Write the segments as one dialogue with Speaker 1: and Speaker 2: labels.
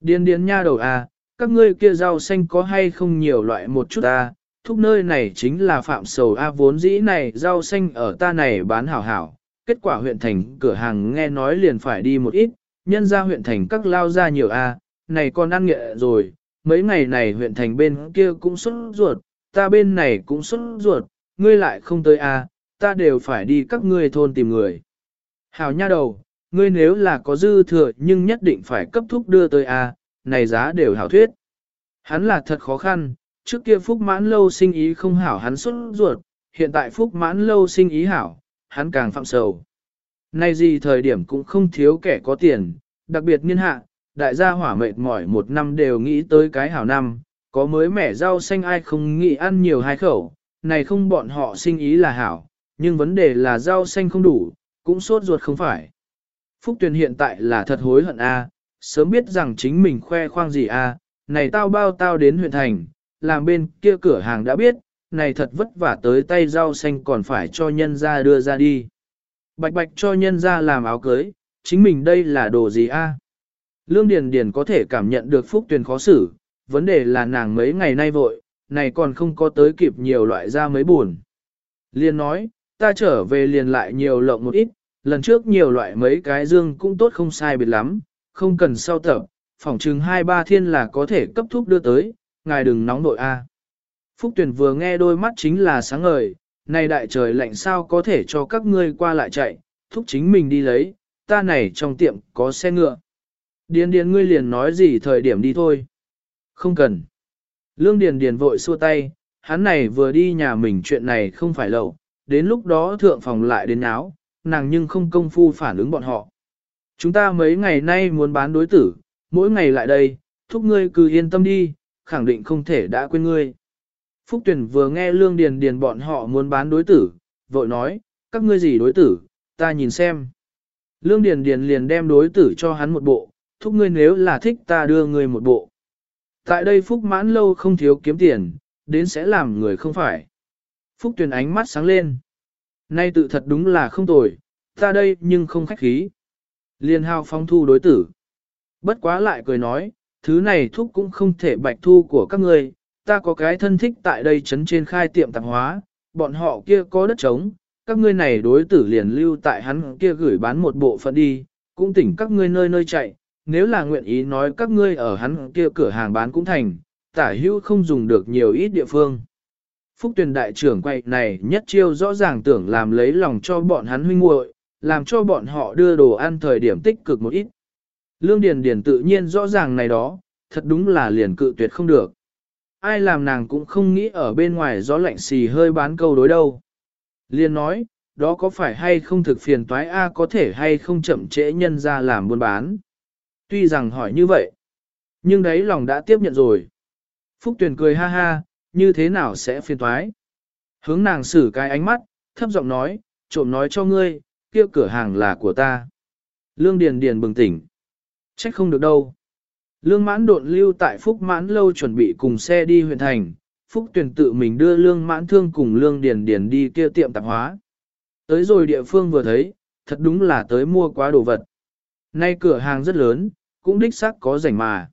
Speaker 1: Điên điên nha đầu à, các ngươi kia rau xanh có hay không nhiều loại một chút à, thúc nơi này chính là phạm sầu a vốn dĩ này rau xanh ở ta này bán hảo hảo, kết quả huyện thành cửa hàng nghe nói liền phải đi một ít, nhân ra huyện thành các lao ra nhiều a, này con ăn nghệ rồi, mấy ngày này huyện thành bên kia cũng xuất ruột, ta bên này cũng xuất ruột, ngươi lại không tới a, ta đều phải đi các ngươi thôn tìm người. Hảo nha đầu, ngươi nếu là có dư thừa nhưng nhất định phải cấp thúc đưa tới a, này giá đều hảo thuyết. Hắn là thật khó khăn, trước kia phúc mãn lâu sinh ý không hảo hắn xuất ruột, hiện tại phúc mãn lâu sinh ý hảo, hắn càng phạm sầu. Nay gì thời điểm cũng không thiếu kẻ có tiền, đặc biệt niên hạ, đại gia hỏa mệt mỏi một năm đều nghĩ tới cái hảo năm, có mới mẻ rau xanh ai không nghĩ ăn nhiều hai khẩu, này không bọn họ sinh ý là hảo, nhưng vấn đề là rau xanh không đủ, cũng sốt ruột không phải. Phúc Tuyền hiện tại là thật hối hận a, sớm biết rằng chính mình khoe khoang gì a, này tao bao tao đến huyện thành, làm bên kia cửa hàng đã biết, này thật vất vả tới tay rau xanh còn phải cho nhân ra đưa ra đi. Bạch bạch cho nhân ra làm áo cưới, chính mình đây là đồ gì a? Lương Điền Điền có thể cảm nhận được Phúc Tuyền khó xử, vấn đề là nàng mấy ngày nay vội, này còn không có tới kịp nhiều loại ra mấy buồn. Liên nói, ta trở về liền lại nhiều lộng một ít, lần trước nhiều loại mấy cái dương cũng tốt không sai biệt lắm, không cần sau tập, phỏng chừng hai ba thiên là có thể cấp thuốc đưa tới, ngài đừng nóng nội a. Phúc tuyển vừa nghe đôi mắt chính là sáng ngời, này đại trời lạnh sao có thể cho các ngươi qua lại chạy, thúc chính mình đi lấy, ta này trong tiệm có xe ngựa. Điền điền ngươi liền nói gì thời điểm đi thôi. Không cần. Lương Điền Điền vội xua tay, hắn này vừa đi nhà mình chuyện này không phải lậu, đến lúc đó thượng phòng lại đến áo, nàng nhưng không công phu phản ứng bọn họ. Chúng ta mấy ngày nay muốn bán đối tử, mỗi ngày lại đây, thúc ngươi cứ yên tâm đi, khẳng định không thể đã quên ngươi. Phúc Tuyền vừa nghe Lương Điền Điền bọn họ muốn bán đối tử, vội nói, các ngươi gì đối tử, ta nhìn xem. Lương Điền Điền liền đem đối tử cho hắn một bộ, thúc ngươi nếu là thích ta đưa ngươi một bộ. Tại đây Phúc mãn lâu không thiếu kiếm tiền, đến sẽ làm người không phải. Phúc Tuyền ánh mắt sáng lên. Nay tự thật đúng là không tồi, ta đây nhưng không khách khí. Liên hao phong thu đối tử. Bất quá lại cười nói, thứ này thuốc cũng không thể bạch thu của các ngươi, ta có cái thân thích tại đây trấn trên khai tiệm tạp hóa, bọn họ kia có đất trống, các ngươi này đối tử liền lưu tại hắn kia gửi bán một bộ phận đi, cũng tỉnh các ngươi nơi nơi chạy, nếu là nguyện ý nói các ngươi ở hắn kia cửa hàng bán cũng thành, tả hữu không dùng được nhiều ít địa phương. Phúc Tuyền đại trưởng quay này nhất chiêu rõ ràng tưởng làm lấy lòng cho bọn hắn huynh muội, làm cho bọn họ đưa đồ ăn thời điểm tích cực một ít. Lương Điền Điền tự nhiên rõ ràng này đó, thật đúng là liền cự tuyệt không được. Ai làm nàng cũng không nghĩ ở bên ngoài gió lạnh xì hơi bán câu đối đâu. Liên nói, đó có phải hay không thực phiền toái A có thể hay không chậm trễ nhân ra làm buôn bán. Tuy rằng hỏi như vậy, nhưng đấy lòng đã tiếp nhận rồi. Phúc Tuyền cười ha ha, như thế nào sẽ phiền thoái? Hướng nàng xử cái ánh mắt, thấp giọng nói, trộm nói cho ngươi, kia cửa hàng là của ta. Lương Điền Điền bừng tỉnh. Trách không được đâu. Lương mãn độn lưu tại Phúc mãn lâu chuẩn bị cùng xe đi huyện thành, Phúc tuyển tự mình đưa lương mãn thương cùng lương điền điền đi kia tiệm tạp hóa. Tới rồi địa phương vừa thấy, thật đúng là tới mua quá đồ vật. Nay cửa hàng rất lớn, cũng đích xác có rảnh mà.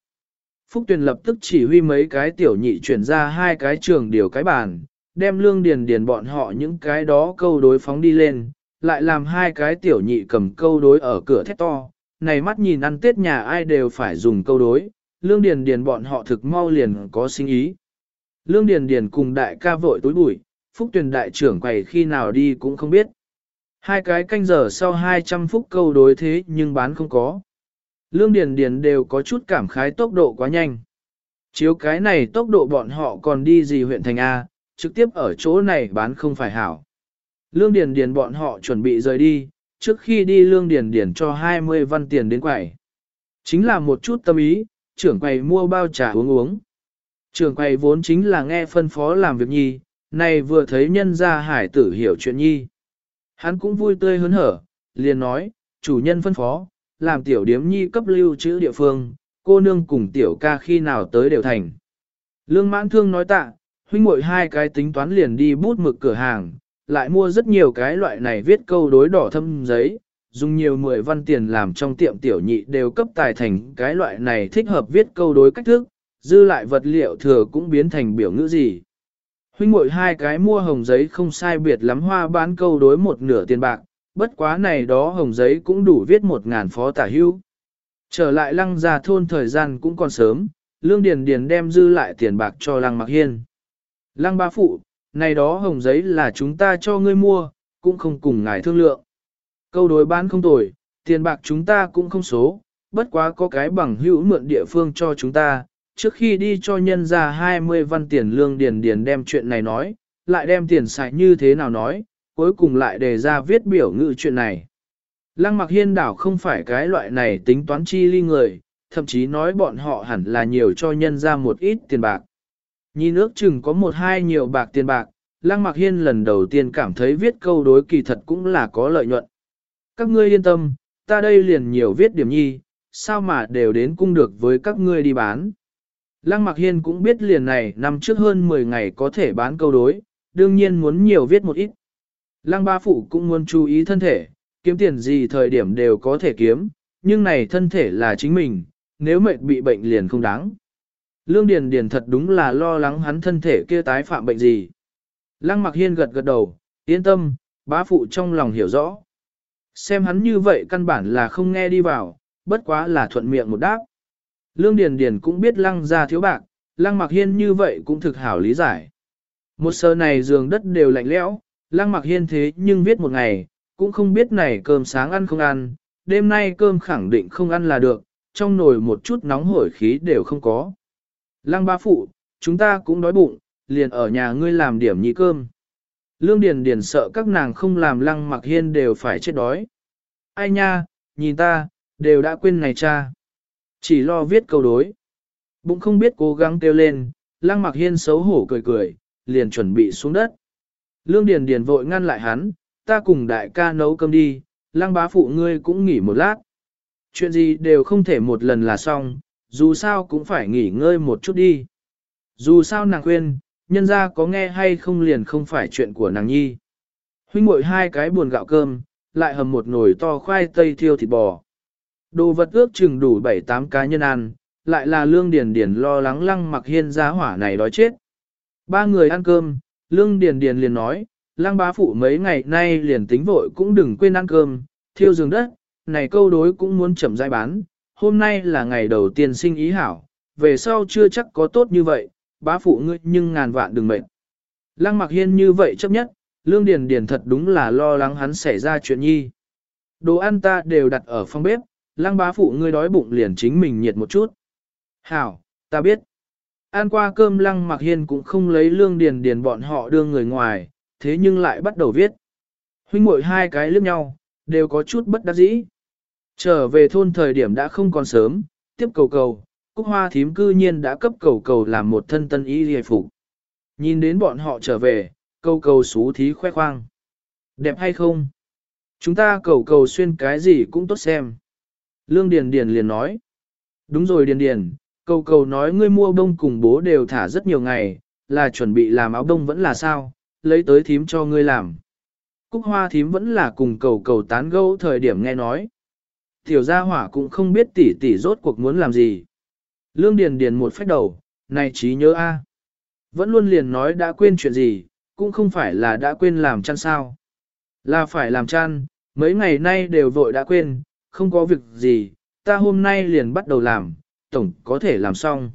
Speaker 1: Phúc Tuyền lập tức chỉ huy mấy cái tiểu nhị chuyển ra hai cái trường điều cái bàn, đem lương điền điền bọn họ những cái đó câu đối phóng đi lên, lại làm hai cái tiểu nhị cầm câu đối ở cửa thét to, này mắt nhìn ăn tết nhà ai đều phải dùng câu đối, lương điền điền bọn họ thực mau liền có sinh ý. Lương điền điền cùng đại ca vội tối bụi, phúc Tuyền đại trưởng quầy khi nào đi cũng không biết. Hai cái canh giờ sau 200 phút câu đối thế nhưng bán không có. Lương điền điền đều có chút cảm khái tốc độ quá nhanh. Chiếu cái này tốc độ bọn họ còn đi gì huyện thành A, trực tiếp ở chỗ này bán không phải hảo. Lương điền điền bọn họ chuẩn bị rời đi, trước khi đi lương điền điền cho 20 văn tiền đến quầy. Chính là một chút tâm ý, trưởng quầy mua bao trà uống uống. Trưởng quầy vốn chính là nghe phân phó làm việc nhi, này vừa thấy nhân gia hải tử hiểu chuyện nhi. Hắn cũng vui tươi hớn hở, liền nói, chủ nhân phân phó, làm tiểu điếm nhi cấp lưu trữ địa phương, cô nương cùng tiểu ca khi nào tới đều thành. Lương mãn thương nói tạ, huynh muội hai cái tính toán liền đi bút mực cửa hàng, lại mua rất nhiều cái loại này viết câu đối đỏ thâm giấy, dùng nhiều mười văn tiền làm trong tiệm tiểu nhị đều cấp tài thành cái loại này thích hợp viết câu đối cách thức, dư lại vật liệu thừa cũng biến thành biểu ngữ gì. Huynh muội hai cái mua hồng giấy không sai biệt lắm hoa bán câu đối một nửa tiền bạc, bất quá này đó hồng giấy cũng đủ viết một ngàn phó tả hưu. Trở lại lăng ra thôn thời gian cũng còn sớm, lương điền điền đem dư lại tiền bạc cho lăng mặc hiên. Lăng ba phụ, này đó hồng giấy là chúng ta cho ngươi mua, cũng không cùng ngài thương lượng. Câu đối bán không tồi, tiền bạc chúng ta cũng không số, bất quá có cái bằng hữu mượn địa phương cho chúng ta, trước khi đi cho nhân ra 20 văn tiền lương điền điền đem chuyện này nói, lại đem tiền xài như thế nào nói, cuối cùng lại đề ra viết biểu ngữ chuyện này. Lăng mặc hiên đảo không phải cái loại này tính toán chi ly người, thậm chí nói bọn họ hẳn là nhiều cho nhân ra một ít tiền bạc. Nhìn ước chừng có một hai nhiều bạc tiền bạc, Lăng mặc hiên lần đầu tiên cảm thấy viết câu đối kỳ thật cũng là có lợi nhuận. Các ngươi yên tâm, ta đây liền nhiều viết điểm nhi, sao mà đều đến cung được với các ngươi đi bán. Lăng Mặc Hiên cũng biết liền này năm trước hơn 10 ngày có thể bán câu đối, đương nhiên muốn nhiều viết một ít. Lăng Ba Phụ cũng muốn chú ý thân thể, kiếm tiền gì thời điểm đều có thể kiếm, nhưng này thân thể là chính mình, nếu mệt bị bệnh liền không đáng. Lương Điền Điền thật đúng là lo lắng hắn thân thể kia tái phạm bệnh gì. Lăng Mặc Hiên gật gật đầu, yên tâm, bá phụ trong lòng hiểu rõ. Xem hắn như vậy căn bản là không nghe đi vào, bất quá là thuận miệng một đáp. Lương Điền Điền cũng biết lăng gia thiếu bạc, lăng mặc hiên như vậy cũng thực hảo lý giải. Một sơ này giường đất đều lạnh lẽo, lăng mặc hiên thế nhưng viết một ngày, cũng không biết này cơm sáng ăn không ăn, đêm nay cơm khẳng định không ăn là được, trong nồi một chút nóng hổi khí đều không có. Lăng ba phụ, chúng ta cũng đói bụng, liền ở nhà ngươi làm điểm nhị cơm. Lương Điền Điền sợ các nàng không làm lăng mặc hiên đều phải chết đói. Ai nha, nhìn ta, đều đã quên này cha. Chỉ lo viết câu đối. Bụng không biết cố gắng kêu lên, lăng mặc hiên xấu hổ cười cười, liền chuẩn bị xuống đất. Lương Điền Điền vội ngăn lại hắn, ta cùng đại ca nấu cơm đi, lăng bá phụ ngươi cũng nghỉ một lát. Chuyện gì đều không thể một lần là xong, dù sao cũng phải nghỉ ngơi một chút đi. Dù sao nàng khuyên, nhân gia có nghe hay không liền không phải chuyện của nàng nhi. Huynh muội hai cái buồn gạo cơm, lại hầm một nồi to khoai tây thiêu thịt bò. Đồ vật ước chừng đủ 7-8 cá nhân ăn, lại là lương điền điền lo lắng lăng mặc hiên giá hỏa này đói chết. Ba người ăn cơm, lương điền điền liền nói, Lang bá phụ mấy ngày nay liền tính vội cũng đừng quên ăn cơm, thiêu giường đất, này câu đối cũng muốn chậm rãi bán, hôm nay là ngày đầu tiên sinh ý hảo, về sau chưa chắc có tốt như vậy, bá phụ ngươi nhưng ngàn vạn đừng mệt. Lăng mặc hiên như vậy chấp nhất, lương điền điền thật đúng là lo lắng hắn xảy ra chuyện nhi. Đồ ăn ta đều đặt ở phòng bếp, lăng bá phụ ngươi đói bụng liền chính mình nhiệt một chút. Hảo, ta biết. Ăn qua cơm lăng mặc hiên cũng không lấy lương điền điền bọn họ đưa người ngoài, thế nhưng lại bắt đầu viết. Huynh muội hai cái liếc nhau, đều có chút bất đắc dĩ. Trở về thôn thời điểm đã không còn sớm, tiếp cầu cầu, Cúc Hoa thím cư nhiên đã cấp cầu cầu làm một thân tân y hề phục. Nhìn đến bọn họ trở về, cầu cầu xú thí khoe khoang. Đẹp hay không? Chúng ta cầu cầu xuyên cái gì cũng tốt xem. Lương Điền Điền liền nói. Đúng rồi Điền Điền, cầu cầu nói ngươi mua bông cùng bố đều thả rất nhiều ngày, là chuẩn bị làm áo bông vẫn là sao, lấy tới thím cho ngươi làm. Cúc hoa thím vẫn là cùng cầu cầu tán gẫu thời điểm nghe nói. Tiểu gia hỏa cũng không biết tỷ tỷ rốt cuộc muốn làm gì. Lương Điền Điền một phách đầu, này trí nhớ a, Vẫn luôn liền nói đã quên chuyện gì, cũng không phải là đã quên làm chăn sao. Là phải làm chăn, mấy ngày nay đều vội đã quên, không có việc gì, ta hôm nay liền bắt đầu làm, tổng có thể làm xong.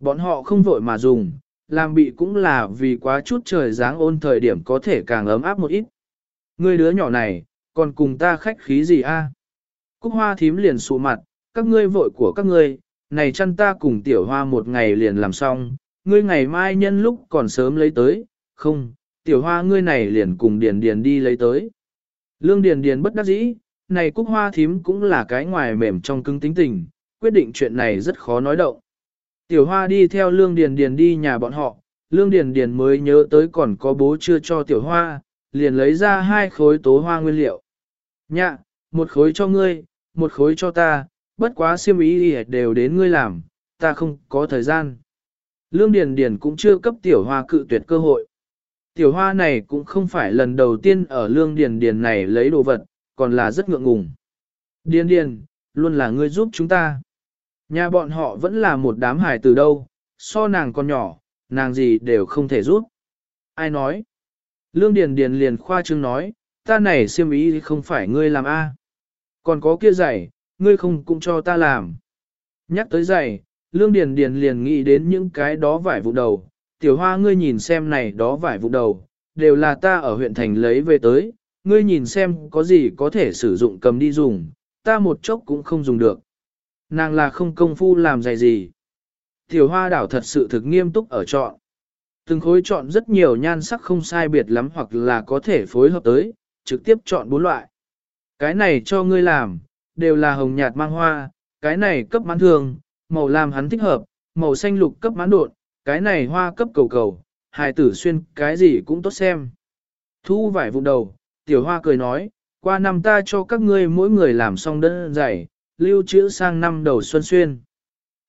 Speaker 1: Bọn họ không vội mà dùng, làm bị cũng là vì quá chút trời dáng ôn thời điểm có thể càng ấm áp một ít. Ngươi đứa nhỏ này, còn cùng ta khách khí gì a? Cúc hoa thím liền sụ mặt, các ngươi vội của các ngươi, này chăn ta cùng tiểu hoa một ngày liền làm xong, ngươi ngày mai nhân lúc còn sớm lấy tới, không, tiểu hoa ngươi này liền cùng điền điền đi lấy tới. Lương điền điền bất đắc dĩ, này cúc hoa thím cũng là cái ngoài mềm trong cứng tính tình, quyết định chuyện này rất khó nói động. Tiểu hoa đi theo lương điền điền đi nhà bọn họ, lương điền điền mới nhớ tới còn có bố chưa cho tiểu hoa, liền lấy ra hai khối tố hoa nguyên liệu. Nhạ, một khối cho ngươi, một khối cho ta, bất quá siêm ý đều đến ngươi làm, ta không có thời gian. Lương Điền Điền cũng chưa cấp tiểu hoa cự tuyệt cơ hội. Tiểu hoa này cũng không phải lần đầu tiên ở lương điền điền này lấy đồ vật, còn là rất ngượng ngùng. Điền điền, luôn là ngươi giúp chúng ta. Nhà bọn họ vẫn là một đám hài từ đâu, so nàng còn nhỏ, nàng gì đều không thể giúp. Ai nói? Lương Điền Điền liền khoa trương nói, ta này siêm ý không phải ngươi làm a, Còn có kia giày, ngươi không cũng cho ta làm. Nhắc tới giày, Lương Điền Điền liền nghĩ đến những cái đó vải vụ đầu. Tiểu hoa ngươi nhìn xem này đó vải vụ đầu, đều là ta ở huyện thành lấy về tới, ngươi nhìn xem có gì có thể sử dụng cầm đi dùng, ta một chốc cũng không dùng được. Nàng là không công phu làm dạy gì. Tiểu hoa đảo thật sự thực nghiêm túc ở chọn. Từng khối chọn rất nhiều nhan sắc không sai biệt lắm hoặc là có thể phối hợp tới, trực tiếp chọn bốn loại. Cái này cho ngươi làm, đều là hồng nhạt mang hoa, cái này cấp mãn thường, màu lam hắn thích hợp, màu xanh lục cấp mãn đột, cái này hoa cấp cầu cầu, hài tử xuyên cái gì cũng tốt xem. Thu vải vụ đầu, tiểu hoa cười nói, qua năm ta cho các ngươi mỗi người làm xong đơn giày, lưu trữ sang năm đầu xuân xuyên.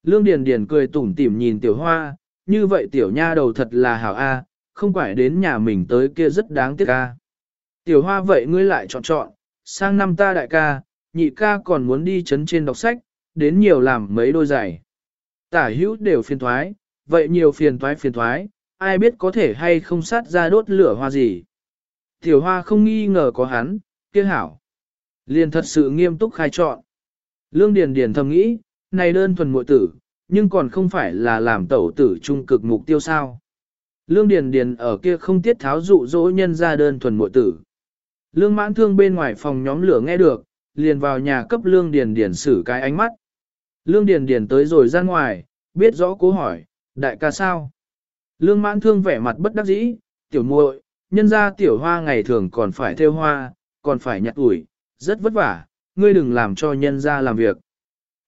Speaker 1: Lương Điền Điền cười tủm tỉm nhìn tiểu hoa, như vậy tiểu nha đầu thật là hảo a, không phải đến nhà mình tới kia rất đáng tiếc a. Tiểu hoa vậy ngươi lại chọn chọn, sang năm ta đại ca, nhị ca còn muốn đi chấn trên đọc sách, đến nhiều làm mấy đôi giày. Tả hữu đều phiền thoái, vậy nhiều phiền thoái phiền thoái, ai biết có thể hay không sát ra đốt lửa hoa gì. Tiểu hoa không nghi ngờ có hắn, kia hảo. Liền thật sự nghiêm túc khai chọn. Lương Điền Điền thầm nghĩ, này đơn thuần muội tử, nhưng còn không phải là làm tẩu tử trung cực mục tiêu sao. Lương Điền Điền ở kia không tiết tháo dụ dỗ nhân ra đơn thuần muội tử. Lương mãn thương bên ngoài phòng nhóm lửa nghe được, liền vào nhà cấp Lương Điền Điền xử cái ánh mắt. Lương Điền Điền tới rồi ra ngoài, biết rõ cố hỏi, đại ca sao? Lương mãn thương vẻ mặt bất đắc dĩ, tiểu muội, nhân gia tiểu hoa ngày thường còn phải theo hoa, còn phải nhặt ủi, rất vất vả, ngươi đừng làm cho nhân ra làm việc.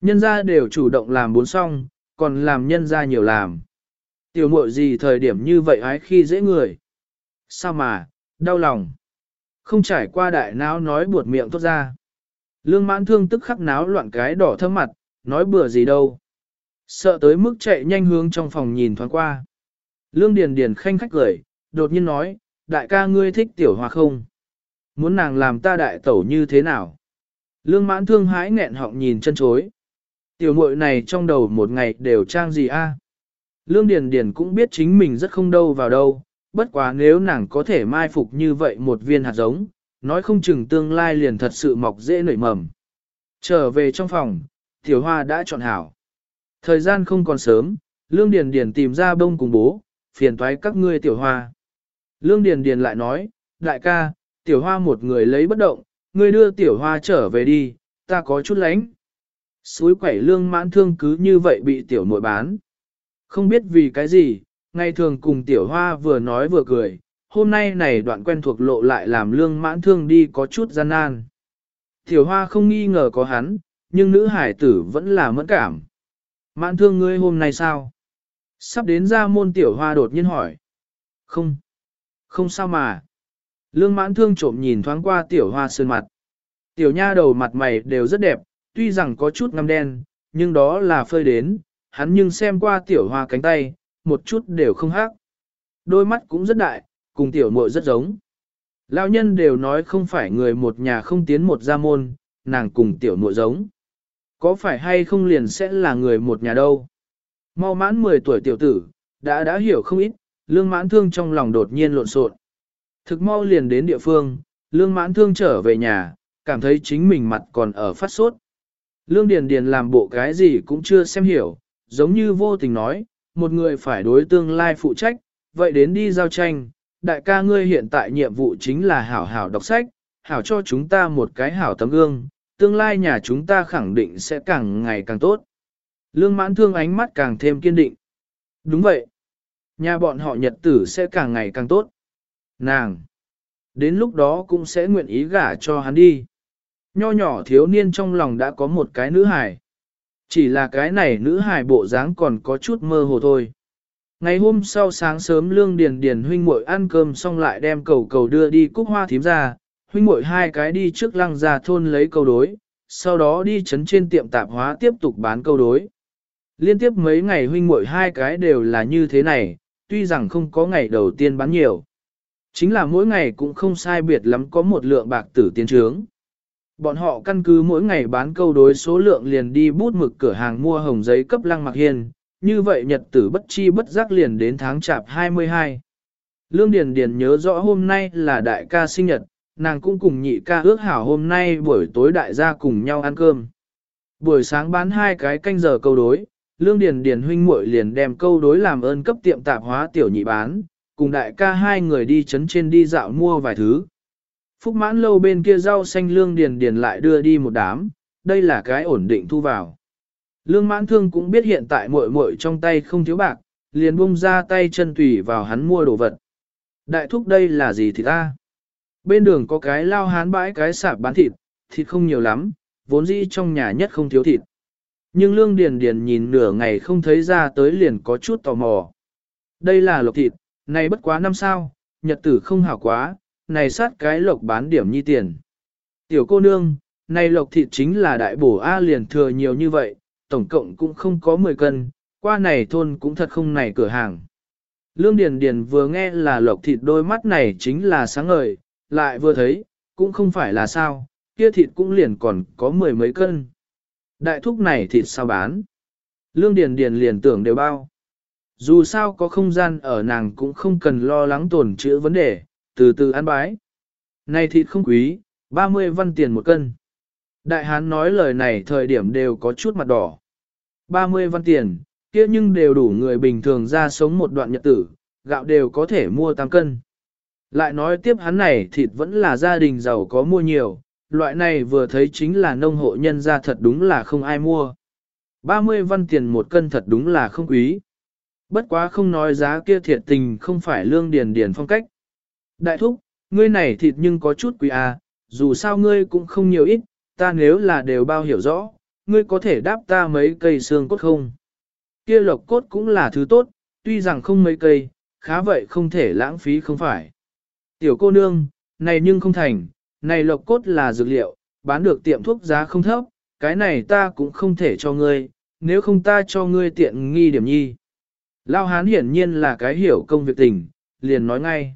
Speaker 1: Nhân ra đều chủ động làm bốn xong, còn làm nhân ra nhiều làm. Tiểu muội gì thời điểm như vậy ái khi dễ người. Sao mà, đau lòng. Không trải qua đại não nói buột miệng tốt ra. Lương mãn thương tức khắc náo loạn cái đỏ thơm mặt, nói bừa gì đâu. Sợ tới mức chạy nhanh hướng trong phòng nhìn thoáng qua. Lương Điền Điền khanh khách cười, đột nhiên nói, đại ca ngươi thích tiểu hoa không? Muốn nàng làm ta đại tẩu như thế nào? Lương mãn thương hãi nghẹn họng nhìn chân chối. Tiểu muội này trong đầu một ngày đều trang gì a? Lương Điền Điền cũng biết chính mình rất không đâu vào đâu, bất quá nếu nàng có thể mai phục như vậy một viên hạt giống, nói không chừng tương lai liền thật sự mọc dễ nảy mầm. Trở về trong phòng, tiểu hoa đã chọn hảo. Thời gian không còn sớm, Lương Điền Điền tìm ra bông cùng bố, phiền toái các ngươi tiểu hoa. Lương Điền Điền lại nói, đại ca, tiểu hoa một người lấy bất động, ngươi đưa tiểu hoa trở về đi, ta có chút lánh. Suối quẩy lương mãn thương cứ như vậy bị tiểu muội bán. Không biết vì cái gì, ngày thường cùng tiểu hoa vừa nói vừa cười, hôm nay này đoạn quen thuộc lộ lại làm lương mãn thương đi có chút gian nan. Tiểu hoa không nghi ngờ có hắn, nhưng nữ hải tử vẫn là mẫn cảm. Mãn thương ngươi hôm nay sao? Sắp đến ra môn tiểu hoa đột nhiên hỏi. Không. Không sao mà. Lương mãn thương trộm nhìn thoáng qua tiểu hoa sơn mặt. Tiểu nha đầu mặt mày đều rất đẹp, tuy rằng có chút ngăm đen, nhưng đó là phơi đến, hắn nhưng xem qua tiểu hoa cánh tay, một chút đều không hắc. Đôi mắt cũng rất đại, cùng tiểu muội rất giống. Lão nhân đều nói không phải người một nhà không tiến một gia môn, nàng cùng tiểu muội giống. Có phải hay không liền sẽ là người một nhà đâu? Mau mãn 10 tuổi tiểu tử, đã đã hiểu không ít, lương mãn thương trong lòng đột nhiên lộn xộn. Thực mau liền đến địa phương, lương mãn thương trở về nhà, cảm thấy chính mình mặt còn ở phát sốt. Lương Điền Điền làm bộ cái gì cũng chưa xem hiểu, giống như vô tình nói, một người phải đối tương lai phụ trách, vậy đến đi giao tranh, đại ca ngươi hiện tại nhiệm vụ chính là hảo hảo đọc sách, hảo cho chúng ta một cái hảo tấm gương, tương lai nhà chúng ta khẳng định sẽ càng ngày càng tốt. Lương mãn thương ánh mắt càng thêm kiên định. Đúng vậy. Nhà bọn họ nhật tử sẽ càng ngày càng tốt. Nàng. Đến lúc đó cũng sẽ nguyện ý gả cho hắn đi. Nho nhỏ thiếu niên trong lòng đã có một cái nữ hài. Chỉ là cái này nữ hài bộ dáng còn có chút mơ hồ thôi. Ngày hôm sau sáng sớm lương điền điền huynh muội ăn cơm xong lại đem cầu cầu đưa đi cúc hoa thím ra, huynh muội hai cái đi trước lăng ra thôn lấy câu đối, sau đó đi chấn trên tiệm tạp hóa tiếp tục bán câu đối. Liên tiếp mấy ngày huynh muội hai cái đều là như thế này, tuy rằng không có ngày đầu tiên bán nhiều. Chính là mỗi ngày cũng không sai biệt lắm có một lượng bạc tử tiến trướng. Bọn họ căn cứ mỗi ngày bán câu đối số lượng liền đi bút mực cửa hàng mua hồng giấy cấp lăng mặc hiền, như vậy nhật tử bất chi bất giác liền đến tháng chạp 22. Lương Điền Điền nhớ rõ hôm nay là đại ca sinh nhật, nàng cũng cùng nhị ca ước hảo hôm nay buổi tối đại gia cùng nhau ăn cơm. Buổi sáng bán hai cái canh giờ câu đối, Lương Điền Điền huynh muội liền đem câu đối làm ơn cấp tiệm tạp hóa tiểu nhị bán, cùng đại ca hai người đi chấn trên đi dạo mua vài thứ. Phúc mãn lâu bên kia rau xanh Lương Điền Điền lại đưa đi một đám, đây là cái ổn định thu vào. Lương mãn thương cũng biết hiện tại muội muội trong tay không thiếu bạc, liền buông ra tay chân tùy vào hắn mua đồ vật. Đại thúc đây là gì thì ta? Bên đường có cái lao hán bãi cái sạp bán thịt, thịt không nhiều lắm, vốn dĩ trong nhà nhất không thiếu thịt. Nhưng Lương Điền Điền nhìn nửa ngày không thấy ra tới liền có chút tò mò. Đây là lộc thịt, này bất quá năm sao, nhật tử không hảo quá, này sát cái lộc bán điểm nhi tiền. Tiểu cô nương, này lộc thịt chính là đại bổ A liền thừa nhiều như vậy, tổng cộng cũng không có 10 cân, qua này thôn cũng thật không này cửa hàng. Lương Điền Điền vừa nghe là lộc thịt đôi mắt này chính là sáng ngời, lại vừa thấy, cũng không phải là sao, kia thịt cũng liền còn có mười mấy cân. Đại thúc này thịt sao bán? Lương Điền Điền liền tưởng đều bao. Dù sao có không gian ở nàng cũng không cần lo lắng tổn chữa vấn đề, từ từ ăn bái. Này thịt không quý, 30 văn tiền một cân. Đại hán nói lời này thời điểm đều có chút mặt đỏ. 30 văn tiền, kia nhưng đều đủ người bình thường ra sống một đoạn nhật tử, gạo đều có thể mua tam cân. Lại nói tiếp hắn này thịt vẫn là gia đình giàu có mua nhiều, loại này vừa thấy chính là nông hộ nhân ra thật đúng là không ai mua. 30 văn tiền một cân thật đúng là không quý. Bất quá không nói giá kia thiệt tình không phải lương điền điền phong cách. Đại thúc, ngươi này thịt nhưng có chút quý à, dù sao ngươi cũng không nhiều ít, ta nếu là đều bao hiểu rõ, ngươi có thể đáp ta mấy cây xương cốt không? Kia lộc cốt cũng là thứ tốt, tuy rằng không mấy cây, khá vậy không thể lãng phí không phải. Tiểu cô nương, này nhưng không thành, này lộc cốt là dược liệu, bán được tiệm thuốc giá không thấp, cái này ta cũng không thể cho ngươi, nếu không ta cho ngươi tiện nghi điểm nhi. Lao hán hiển nhiên là cái hiểu công việc tình, liền nói ngay.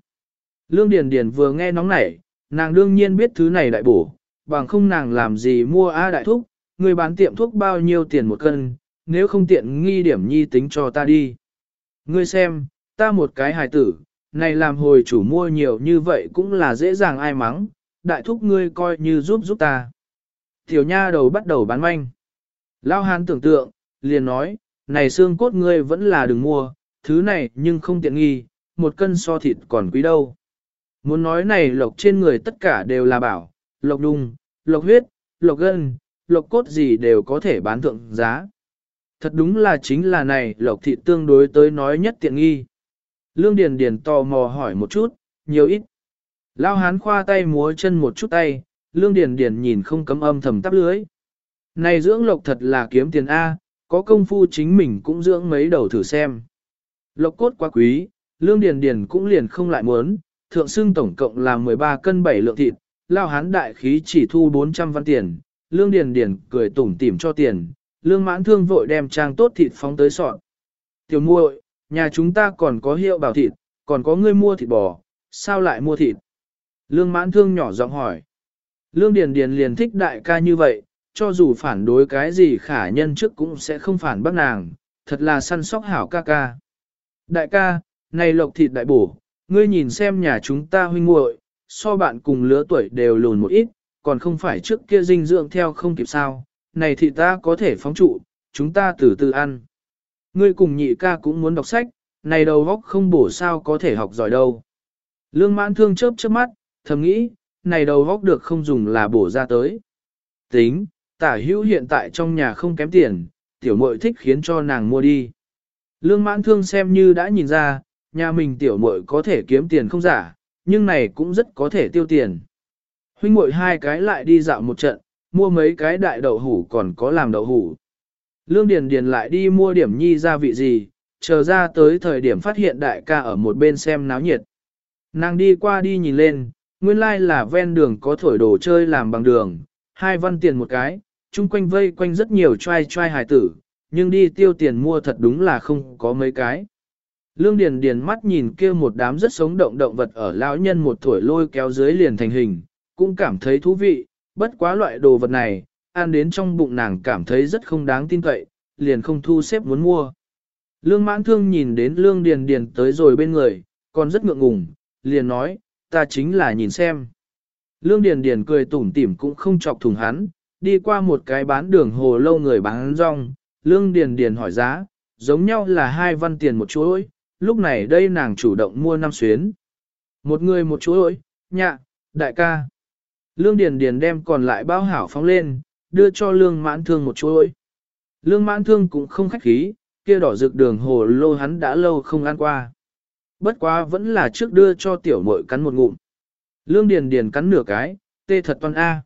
Speaker 1: Lương Điền Điền vừa nghe nóng nảy, nàng đương nhiên biết thứ này đại bổ, bằng không nàng làm gì mua A đại thuốc, người bán tiệm thuốc bao nhiêu tiền một cân, nếu không tiện nghi điểm nhi tính cho ta đi. Ngươi xem, ta một cái hài tử, này làm hồi chủ mua nhiều như vậy cũng là dễ dàng ai mắng, đại thúc ngươi coi như giúp giúp ta. Tiểu nha đầu bắt đầu bán manh. Lao hán tưởng tượng, liền nói, này xương cốt ngươi vẫn là đừng mua, thứ này nhưng không tiện nghi, một cân so thịt còn quý đâu. Muốn nói này lộc trên người tất cả đều là bảo, lộc đung, lộc huyết, lộc gân, lộc cốt gì đều có thể bán thượng giá. Thật đúng là chính là này lộc thịt tương đối tới nói nhất tiện nghi. Lương Điền Điền tò mò hỏi một chút, nhiều ít. Lao hán khoa tay múa chân một chút tay, Lương Điền Điền nhìn không cấm âm thầm tắp lưới. Này dưỡng lộc thật là kiếm tiền A, có công phu chính mình cũng dưỡng mấy đầu thử xem. Lộc cốt quá quý, Lương Điền Điền cũng liền không lại muốn, thượng xương tổng cộng là 13 cân 7 lượng thịt, Lao hán đại khí chỉ thu 400 văn tiền, Lương Điền Điền cười tủm tỉm cho tiền, Lương mãn thương vội đem trang tốt thịt phóng tới sọt. Tiểu muội, nhà chúng ta còn có hiệu bảo thịt, còn có người mua thịt bò, sao lại mua thịt? Lương mãn thương nhỏ giọng hỏi. Lương Điền Điền liền thích đại ca như vậy, cho dù phản đối cái gì khả nhân trước cũng sẽ không phản bác nàng, thật là săn sóc hảo ca ca. Đại ca, này lộc thịt đại bổ, ngươi nhìn xem nhà chúng ta huynh muội, so bạn cùng lứa tuổi đều lùn một ít, còn không phải trước kia dinh dưỡng theo không kịp sao, này thì ta có thể phóng trụ, chúng ta từ từ ăn. Ngươi cùng nhị ca cũng muốn đọc sách, này đầu góc không bổ sao có thể học giỏi đâu. Lương mãn thương chớp chớp mắt, thầm nghĩ, này đầu góc được không dùng là bổ ra tới. Tính, tả hữu hiện tại trong nhà không kém tiền, tiểu muội thích khiến cho nàng mua đi. Lương mãn thương xem như đã nhìn ra, nhà mình tiểu muội có thể kiếm tiền không giả, nhưng này cũng rất có thể tiêu tiền. Huynh muội hai cái lại đi dạo một trận, mua mấy cái đại đậu hủ còn có làm đậu hủ. Lương Điền Điền lại đi mua điểm nhi gia vị gì, chờ ra tới thời điểm phát hiện đại ca ở một bên xem náo nhiệt. Nàng đi qua đi nhìn lên, nguyên lai là ven đường có thổi đồ chơi làm bằng đường, hai văn tiền một cái, chung quanh vây quanh rất nhiều trai trai hài tử, nhưng đi tiêu tiền mua thật đúng là không có mấy cái. Lương Điền Điền mắt nhìn kia một đám rất sống động động vật ở lão nhân một tuổi lôi kéo dưới liền thành hình, cũng cảm thấy thú vị, bất quá loại đồ vật này, ăn đến trong bụng nàng cảm thấy rất không đáng tin cậy, liền không thu xếp muốn mua. Lương mãn thương nhìn đến lương điền điền tới rồi bên người, còn rất ngượng ngùng, liền nói, ta chính là nhìn xem. Lương điền điền cười tủm tỉm cũng không chọc thùng hắn, đi qua một cái bán đường hồ lâu người bán rong, lương điền điền hỏi giá, giống nhau là hai văn tiền một chuỗi, lúc này đây nàng chủ động mua năm xuyến. Một người một chuỗi, nhạ, đại ca. Lương điền điền đem còn lại bao hảo phóng lên, đưa cho lương mãn thương một chuỗi. Lương mãn thương cũng không khách khí, kia đỏ rực đường hồ lô hắn đã lâu không ăn qua. Bất quá vẫn là trước đưa cho tiểu muội cắn một ngụm. Lương Điền Điền cắn nửa cái, tê thật toan A.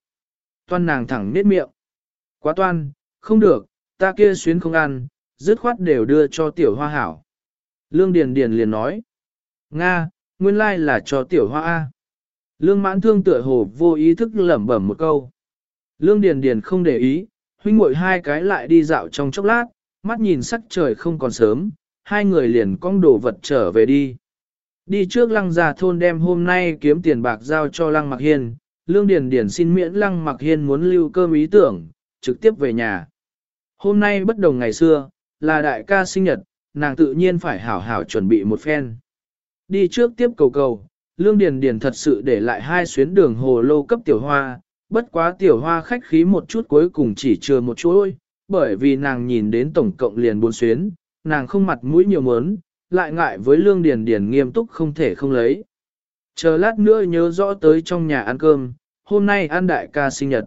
Speaker 1: Toan nàng thẳng nết miệng. Quá toan, không được, ta kia xuyến không ăn, dứt khoát đều đưa cho tiểu hoa hảo. Lương Điền Điền liền nói. Nga, nguyên lai là cho tiểu hoa A. Lương mãn thương tựa hồ vô ý thức lẩm bẩm một câu. Lương Điền Điền không để ý, huynh muội hai cái lại đi dạo trong chốc lát, mắt nhìn sắc trời không còn sớm, hai người liền cong đồ vật trở về đi. Đi trước lăng già thôn đem hôm nay kiếm tiền bạc giao cho lăng mặc hiên, lương điền điền xin miễn lăng mặc hiên muốn lưu cơm ý tưởng, trực tiếp về nhà. Hôm nay bất đồng ngày xưa, là đại ca sinh nhật, nàng tự nhiên phải hảo hảo chuẩn bị một phen. Đi trước tiếp cầu cầu, lương điền điền thật sự để lại hai xuyến đường hồ lô cấp tiểu hoa, bất quá tiểu hoa khách khí một chút cuối cùng chỉ chừa một chuỗi, bởi vì nàng nhìn đến tổng cộng liền bốn xuyến, nàng không mặt mũi nhiều mớn, lại ngại với lương điền điền nghiêm túc không thể không lấy. Chờ lát nữa nhớ rõ tới trong nhà ăn cơm, hôm nay ăn đại ca sinh nhật.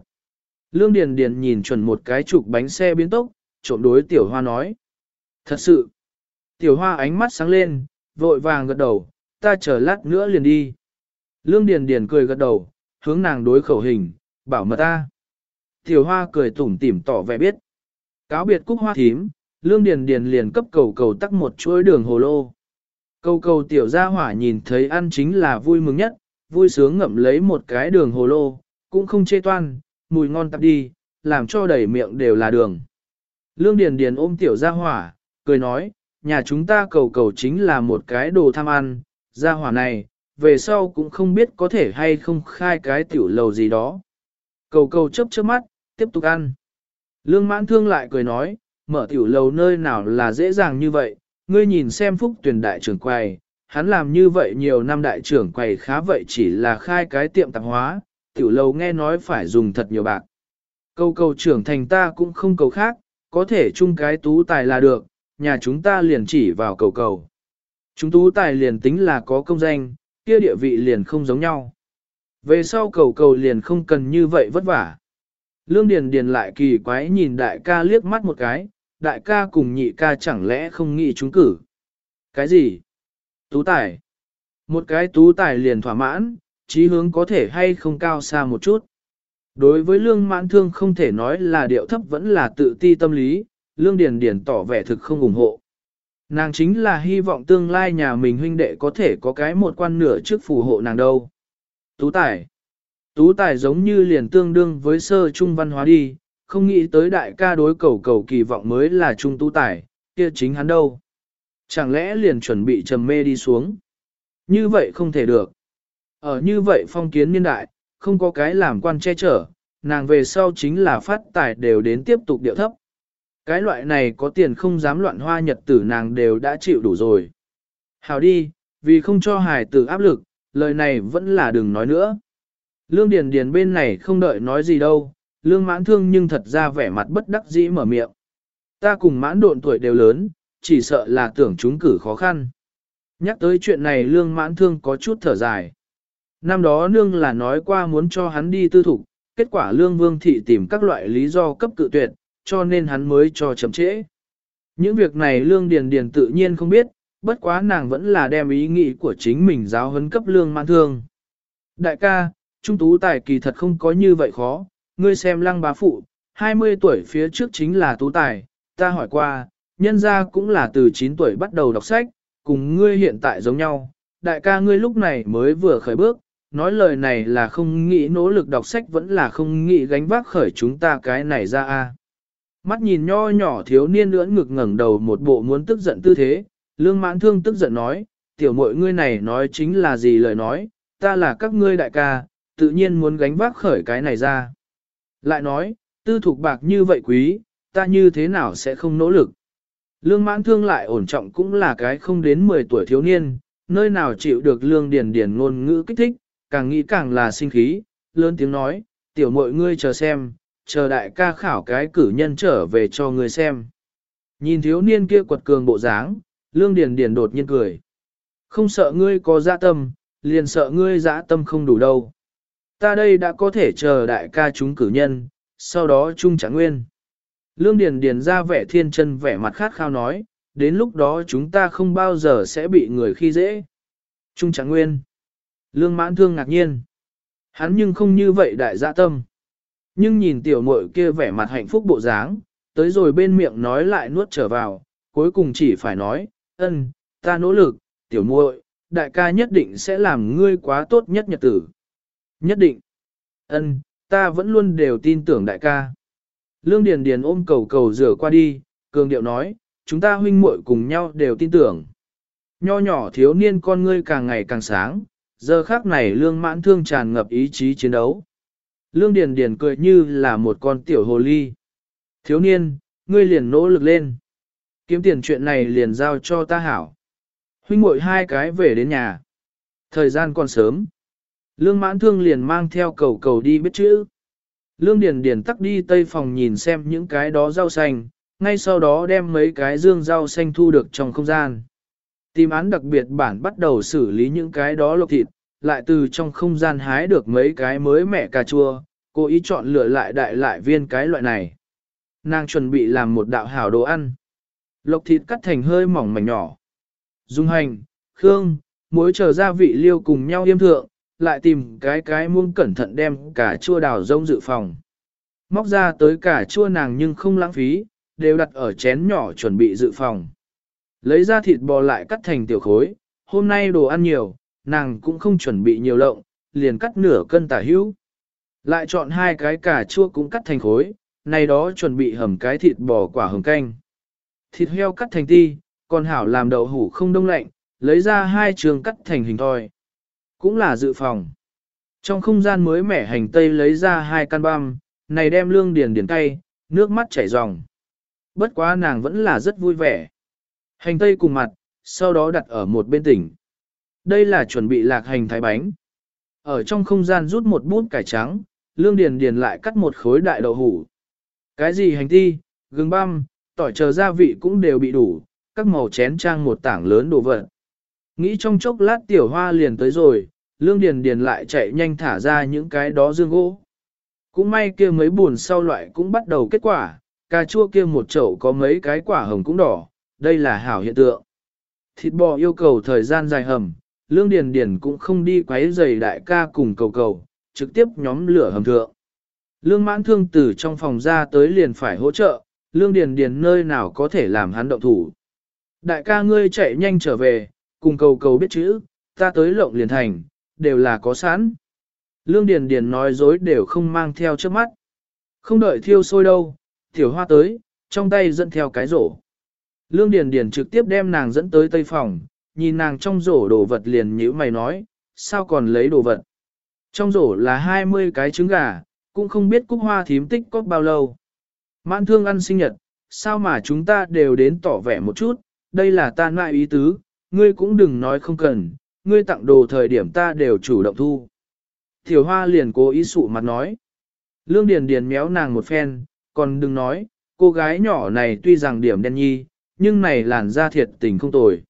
Speaker 1: Lương điền điền nhìn chuẩn một cái trục bánh xe biến tốc, trộm đối tiểu hoa nói. Thật sự, tiểu hoa ánh mắt sáng lên, vội vàng gật đầu, ta chờ lát nữa liền đi. Lương điền điền cười gật đầu, hướng nàng đối khẩu hình, bảo mật ta. Tiểu hoa cười tủm tỉm tỏ vẻ biết. Cáo biệt cúc hoa thím, Lương Điền Điền liền cấp cầu cầu tắc một chuỗi đường hồ lô. Cầu cầu tiểu gia hỏa nhìn thấy ăn chính là vui mừng nhất, vui sướng ngậm lấy một cái đường hồ lô, cũng không chê toan, mùi ngon tập đi, làm cho đầy miệng đều là đường. Lương Điền Điền ôm tiểu gia hỏa, cười nói, nhà chúng ta cầu cầu chính là một cái đồ tham ăn, gia hỏa này, về sau cũng không biết có thể hay không khai cái tiểu lầu gì đó. Cầu cầu chớp chớp mắt, tiếp tục ăn. Lương mãn thương lại cười nói, mở tiểu lầu nơi nào là dễ dàng như vậy, ngươi nhìn xem phúc tuyển đại trưởng quầy, hắn làm như vậy nhiều năm đại trưởng quầy khá vậy chỉ là khai cái tiệm tạp hóa, tiểu lâu nghe nói phải dùng thật nhiều bạc. Câu cầu trưởng thành ta cũng không cầu khác, có thể chung cái tú tài là được, nhà chúng ta liền chỉ vào cầu cầu. Chúng tú tài liền tính là có công danh, kia địa vị liền không giống nhau. Về sau cầu cầu liền không cần như vậy vất vả. Lương Điền Điền lại kỳ quái nhìn đại ca liếc mắt một cái, đại ca cùng nhị ca chẳng lẽ không nghĩ chúng cử. Cái gì? Tú tài. Một cái tú tài liền thỏa mãn, chí hướng có thể hay không cao xa một chút. Đối với lương mãn thương không thể nói là điệu thấp vẫn là tự ti tâm lý, lương điền điền tỏ vẻ thực không ủng hộ. Nàng chính là hy vọng tương lai nhà mình huynh đệ có thể có cái một quan nửa trước phù hộ nàng đâu. Tú tài. Tú tài giống như liền tương đương với sơ trung văn hóa đi, không nghĩ tới đại ca đối cầu cầu kỳ vọng mới là trung tú tài, kia chính hắn đâu. Chẳng lẽ liền chuẩn bị trầm mê đi xuống? Như vậy không thể được. Ở như vậy phong kiến niên đại, không có cái làm quan che chở, nàng về sau chính là phát tài đều đến tiếp tục điệu thấp. Cái loại này có tiền không dám loạn hoa nhật tử nàng đều đã chịu đủ rồi. Hào đi, vì không cho hài tử áp lực, lời này vẫn là đừng nói nữa. Lương Điền Điền bên này không đợi nói gì đâu, lương mãn thương nhưng thật ra vẻ mặt bất đắc dĩ mở miệng. Ta cùng mãn độn tuổi đều lớn, chỉ sợ là tưởng chúng cử khó khăn. Nhắc tới chuyện này lương mãn thương có chút thở dài. Năm đó nương là nói qua muốn cho hắn đi tư thục, kết quả lương vương thị tìm các loại lý do cấp cự tuyệt, cho nên hắn mới cho chậm trễ. Những việc này lương điền điền tự nhiên không biết, bất quá nàng vẫn là đem ý nghĩ của chính mình giáo huấn cấp lương mãn thương. Đại ca, trung tú tài kỳ thật không có như vậy khó, ngươi xem lăng bá phụ, 20 tuổi phía trước chính là tú tài, ta hỏi qua, nhân gia cũng là từ 9 tuổi bắt đầu đọc sách, cùng ngươi hiện tại giống nhau, đại ca ngươi lúc này mới vừa khởi bước, nói lời này là không nghĩ nỗ lực đọc sách vẫn là không nghĩ gánh vác khởi chúng ta cái này ra a. Mắt nhìn nho nhỏ thiếu niên lưỡng ngực ngẩng đầu một bộ muốn tức giận tư thế, lương mãn thương tức giận nói, tiểu mội ngươi này nói chính là gì lời nói, ta là các ngươi đại ca, tự nhiên muốn gánh vác khởi cái này ra. Lại nói, tư thục bạc như vậy quý, ta như thế nào sẽ không nỗ lực. Lương mãn thương lại ổn trọng cũng là cái không đến 10 tuổi thiếu niên, nơi nào chịu được lương điền điền ngôn ngữ kích thích, càng nghĩ càng là sinh khí, lớn tiếng nói, tiểu muội ngươi chờ xem, chờ đại ca khảo cái cử nhân trở về cho ngươi xem. Nhìn thiếu niên kia quật cường bộ dáng, lương điền điền đột nhiên cười. Không sợ ngươi có dạ tâm, liền sợ ngươi dạ tâm không đủ đâu. Ta đây đã có thể chờ đại ca chúng cử nhân, sau đó chung trả nguyên. Lương Điền Điền ra vẻ thiên chân vẻ mặt khát khao nói, đến lúc đó chúng ta không bao giờ sẽ bị người khi dễ. Trung Trạng Nguyên. Lương Mãn Thương ngạc nhiên. Hắn nhưng không như vậy đại dạ tâm. Nhưng nhìn tiểu muội kia vẻ mặt hạnh phúc bộ dáng, tới rồi bên miệng nói lại nuốt trở vào, cuối cùng chỉ phải nói, ân, ta nỗ lực, tiểu muội, đại ca nhất định sẽ làm ngươi quá tốt nhất nhật tử. Nhất định. Ân, ta vẫn luôn đều tin tưởng đại ca. Lương Điền Điền ôm cầu cầu rửa qua đi, cường điệu nói, chúng ta huynh muội cùng nhau đều tin tưởng. Nho nhỏ thiếu niên con ngươi càng ngày càng sáng, giờ khắc này lương mãn thương tràn ngập ý chí chiến đấu. Lương Điền Điền cười như là một con tiểu hồ ly. Thiếu niên, ngươi liền nỗ lực lên. Kiếm tiền chuyện này liền giao cho ta hảo. Huynh muội hai cái về đến nhà. Thời gian còn sớm. Lương mãn thương liền mang theo cầu cầu đi biết chữ. Lương Điền Điền tắc đi tây phòng nhìn xem những cái đó rau xanh, ngay sau đó đem mấy cái dương rau xanh thu được trong không gian. Tìm án đặc biệt bản bắt đầu xử lý những cái đó lộc thịt, lại từ trong không gian hái được mấy cái mới mẻ cà chua, cô ý chọn lựa lại đại lại viên cái loại này. Nàng chuẩn bị làm một đạo hảo đồ ăn. Lộc thịt cắt thành hơi mỏng mảnh nhỏ. Dung hành, khương, muối chờ gia vị liêu cùng nhau yêm thượng, lại tìm cái cái muông cẩn thận đem cả chua đào rông dự phòng. Móc ra tới cả chua nàng nhưng không lãng phí, đều đặt ở chén nhỏ chuẩn bị dự phòng. Lấy ra thịt bò lại cắt thành tiểu khối, hôm nay đồ ăn nhiều, nàng cũng không chuẩn bị nhiều lộng, liền cắt nửa cân tả hữu. Lại chọn hai cái cà chua cũng cắt thành khối, này đó chuẩn bị hầm cái thịt bò quả hầm canh. Thịt heo cắt thành ti, còn hảo làm đậu hủ không đông lạnh, lấy ra hai trường cắt thành hình thoi. Cũng là dự phòng. Trong không gian mới mẻ hành tây lấy ra hai căn băm, này đem lương điền điền tay nước mắt chảy ròng. Bất quá nàng vẫn là rất vui vẻ. Hành tây cùng mặt, sau đó đặt ở một bên tỉnh. Đây là chuẩn bị lạc hành thái bánh. Ở trong không gian rút một bút cải trắng, lương điền điền lại cắt một khối đại đậu hủ. Cái gì hành ti, gừng băm, tỏi chờ gia vị cũng đều bị đủ, các màu chén trang một tảng lớn đồ vật. Nghĩ trong chốc lát tiểu hoa liền tới rồi, lương điền điền lại chạy nhanh thả ra những cái đó dương gỗ. Cũng may kia mấy buồn sau loại cũng bắt đầu kết quả, cà chua kia một chậu có mấy cái quả hồng cũng đỏ, đây là hảo hiện tượng. Thịt bò yêu cầu thời gian dài hầm, lương điền điền cũng không đi quấy giày đại ca cùng cầu cầu, trực tiếp nhóm lửa hầm thượng. Lương mãn thương từ trong phòng ra tới liền phải hỗ trợ, lương điền điền nơi nào có thể làm hắn động thủ. Đại ca ngươi chạy nhanh trở về, cùng cầu cầu biết chữ, ta tới lộng liền thành, đều là có sẵn. Lương Điền Điền nói dối đều không mang theo trước mắt. Không đợi thiêu sôi đâu, tiểu hoa tới, trong tay dẫn theo cái rổ. Lương Điền Điền trực tiếp đem nàng dẫn tới tây phòng, nhìn nàng trong rổ đồ vật liền nhíu mày nói, sao còn lấy đồ vật. Trong rổ là 20 cái trứng gà, cũng không biết cúc hoa thím tích có bao lâu. Mãn thương ăn sinh nhật, sao mà chúng ta đều đến tỏ vẻ một chút, đây là ta nại ý tứ, ngươi cũng đừng nói không cần, ngươi tặng đồ thời điểm ta đều chủ động thu. Tiểu hoa liền cố ý sụ mặt nói. Lương Điền Điền méo nàng một phen, còn đừng nói, cô gái nhỏ này tuy rằng điểm đen nhi, nhưng này làn da thiệt tình không tồi.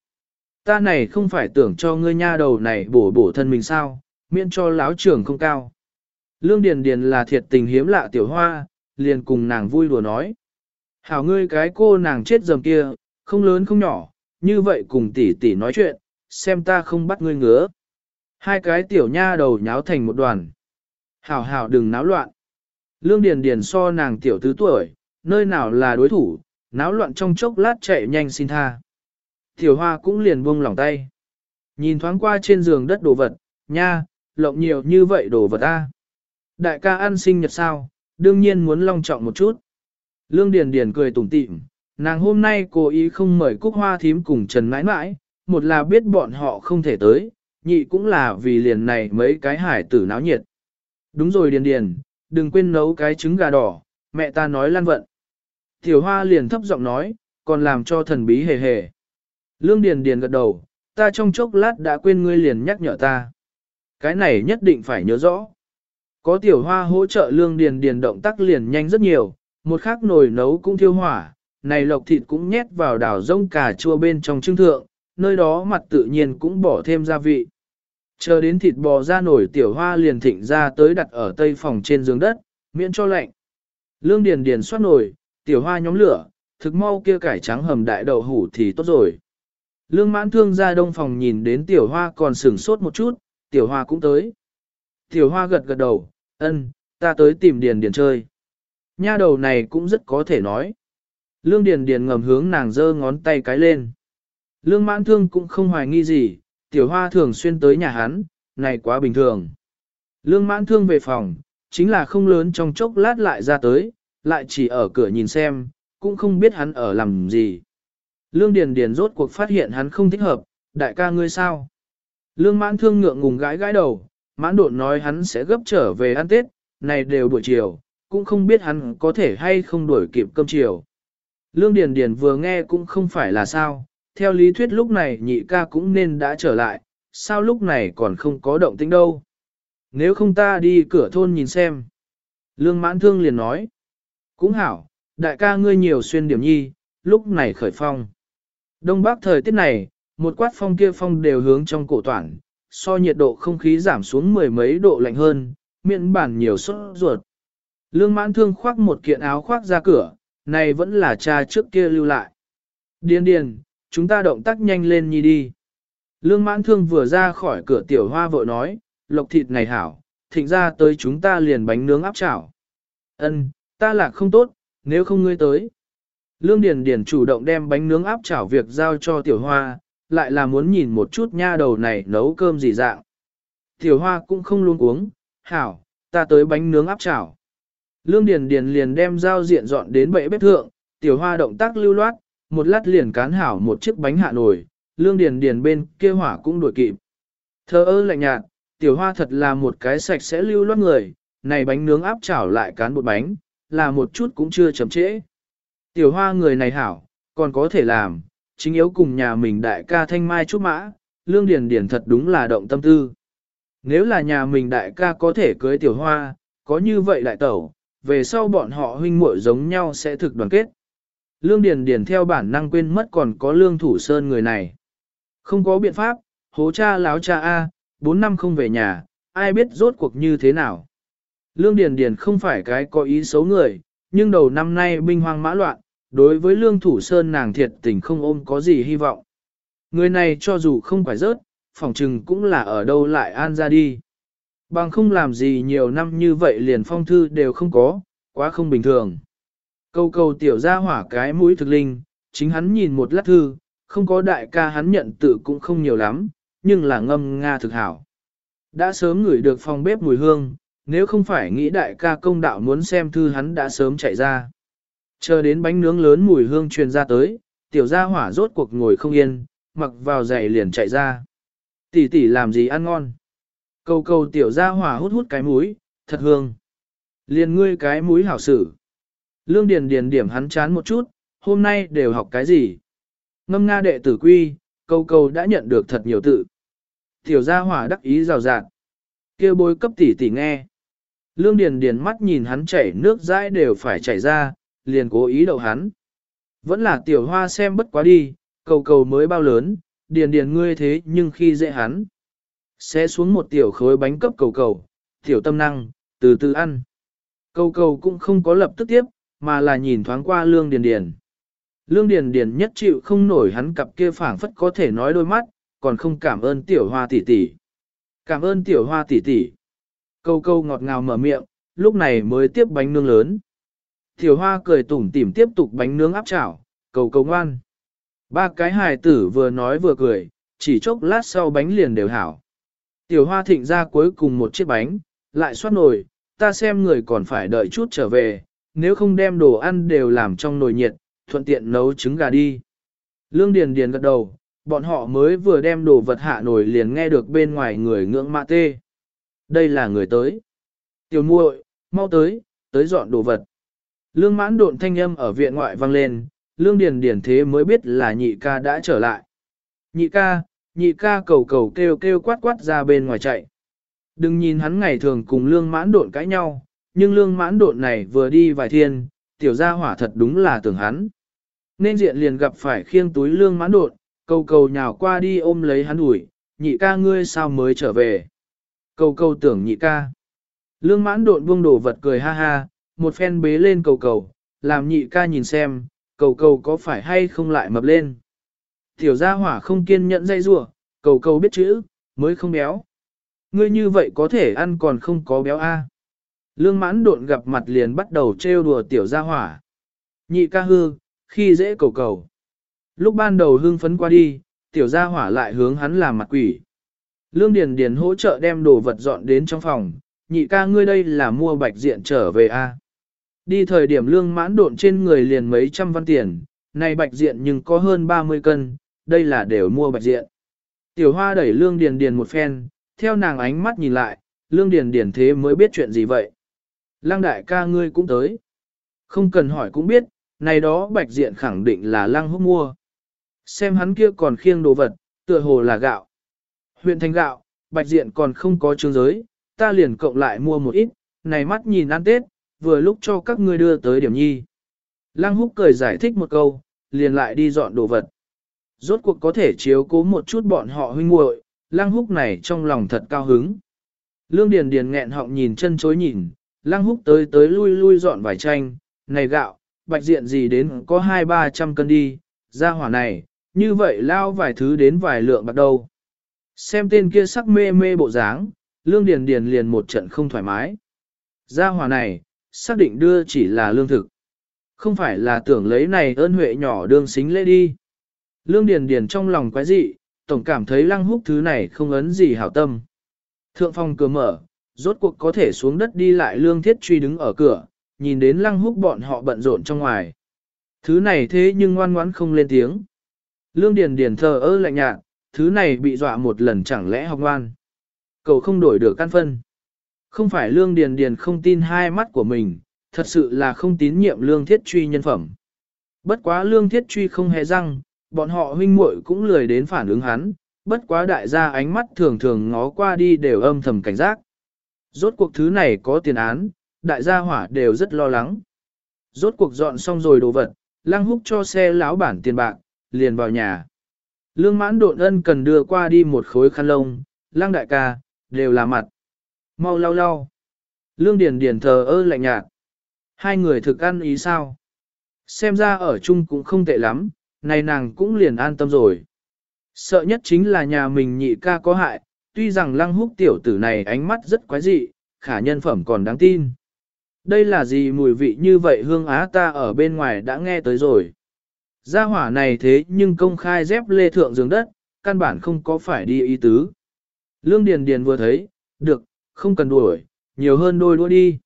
Speaker 1: Ta này không phải tưởng cho ngươi nha đầu này bổ bổ thân mình sao, miễn cho láo trưởng không cao. Lương Điền Điền là thiệt tình hiếm lạ tiểu hoa, liền cùng nàng vui đùa nói. Hảo ngươi cái cô nàng chết dầm kia, không lớn không nhỏ, như vậy cùng tỷ tỷ nói chuyện, xem ta không bắt ngươi ngứa. Hai cái tiểu nha đầu nháo thành một đoàn. Hảo hảo đừng náo loạn. Lương Điền Điền so nàng tiểu tứ tuổi, nơi nào là đối thủ, náo loạn trong chốc lát chạy nhanh xin tha. Tiểu hoa cũng liền buông lỏng tay. Nhìn thoáng qua trên giường đất đồ vật, nha, lộng nhiều như vậy đồ vật a. Đại ca ăn sinh nhật sao, đương nhiên muốn long trọng một chút. Lương Điền Điền cười tủm tỉm, nàng hôm nay cố ý không mời Cúc Hoa thím cùng Trần mãi mãi, một là biết bọn họ không thể tới, nhị cũng là vì liền này mấy cái hải tử náo nhiệt. Đúng rồi Điền Điền, đừng quên nấu cái trứng gà đỏ, mẹ ta nói lan vận. Tiểu hoa liền thấp giọng nói, còn làm cho thần bí hề hề. Lương Điền Điền gật đầu, ta trong chốc lát đã quên ngươi liền nhắc nhở ta. Cái này nhất định phải nhớ rõ. Có tiểu hoa hỗ trợ Lương Điền Điền động tác liền nhanh rất nhiều, một khắc nồi nấu cũng thiêu hỏa, này lộc thịt cũng nhét vào đảo rông cà chua bên trong trưng thượng, nơi đó mặt tự nhiên cũng bỏ thêm gia vị. Chờ đến thịt bò ra nổi tiểu hoa liền thịnh ra tới đặt ở tây phòng trên giường đất, miễn cho lạnh. Lương Điền Điền xoát nổi, tiểu hoa nhóm lửa, thực mau kia cải trắng hầm đại đậu hủ thì tốt rồi. Lương mãn thương ra đông phòng nhìn đến tiểu hoa còn sửng sốt một chút, tiểu hoa cũng tới. Tiểu hoa gật gật đầu, ân, ta tới tìm Điền Điền chơi. Nha đầu này cũng rất có thể nói. Lương Điền Điền ngầm hướng nàng giơ ngón tay cái lên. Lương mãn thương cũng không hoài nghi gì, tiểu hoa thường xuyên tới nhà hắn, này quá bình thường. Lương mãn thương về phòng, chính là không lớn trong chốc lát lại ra tới, lại chỉ ở cửa nhìn xem, cũng không biết hắn ở làm gì. Lương Điền Điền rốt cuộc phát hiện hắn không thích hợp, đại ca ngươi sao? Lương mãn thương ngượng ngùng gãi gãi đầu, mãn đột nói hắn sẽ gấp trở về ăn Tết, này đều buổi chiều, cũng không biết hắn có thể hay không đuổi kịp cơm chiều. Lương Điền Điền vừa nghe cũng không phải là sao, theo lý thuyết lúc này nhị ca cũng nên đã trở lại, sao lúc này còn không có động tĩnh đâu. Nếu không ta đi cửa thôn nhìn xem. Lương mãn thương liền nói. Cũng hảo, đại ca ngươi nhiều xuyên điểm nhi, lúc này khởi phong. Đông bắc thời tiết này, một quát phong kia phong đều hướng trong cổ toàn, so nhiệt độ không khí giảm xuống mười mấy độ lạnh hơn, miễn bản nhiều sốt ruột. Lương mãn thương khoác một kiện áo khoác ra cửa, này vẫn là cha trước kia lưu lại. Điên điền, chúng ta động tác nhanh lên nhi đi. Lương mãn thương vừa ra khỏi cửa tiểu hoa vội nói, lộc thịt này hảo, thịnh ra tới chúng ta liền bánh nướng áp chảo. Ân, ta là không tốt, nếu không ngươi tới. Lương Điền Điền chủ động đem bánh nướng áp chảo việc giao cho tiểu hoa, lại là muốn nhìn một chút nha đầu này nấu cơm gì dạng. Tiểu hoa cũng không luôn uống, hảo, ta tới bánh nướng áp chảo. Lương Điền Điền liền đem dao diện dọn đến bệ bếp thượng, tiểu hoa động tác lưu loát, một lát liền cán hảo một chiếc bánh hạ nổi, Lương Điền Điền bên kia hỏa cũng đuổi kịp. Thơ ơ lạnh nhạt, tiểu hoa thật là một cái sạch sẽ lưu loát người, này bánh nướng áp chảo lại cán bột bánh, là một chút cũng chưa chậm trễ. Tiểu hoa người này hảo, còn có thể làm, chính yếu cùng nhà mình đại ca thanh mai trúc mã, lương điền điền thật đúng là động tâm tư. Nếu là nhà mình đại ca có thể cưới tiểu hoa, có như vậy đại tẩu, về sau bọn họ huynh muội giống nhau sẽ thực đoàn kết. Lương Điền Điền theo bản năng quên mất còn có Lương Thủ Sơn người này. Không có biện pháp, hố cha láo cha A, 4 năm không về nhà, ai biết rốt cuộc như thế nào. Lương Điền Điền không phải cái có ý xấu người, nhưng đầu năm nay binh hoang mã loạn, đối với Lương Thủ Sơn nàng thiệt tình không ôm có gì hy vọng. Người này cho dù không phải rớt, phỏng trừng cũng là ở đâu lại an ra đi. Bằng không làm gì nhiều năm như vậy liền phong thư đều không có, quá không bình thường. Câu cầu tiểu ra hỏa cái mũi thực linh, chính hắn nhìn một lát thư, không có đại ca hắn nhận tự cũng không nhiều lắm, nhưng là ngâm nga thực hảo. Đã sớm ngửi được phòng bếp mùi hương, nếu không phải nghĩ đại ca công đạo muốn xem thư hắn đã sớm chạy ra. Chờ đến bánh nướng lớn mùi hương truyền ra tới, tiểu gia hỏa rốt cuộc ngồi không yên, mặc vào giày liền chạy ra. Tỷ tỷ làm gì ăn ngon? Cầu cầu tiểu gia hỏa hút hút cái mũi, thật hương. Liền ngươi cái mũi hảo sử. Lương Điền Điền điểm hắn chán một chút, hôm nay đều học cái gì? Ngâm Nga đệ tử quy, câu câu đã nhận được thật nhiều tự. Tiểu gia hỏa đắc ý rào rạt. kia bối cấp tỷ tỷ nghe. Lương Điền Điền mắt nhìn hắn chảy nước dãi đều phải chảy ra, liền cố ý đậu hắn. Vẫn là tiểu hoa xem bất quá đi, cầu cầu mới bao lớn, Điền Điền ngươi thế nhưng khi dễ hắn. Sẽ xuống một tiểu khối bánh cấp cầu cầu, tiểu tâm năng, từ từ ăn. Cầu cầu cũng không có lập tức tiếp, mà là nhìn thoáng qua Lương Điền Điền. Lương Điền Điền nhất chịu không nổi hắn cặp kia phảng phất có thể nói đôi mắt, còn không cảm ơn tiểu hoa tỷ tỷ. Cảm ơn tiểu hoa tỷ tỷ. Câu câu ngọt ngào mở miệng, lúc này mới tiếp bánh nướng lớn. Tiểu hoa cười tủm tỉm tiếp tục bánh nướng áp chảo, cầu cầu ngoan. Ba cái hài tử vừa nói vừa cười, chỉ chốc lát sau bánh liền đều hảo. Tiểu hoa thịnh ra cuối cùng một chiếc bánh, lại xoát nồi, ta xem người còn phải đợi chút trở về, nếu không đem đồ ăn đều làm trong nồi nhiệt, thuận tiện nấu trứng gà đi. Lương Điền Điền gật đầu, bọn họ mới vừa đem đồ vật hạ nồi liền nghe được bên ngoài người ngưỡng mạ tê. Đây là người tới. Tiểu muội, mau tới, tới dọn đồ vật. Lương mãn độn thanh âm ở viện ngoại vang lên, lương điền điển thế mới biết là nhị ca đã trở lại. Nhị ca, nhị ca cầu cầu kêu kêu quát quát ra bên ngoài chạy. Đừng nhìn hắn ngày thường cùng lương mãn độn cãi nhau, nhưng lương mãn độn này vừa đi vài thiên, tiểu gia hỏa thật đúng là tưởng hắn. Nên diện liền gặp phải khiêng túi lương mãn độn, cầu cầu nhào qua đi ôm lấy hắn ủi, nhị ca ngươi sao mới trở về. Cầu cầu tưởng nhị ca. Lương mãn độn buông đổ vật cười ha ha, một phen bế lên cầu cầu, làm nhị ca nhìn xem, cầu cầu có phải hay không lại mập lên. Tiểu gia hỏa không kiên nhẫn dây rủa cầu cầu biết chữ, mới không béo. Ngươi như vậy có thể ăn còn không có béo a. Lương mãn độn gặp mặt liền bắt đầu trêu đùa tiểu gia hỏa. Nhị ca hư, khi dễ cầu cầu. Lúc ban đầu hưng phấn qua đi, tiểu gia hỏa lại hướng hắn làm mặt quỷ. Lương Điền Điền hỗ trợ đem đồ vật dọn đến trong phòng, nhị ca ngươi đây là mua bạch diện trở về a. Đi thời điểm lương mãn độn trên người liền mấy trăm văn tiền, này bạch diện nhưng có hơn 30 cân, đây là đều mua bạch diện. Tiểu hoa đẩy lương điền điền một phen, theo nàng ánh mắt nhìn lại, lương điền điền thế mới biết chuyện gì vậy. Lăng đại ca ngươi cũng tới. Không cần hỏi cũng biết, này đó bạch diện khẳng định là lăng húc mua. Xem hắn kia còn khiêng đồ vật, tựa hồ là gạo. Huyện thành gạo, bạch diện còn không có chương giới, ta liền cộng lại mua một ít, này mắt nhìn ăn tết, vừa lúc cho các ngươi đưa tới điểm nhi. Lăng húc cười giải thích một câu, liền lại đi dọn đồ vật. Rốt cuộc có thể chiếu cố một chút bọn họ huynh muội, lăng húc này trong lòng thật cao hứng. Lương Điền Điền nghẹn họng nhìn chân chối nhìn, lăng húc tới tới lui lui dọn vài chanh, này gạo, bạch diện gì đến có hai ba trăm cân đi, ra hỏa này, như vậy lao vài thứ đến vài lượng bạc đâu. Xem tên kia sắc mê mê bộ dáng, Lương Điền Điền liền một trận không thoải mái. Gia hỏa này, xác định đưa chỉ là lương thực. Không phải là tưởng lấy này ơn huệ nhỏ đương xính lễ đi. Lương Điền Điền trong lòng quái dị, tổng cảm thấy lăng húc thứ này không ấn gì hảo tâm. Thượng phòng cửa mở, rốt cuộc có thể xuống đất đi lại lương thiết truy đứng ở cửa, nhìn đến lăng húc bọn họ bận rộn trong ngoài. Thứ này thế nhưng ngoan ngoãn không lên tiếng. Lương Điền Điền thờ ơ lạnh nhạt, thứ này bị dọa một lần chẳng lẽ học ngoan. Cậu không đổi được căn phân. Không phải Lương Điền Điền không tin hai mắt của mình, thật sự là không tín nhiệm Lương Thiết Truy nhân phẩm. Bất quá Lương Thiết Truy không hề răng, bọn họ huynh muội cũng lười đến phản ứng hắn, bất quá đại gia ánh mắt thường thường ngó qua đi đều âm thầm cảnh giác. Rốt cuộc thứ này có tiền án, đại gia hỏa đều rất lo lắng. Rốt cuộc dọn xong rồi đồ vật, lăng húc cho xe lão bản tiền bạc, liền vào nhà. Lương mãn độn ân cần đưa qua đi một khối khăn lông, lăng đại ca, đều là mặt. Mau lau lau. Lương Điền Điền thờ ơ lạnh nhạt. Hai người thực ăn ý sao? Xem ra ở chung cũng không tệ lắm, này nàng cũng liền an tâm rồi. Sợ nhất chính là nhà mình nhị ca có hại, tuy rằng lăng húc tiểu tử này ánh mắt rất quái dị, khả nhân phẩm còn đáng tin. Đây là gì mùi vị như vậy hương á ta ở bên ngoài đã nghe tới rồi. Gia hỏa này thế nhưng công khai dép lê thượng giường đất, căn bản không có phải đi ý tứ. Lương Điền Điền vừa thấy, được, không cần đuổi, nhiều hơn đôi đua đi.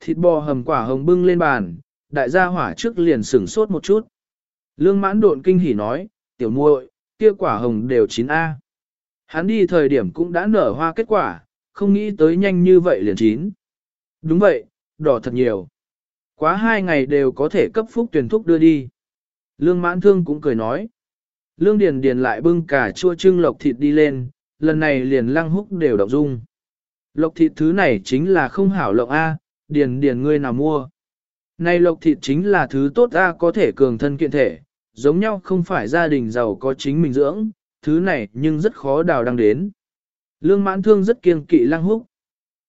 Speaker 1: Thịt bò hầm quả hồng bưng lên bàn, đại gia hỏa trước liền sửng sốt một chút. Lương mãn độn kinh hỉ nói, tiểu muội, kia quả hồng đều chín a. Hắn đi thời điểm cũng đã nở hoa kết quả, không nghĩ tới nhanh như vậy liền chín. Đúng vậy, đỏ thật nhiều. Quá hai ngày đều có thể cấp phúc tuyển thúc đưa đi. Lương mãn thương cũng cười nói. Lương Điền Điền lại bưng cả chua trưng lộc thịt đi lên, lần này liền lăng húc đều động dung. Lộc thịt thứ này chính là không hảo lộc A, Điền Điền ngươi nào mua. Này lộc thịt chính là thứ tốt A có thể cường thân kiện thể, giống nhau không phải gia đình giàu có chính mình dưỡng, thứ này nhưng rất khó đào đăng đến. Lương mãn thương rất kiêng kỵ lăng húc.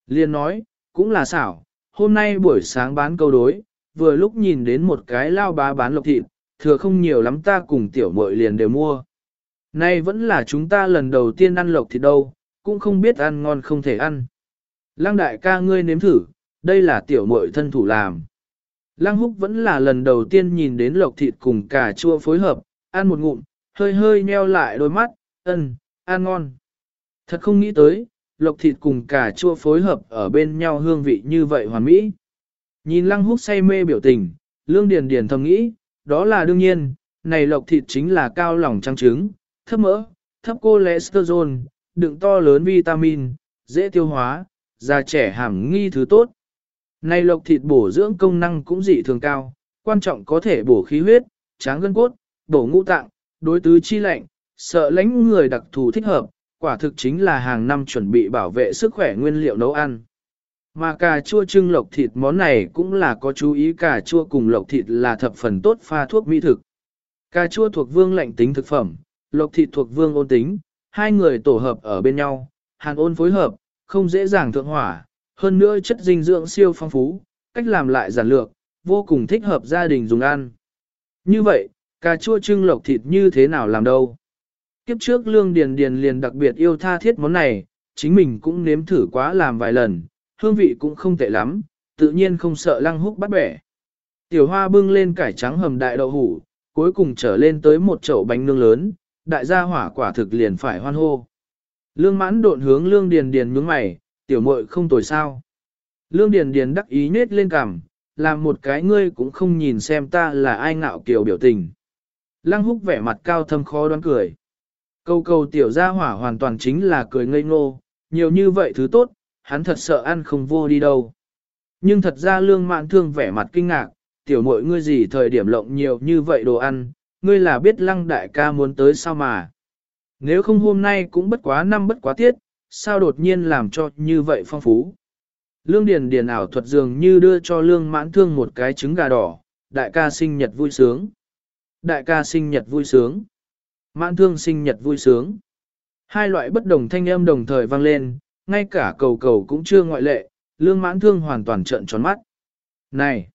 Speaker 1: Liên nói, cũng là xảo, hôm nay buổi sáng bán câu đối, vừa lúc nhìn đến một cái lao bá bán lộc thịt, thừa không nhiều lắm ta cùng tiểu muội liền đều mua. Nay vẫn là chúng ta lần đầu tiên ăn lộc thịt đâu, cũng không biết ăn ngon không thể ăn. Lăng đại ca ngươi nếm thử, đây là tiểu muội thân thủ làm. Lăng húc vẫn là lần đầu tiên nhìn đến lộc thịt cùng cà chua phối hợp, ăn một ngụm, hơi hơi nheo lại đôi mắt, ân, ăn ngon. Thật không nghĩ tới, lộc thịt cùng cà chua phối hợp ở bên nhau hương vị như vậy hoàn mỹ. Nhìn lăng húc say mê biểu tình, lương điền điền thầm nghĩ, đó là đương nhiên, này lộc thịt chính là cao lỏng trắng trứng, thấp mỡ, thấp cholesterol, đựng to lớn vitamin, dễ tiêu hóa, già trẻ hàm nghi thứ tốt. Này lộc thịt bổ dưỡng công năng cũng dị thường cao, quan trọng có thể bổ khí huyết, tráng gân cốt, bổ ngũ tạng, đối tứ chi lạnh, sợ lãnh người đặc thù thích hợp, quả thực chính là hàng năm chuẩn bị bảo vệ sức khỏe nguyên liệu nấu ăn. Mà cà chua trưng lộc thịt món này cũng là có chú ý cà chua cùng lộc thịt là thập phần tốt pha thuốc mỹ thực. Cà chua thuộc vương lạnh tính thực phẩm, lộc thịt thuộc vương ôn tính, hai người tổ hợp ở bên nhau, hàn ôn phối hợp, không dễ dàng thượng hỏa, hơn nữa chất dinh dưỡng siêu phong phú, cách làm lại giản lược, vô cùng thích hợp gia đình dùng ăn. Như vậy, cà chua trưng lộc thịt như thế nào làm đâu? Kiếp trước Lương Điền Điền liền đặc biệt yêu tha thiết món này, chính mình cũng nếm thử quá làm vài lần, hương vị cũng không tệ lắm, tự nhiên không sợ lăng húc bắt bẻ. Tiểu hoa bưng lên cải trắng hầm đại đậu hủ, cuối cùng trở lên tới một chậu bánh nướng lớn, đại gia hỏa quả thực liền phải hoan hô. Lương mãn độn hướng lương điền điền nhướng mày, tiểu muội không tồi sao. Lương điền điền đắc ý nết lên cằm, làm một cái ngươi cũng không nhìn xem ta là ai ngạo kiều biểu tình. Lăng húc vẻ mặt cao thâm khó đoán cười. Câu câu tiểu gia hỏa hoàn toàn chính là cười ngây ngô, nhiều như vậy thứ tốt, hắn thật sợ ăn không vô đi đâu. Nhưng thật ra lương mạn thương vẻ mặt kinh ngạc, tiểu muội ngươi gì thời điểm lộng nhiều như vậy đồ ăn, ngươi là biết lăng đại ca muốn tới sao mà. Nếu không hôm nay cũng bất quá năm bất quá tiết, sao đột nhiên làm cho như vậy phong phú. Lương Điền Điền ảo thuật dường như đưa cho Lương Mãn Thương một cái trứng gà đỏ, đại ca sinh nhật vui sướng. Đại ca sinh nhật vui sướng. Mãn Thương sinh nhật vui sướng. Hai loại bất đồng thanh âm đồng thời vang lên, ngay cả cầu cầu cũng chưa ngoại lệ, Lương Mãn Thương hoàn toàn trợn tròn mắt. Này!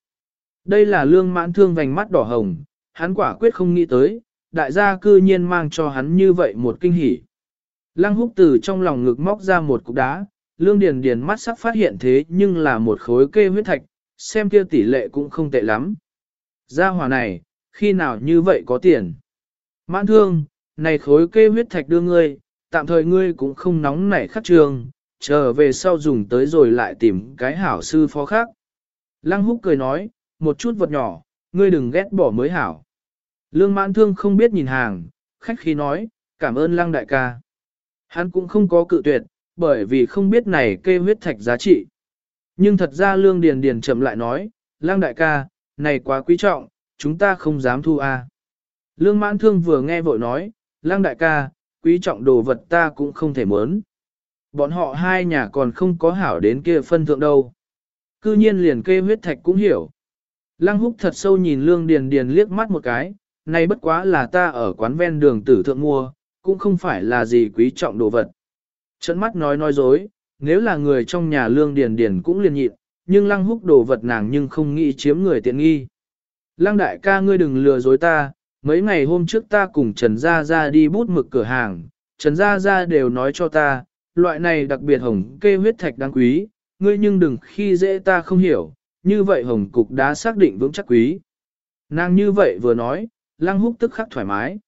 Speaker 1: Đây là Lương Mãn Thương vành mắt đỏ hồng, hắn quả quyết không nghĩ tới, đại gia cư nhiên mang cho hắn như vậy một kinh hỉ. Lăng húc từ trong lòng ngực móc ra một cục đá, lương điền điền mắt sắc phát hiện thế nhưng là một khối kê huyết thạch, xem kia tỷ lệ cũng không tệ lắm. Gia hỏa này, khi nào như vậy có tiền? Mãn thương, này khối kê huyết thạch đưa ngươi, tạm thời ngươi cũng không nóng nảy khắc trường, chờ về sau dùng tới rồi lại tìm cái hảo sư phó khác. Lăng húc cười nói, một chút vật nhỏ, ngươi đừng ghét bỏ mới hảo. Lương mãn thương không biết nhìn hàng, khách khí nói, cảm ơn lăng đại ca. Hắn cũng không có cự tuyệt, bởi vì không biết này kê huyết thạch giá trị. Nhưng thật ra lương điền điền chậm lại nói, lăng đại ca, này quá quý trọng, chúng ta không dám thu a. Lương mãn thương vừa nghe vội nói, lăng đại ca, quý trọng đồ vật ta cũng không thể muốn. Bọn họ hai nhà còn không có hảo đến kia phân thượng đâu. Cư nhiên liền kê huyết thạch cũng hiểu. Lăng húc thật sâu nhìn lương điền điền liếc mắt một cái, này bất quá là ta ở quán ven đường tử thượng mua, cũng không phải là gì quý trọng đồ vật. Trận mắt nói nói dối, nếu là người trong nhà lương điền điền cũng liền nhịn, nhưng lăng húc đồ vật nàng nhưng không nghĩ chiếm người tiện nghi. Lăng đại ca ngươi đừng lừa dối ta, mấy ngày hôm trước ta cùng Trần Gia Gia đi bút mực cửa hàng, Trần Gia Gia đều nói cho ta, loại này đặc biệt hồng kê huyết thạch đáng quý, ngươi nhưng đừng khi dễ ta không hiểu, như vậy hồng cục đã xác định vững chắc quý. Nàng như vậy vừa nói, lăng húc tức khắc thoải mái.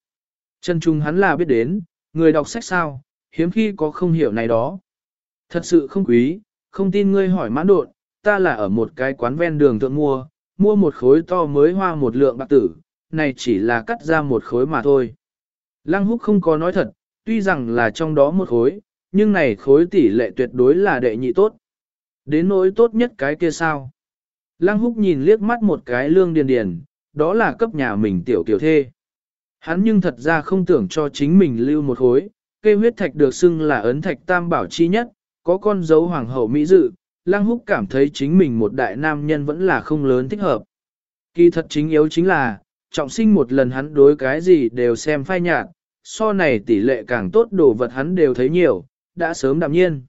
Speaker 1: Trần Trung hắn là biết đến, người đọc sách sao, hiếm khi có không hiểu này đó. Thật sự không quý, không tin ngươi hỏi mãn đột, ta là ở một cái quán ven đường thượng mua, mua một khối to mới hoa một lượng bạc tử, này chỉ là cắt ra một khối mà thôi. Lăng húc không có nói thật, tuy rằng là trong đó một khối, nhưng này khối tỷ lệ tuyệt đối là đệ nhị tốt. Đến nỗi tốt nhất cái kia sao? Lăng húc nhìn liếc mắt một cái lương điền điền, đó là cấp nhà mình tiểu tiểu thê. Hắn nhưng thật ra không tưởng cho chính mình lưu một khối, cây huyết thạch được xưng là ấn thạch tam bảo chi nhất, có con dấu hoàng hậu mỹ dự, Lăng Húc cảm thấy chính mình một đại nam nhân vẫn là không lớn thích hợp. Kỳ thật chính yếu chính là, trọng sinh một lần hắn đối cái gì đều xem phai nhạt, so này tỷ lệ càng tốt đồ vật hắn đều thấy nhiều, đã sớm đạm nhiên.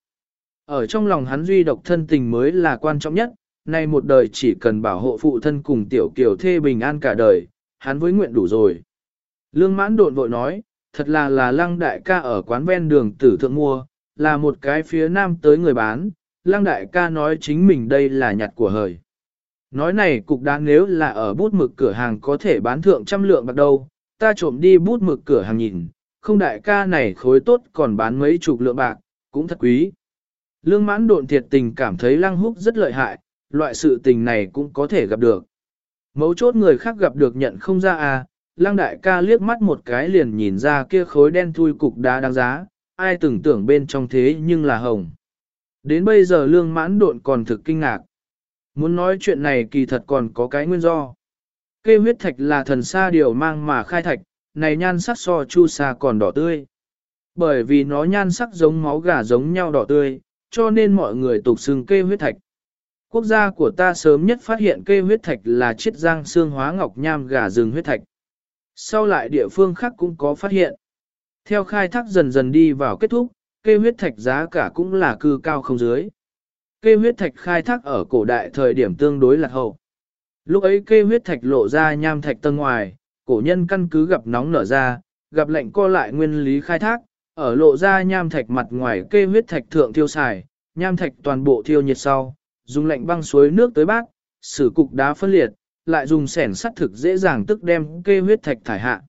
Speaker 1: Ở trong lòng hắn duy độc thân tình mới là quan trọng nhất, nay một đời chỉ cần bảo hộ phụ thân cùng tiểu kiều thê bình an cả đời, hắn với nguyện đủ rồi. Lương mãn độn vội nói, thật là là lăng đại ca ở quán ven đường tử thượng mua, là một cái phía nam tới người bán, lăng đại ca nói chính mình đây là nhặt của hời. Nói này cục đá nếu là ở bút mực cửa hàng có thể bán thượng trăm lượng bạc đâu, ta trộm đi bút mực cửa hàng nhìn, không đại ca này khối tốt còn bán mấy chục lượng bạc, cũng thật quý. Lương mãn độn thiệt tình cảm thấy lăng húc rất lợi hại, loại sự tình này cũng có thể gặp được. Mấu chốt người khác gặp được nhận không ra à, lăng đại ca liếc mắt một cái liền nhìn ra kia khối đen thui cục đá đáng giá, ai tưởng tưởng bên trong thế nhưng là hồng. Đến bây giờ lương mãn độn còn thực kinh ngạc. Muốn nói chuyện này kỳ thật còn có cái nguyên do. Kê huyết thạch là thần sa điều mang mà khai thạch, này nhan sắc so chu sa còn đỏ tươi. Bởi vì nó nhan sắc giống máu gà giống nhau đỏ tươi, cho nên mọi người tục xưng kê huyết thạch. Quốc gia của ta sớm nhất phát hiện kê huyết thạch là chiết giang xương hóa ngọc nham gà rừng huyết thạch. Sau lại địa phương khác cũng có phát hiện. Theo khai thác dần dần đi vào kết thúc, kê huyết thạch giá cả cũng là cư cao không dưới. Kê huyết thạch khai thác ở cổ đại thời điểm tương đối lạc hậu. Lúc ấy kê huyết thạch lộ ra nham thạch tầng ngoài, cổ nhân căn cứ gặp nóng nở ra, gặp lệnh co lại nguyên lý khai thác, ở lộ ra nham thạch mặt ngoài kê huyết thạch thượng thiêu xài, nham thạch toàn bộ thiêu nhiệt sau, dùng lệnh băng suối nước tới bát, sử cục đá phân liệt, lại dùng sẻn sắt thực dễ dàng tức đem kê huyết thạch thải hạ.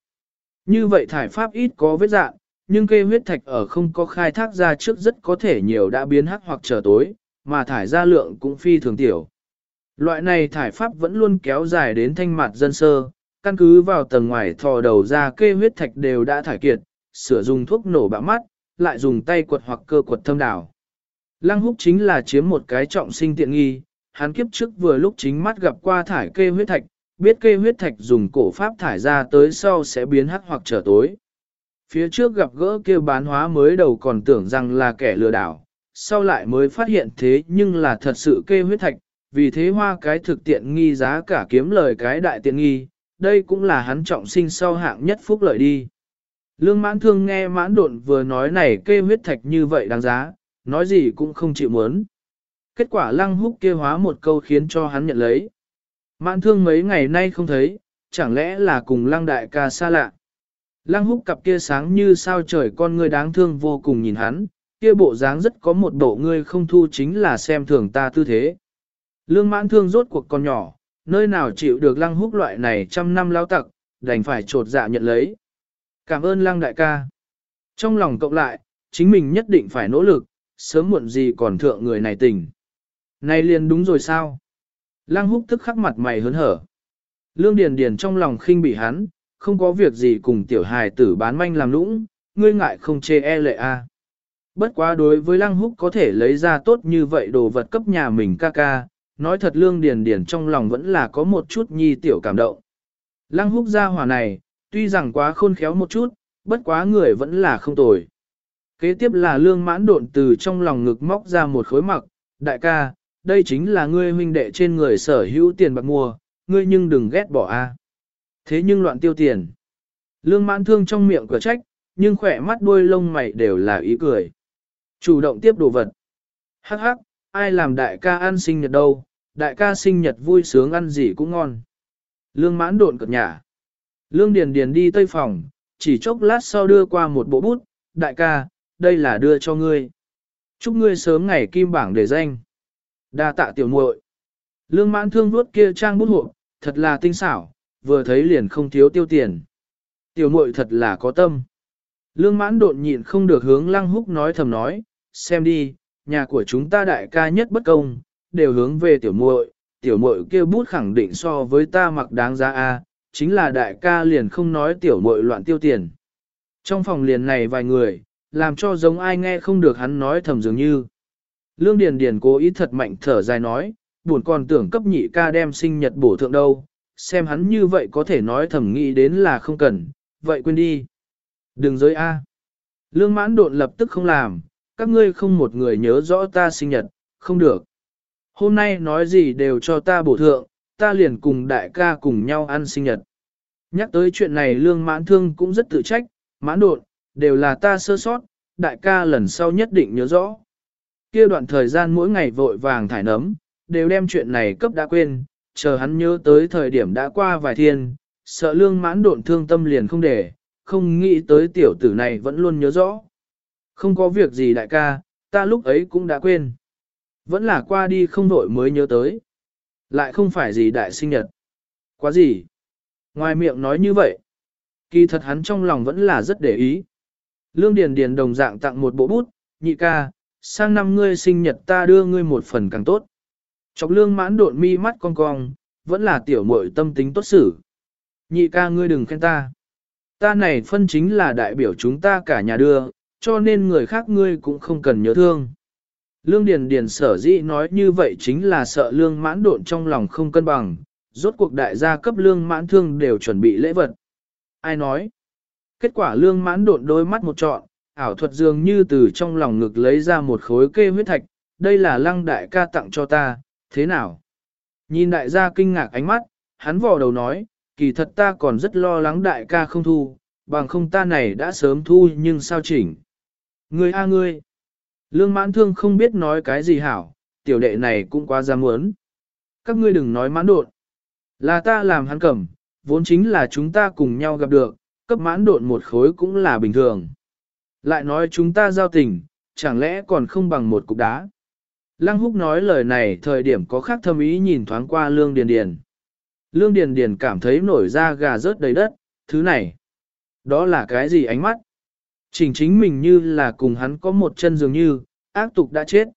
Speaker 1: Như vậy thải pháp ít có vết dạng, nhưng kê huyết thạch ở không có khai thác ra trước rất có thể nhiều đã biến hắc hoặc trở tối, mà thải ra lượng cũng phi thường tiểu. Loại này thải pháp vẫn luôn kéo dài đến thanh mặt dân sơ, căn cứ vào tầng ngoài thò đầu ra kê huyết thạch đều đã thải kiệt, sửa dùng thuốc nổ bạ mắt, lại dùng tay quật hoặc cơ quật thâm đảo. Lăng húc chính là chiếm một cái trọng sinh tiện nghi, hắn kiếp trước vừa lúc chính mắt gặp qua thải kê huyết thạch, biết kê huyết thạch dùng cổ pháp thải ra tới sau sẽ biến hắc hoặc trở tối. Phía trước gặp gỡ kia bán hóa mới đầu còn tưởng rằng là kẻ lừa đảo, sau lại mới phát hiện thế nhưng là thật sự kê huyết thạch, vì thế hoa cái thực tiện nghi giá cả kiếm lời cái đại tiện nghi, đây cũng là hắn trọng sinh sau hạng nhất phúc lợi đi. Lương mãn thương nghe mãn độn vừa nói này kê huyết thạch như vậy đáng giá, nói gì cũng không chịu muốn. Kết quả lăng húc kia hóa một câu khiến cho hắn nhận lấy. Mãn thương mấy ngày nay không thấy, chẳng lẽ là cùng lăng đại ca xa lạ. Lăng húc cặp kia sáng như sao trời con người đáng thương vô cùng nhìn hắn, kia bộ dáng rất có một bộ ngươi không thu chính là xem thường ta tư thế. Lương mãn thương rốt cuộc con nhỏ, nơi nào chịu được lăng húc loại này trăm năm lao tặc, đành phải trột dạ nhận lấy. Cảm ơn lăng đại ca. Trong lòng cộng lại, chính mình nhất định phải nỗ lực, sớm muộn gì còn thượng người này tình. Này liền đúng rồi sao? Lăng húc tức khắc mặt mày hớn hở. Lương Điền Điền trong lòng khinh bị hắn, không có việc gì cùng tiểu hài tử bán manh làm lũng, ngươi ngại không chê e lệ a. À. Bất quá đối với Lăng Húc có thể lấy ra tốt như vậy đồ vật cấp nhà mình ca ca, nói thật Lương Điền Điền trong lòng vẫn là có một chút nhi tiểu cảm động. Lăng Húc gia hỏa này, tuy rằng quá khôn khéo một chút, bất quá người vẫn là không tồi. Kế tiếp là Lương Mãn Độn từ trong lòng ngực móc ra một khối mặc, đại ca, đây chính là ngươi huynh đệ trên người sở hữu tiền bạc mua, ngươi nhưng đừng ghét bỏ a. Thế nhưng loạn tiêu tiền. Lương mãn thương trong miệng cửa trách, nhưng khỏe mắt đuôi lông mày đều là ý cười. Chủ động tiếp đồ vật. Hắc hắc, ai làm đại ca ăn sinh nhật đâu, đại ca sinh nhật vui sướng ăn gì cũng ngon. Lương mãn độn cật nhả. Lương Điền Điền đi tây phòng, chỉ chốc lát sau đưa qua một bộ bút, đại ca, đây là đưa cho ngươi. Chúc ngươi sớm ngày kim bảng để danh. Đa tạ tiểu muội. Lương mãn thương vuốt kia trang bút hộ, thật là tinh xảo, vừa thấy liền không thiếu tiêu tiền. Tiểu muội thật là có tâm. Lương mãn đột nhịn không được hướng lăng húc nói thầm nói, xem đi, nhà của chúng ta đại ca nhất bất công, đều hướng về tiểu muội, tiểu muội kêu bút khẳng định so với ta mặc đáng giá a, chính là đại ca liền không nói tiểu muội loạn tiêu tiền. Trong phòng liền này vài người, làm cho giống ai nghe không được hắn nói thầm dường như. Lương Điền Điền cố ý thật mạnh thở dài nói, buồn còn tưởng cấp nhị ca đem sinh nhật bổ thượng đâu, xem hắn như vậy có thể nói thầm nghĩ đến là không cần, vậy quên đi. Đừng giới A. Lương mãn độn lập tức không làm, các ngươi không một người nhớ rõ ta sinh nhật, không được. Hôm nay nói gì đều cho ta bổ thượng, ta liền cùng đại ca cùng nhau ăn sinh nhật. Nhắc tới chuyện này lương mãn thương cũng rất tự trách, mãn độn, đều là ta sơ sót, đại ca lần sau nhất định nhớ rõ. Kia đoạn thời gian mỗi ngày vội vàng thải nấm, đều đem chuyện này cấp đã quên, chờ hắn nhớ tới thời điểm đã qua vài thiên, sợ lương mãn độn thương tâm liền không để, không nghĩ tới tiểu tử này vẫn luôn nhớ rõ. Không có việc gì đại ca, ta lúc ấy cũng đã quên. Vẫn là qua đi không đội mới nhớ tới. Lại không phải gì đại sinh nhật. Quá gì? Ngoài miệng nói như vậy. Kỳ thật hắn trong lòng vẫn là rất để ý. Lương Điền Điền đồng dạng tặng một bộ bút, nhị ca, sang năm ngươi sinh nhật ta đưa ngươi một phần càng tốt. Chọc lương mãn độn mi mắt cong cong, vẫn là tiểu muội tâm tính tốt xử. Nhị ca ngươi đừng khen ta. Ta này phân chính là đại biểu chúng ta cả nhà đưa, cho nên người khác ngươi cũng không cần nhớ thương. Lương Điền Điền sở dĩ nói như vậy chính là sợ lương mãn độn trong lòng không cân bằng, rốt cuộc đại gia cấp lương mãn thương đều chuẩn bị lễ vật. Ai nói? Kết quả lương mãn độn đôi mắt một trọn, ảo thuật dường như từ trong lòng ngực lấy ra một khối kê huyết thạch, đây là lăng đại ca tặng cho ta, thế nào? Nhìn đại gia kinh ngạc ánh mắt, hắn vò đầu nói, kỳ thật ta còn rất lo lắng đại ca không thu, bằng không ta này đã sớm thu nhưng sao chỉnh. Ngươi a ngươi. Lương mãn thương không biết nói cái gì hảo, tiểu đệ này cũng quá dám muốn. Các ngươi đừng nói mãn đột, Là ta làm hắn cầm, vốn chính là chúng ta cùng nhau gặp được, cấp mãn đột một khối cũng là bình thường. Lại nói chúng ta giao tình, chẳng lẽ còn không bằng một cục đá. Lăng húc nói lời này thời điểm có khác thâm ý nhìn thoáng qua lương điền điền. Lương điền điền cảm thấy nổi da gà rớt đầy đất, thứ này. Đó là cái gì ánh mắt? Chỉnh chính mình như là cùng hắn có một chân dường như, ác tục đã chết.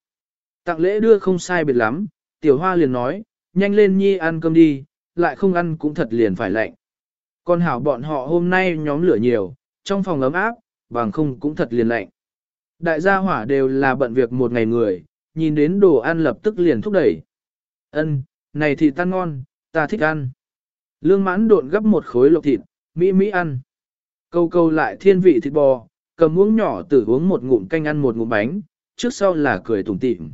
Speaker 1: Tặng lễ đưa không sai biệt lắm, tiểu hoa liền nói, nhanh lên nhi ăn cơm đi, lại không ăn cũng thật liền phải lạnh. Con hảo bọn họ hôm nay nhóm lửa nhiều, trong phòng ấm áp, bằng không cũng thật liền lạnh. Đại gia hỏa đều là bận việc một ngày người, nhìn đến đồ ăn lập tức liền thúc đẩy. Ân, này thịt tan ngon, ta thích ăn. Lương mãn độn gấp một khối lộc thịt, mỹ mỹ ăn. Câu câu lại thiên vị thịt bò, cầm uống nhỏ tử uống một ngụm canh ăn một ngụm bánh, trước sau là cười tủm tỉm.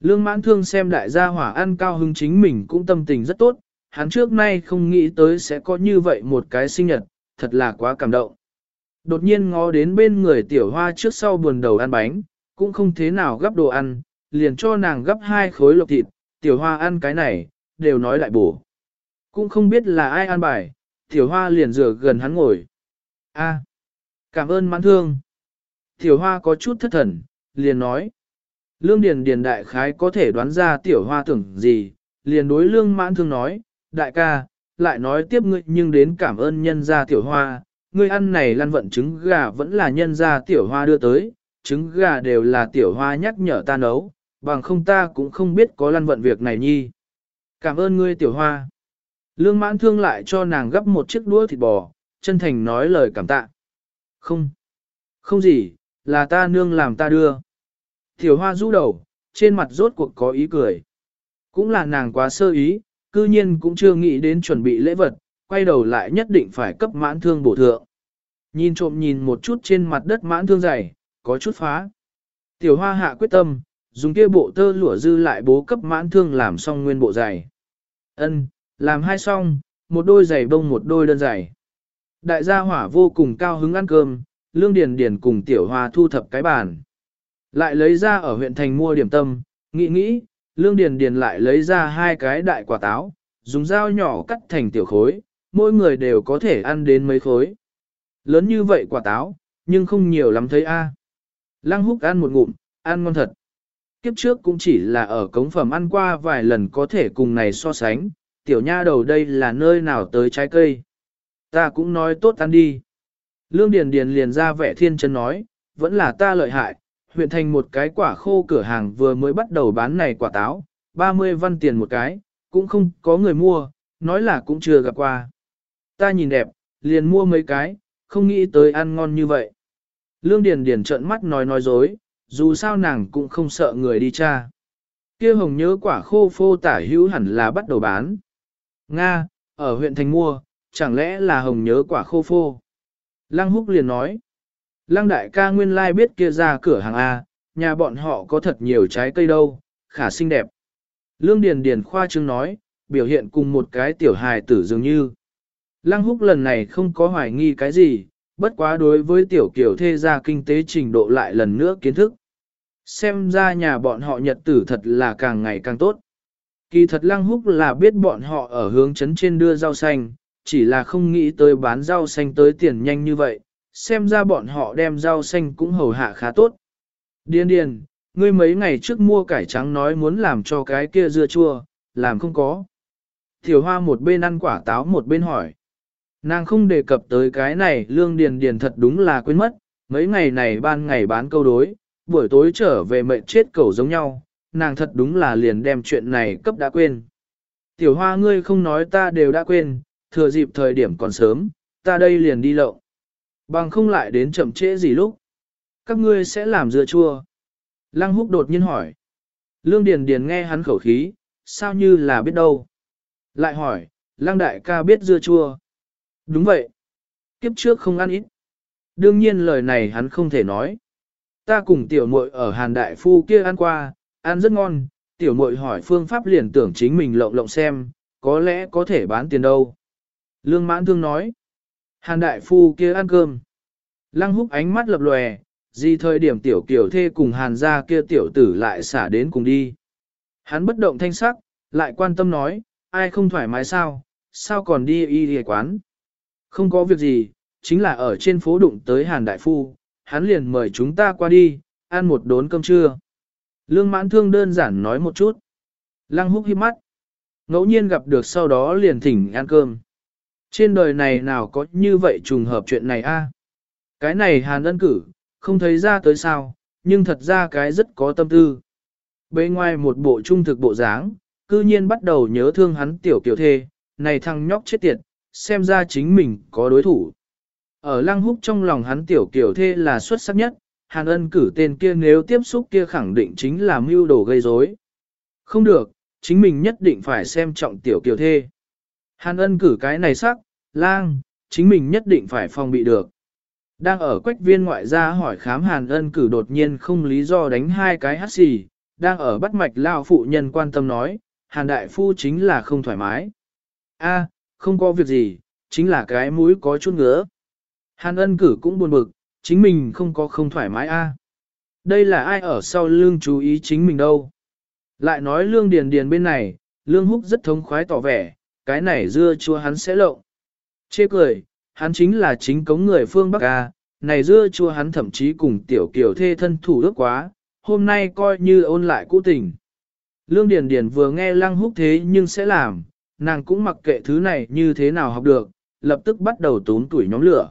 Speaker 1: Lương mãn thương xem đại gia hỏa ăn cao hứng chính mình cũng tâm tình rất tốt, hắn trước nay không nghĩ tới sẽ có như vậy một cái sinh nhật, thật là quá cảm động. Đột nhiên ngó đến bên người tiểu hoa trước sau buồn đầu ăn bánh, cũng không thế nào gấp đồ ăn, liền cho nàng gấp hai khối lộc thịt, tiểu hoa ăn cái này, đều nói lại bổ. Cũng không biết là ai ăn bài, tiểu hoa liền rửa gần hắn ngồi. a cảm ơn mãn thương. Tiểu hoa có chút thất thần, liền nói. Lương Điền Điền đại khái có thể đoán ra tiểu hoa tưởng gì, liền đối lương mãn thương nói, đại ca, lại nói tiếp ngươi nhưng đến cảm ơn nhân gia tiểu hoa, ngươi ăn này lăn vận trứng gà vẫn là nhân gia tiểu hoa đưa tới, trứng gà đều là tiểu hoa nhắc nhở ta nấu, bằng không ta cũng không biết có lăn vận việc này nhi. Cảm ơn ngươi tiểu hoa. Lương mãn thương lại cho nàng gấp một chiếc đũa thịt bò, chân thành nói lời cảm tạ. Không, không gì, là ta nương làm ta đưa. Tiểu hoa rũ đầu, trên mặt rốt cuộc có ý cười. Cũng là nàng quá sơ ý, cư nhiên cũng chưa nghĩ đến chuẩn bị lễ vật, quay đầu lại nhất định phải cấp mãn thương bổ thượng. Nhìn trộm nhìn một chút trên mặt đất mãn thương dày, có chút phá. Tiểu hoa hạ quyết tâm, dùng kia bộ tơ lụa dư lại bố cấp mãn thương làm xong nguyên bộ giày. Ân, làm hai xong, một đôi giày bông một đôi đơn giày. Đại gia hỏa vô cùng cao hứng ăn cơm, lương điền điền cùng tiểu hoa thu thập cái bàn. Lại lấy ra ở huyện thành mua điểm tâm, nghĩ nghĩ, lương điền điền lại lấy ra hai cái đại quả táo, dùng dao nhỏ cắt thành tiểu khối, mỗi người đều có thể ăn đến mấy khối. Lớn như vậy quả táo, nhưng không nhiều lắm thấy a. Lăng húc ăn một ngụm, ăn ngon thật. Kiếp trước cũng chỉ là ở cống phẩm ăn qua vài lần có thể cùng này so sánh, tiểu nha đầu đây là nơi nào tới trái cây. Ta cũng nói tốt ăn đi. Lương Điền Điền liền ra vẻ thiên chân nói, vẫn là ta lợi hại, huyện thành một cái quả khô cửa hàng vừa mới bắt đầu bán này quả táo, 30 văn tiền một cái, cũng không có người mua, nói là cũng chưa gặp qua. Ta nhìn đẹp, liền mua mấy cái, không nghĩ tới ăn ngon như vậy. Lương Điền Điền trợn mắt nói nói dối, dù sao nàng cũng không sợ người đi tra. Kia hồng nhớ quả khô phô tả hữu hẳn là bắt đầu bán. Nga, ở huyện thành mua, chẳng lẽ là hồng nhớ quả khô phô? Lăng húc liền nói. Lăng đại ca nguyên lai biết kia ra cửa hàng A, nhà bọn họ có thật nhiều trái cây đâu, khả xinh đẹp. Lương Điền Điền khoa trương nói, biểu hiện cùng một cái tiểu hài tử dường như. Lăng húc lần này không có hoài nghi cái gì, bất quá đối với tiểu kiểu thê gia kinh tế trình độ lại lần nữa kiến thức. Xem ra nhà bọn họ nhật tử thật là càng ngày càng tốt. Kỳ thật lăng húc là biết bọn họ ở hướng chấn trên đưa rau xanh, chỉ là không nghĩ tới bán rau xanh tới tiền nhanh như vậy, xem ra bọn họ đem rau xanh cũng hầu hạ khá tốt. Điên điền, ngươi mấy ngày trước mua cải trắng nói muốn làm cho cái kia dưa chua, làm không có. Tiểu hoa một bên ăn quả táo một bên hỏi. Nàng không đề cập tới cái này lương điền điền thật đúng là quên mất, mấy ngày này ban ngày bán câu đối, buổi tối trở về mệnh chết cầu giống nhau, nàng thật đúng là liền đem chuyện này cấp đã quên. Tiểu hoa ngươi không nói ta đều đã quên, thừa dịp thời điểm còn sớm, ta đây liền đi lậu. Bằng không lại đến chậm trễ gì lúc. Các ngươi sẽ làm dưa chua. Lăng húc đột nhiên hỏi. Lương Điền Điền nghe hắn khẩu khí, sao như là biết đâu. Lại hỏi, Lăng đại ca biết dưa chua. Đúng vậy. Kiếp trước không ăn ít. Đương nhiên lời này hắn không thể nói. Ta cùng tiểu muội ở Hàn Đại Phu kia ăn qua, ăn rất ngon, tiểu muội hỏi phương pháp liền tưởng chính mình lộng lộng xem, có lẽ có thể bán tiền đâu. Lương mãn thương nói. Hàn Đại Phu kia ăn cơm. Lăng húc ánh mắt lập lòe, gì thời điểm tiểu kiểu thê cùng hàn gia kia tiểu tử lại xả đến cùng đi. Hắn bất động thanh sắc, lại quan tâm nói, ai không thoải mái sao, sao còn đi y y quán. Không có việc gì, chính là ở trên phố đụng tới hàn đại phu, hắn liền mời chúng ta qua đi, ăn một đốn cơm trưa. Lương mãn thương đơn giản nói một chút. Lăng húc hiếp mắt. Ngẫu nhiên gặp được sau đó liền thỉnh ăn cơm. Trên đời này nào có như vậy trùng hợp chuyện này a? À? Cái này hàn ân cử, không thấy ra tới sao, nhưng thật ra cái rất có tâm tư. Bên ngoài một bộ trung thực bộ dáng, cư nhiên bắt đầu nhớ thương hắn tiểu kiểu thê, này thằng nhóc chết tiệt, xem ra chính mình có đối thủ. Ở lăng húc trong lòng hắn tiểu kiểu thê là xuất sắc nhất, hàn ân cử tên kia nếu tiếp xúc kia khẳng định chính là mưu đồ gây rối. Không được, chính mình nhất định phải xem trọng tiểu kiểu thê. Hàn ân cử cái này sắc, lang, chính mình nhất định phải phòng bị được. Đang ở quách viên ngoại gia hỏi khám hàn ân cử đột nhiên không lý do đánh hai cái hát xì, đang ở bắt mạch lao phụ nhân quan tâm nói, hàn đại phu chính là không thoải mái. a không có việc gì, chính là cái mũi có chút ngứa. Hàn ân cử cũng buồn bực, chính mình không có không thoải mái a Đây là ai ở sau lương chú ý chính mình đâu. Lại nói lương điền điền bên này, lương húc rất thống khoái tỏ vẻ, cái này dưa chua hắn sẽ lộng. Chê cười, hắn chính là chính cống người phương Bắc A, này dưa chua hắn thậm chí cùng tiểu kiểu thê thân thủ ước quá, hôm nay coi như ôn lại cũ tình. Lương Điền Điền vừa nghe lăng húc thế nhưng sẽ làm, nàng cũng mặc kệ thứ này như thế nào học được, lập tức bắt đầu tốn tuổi nhóm lửa.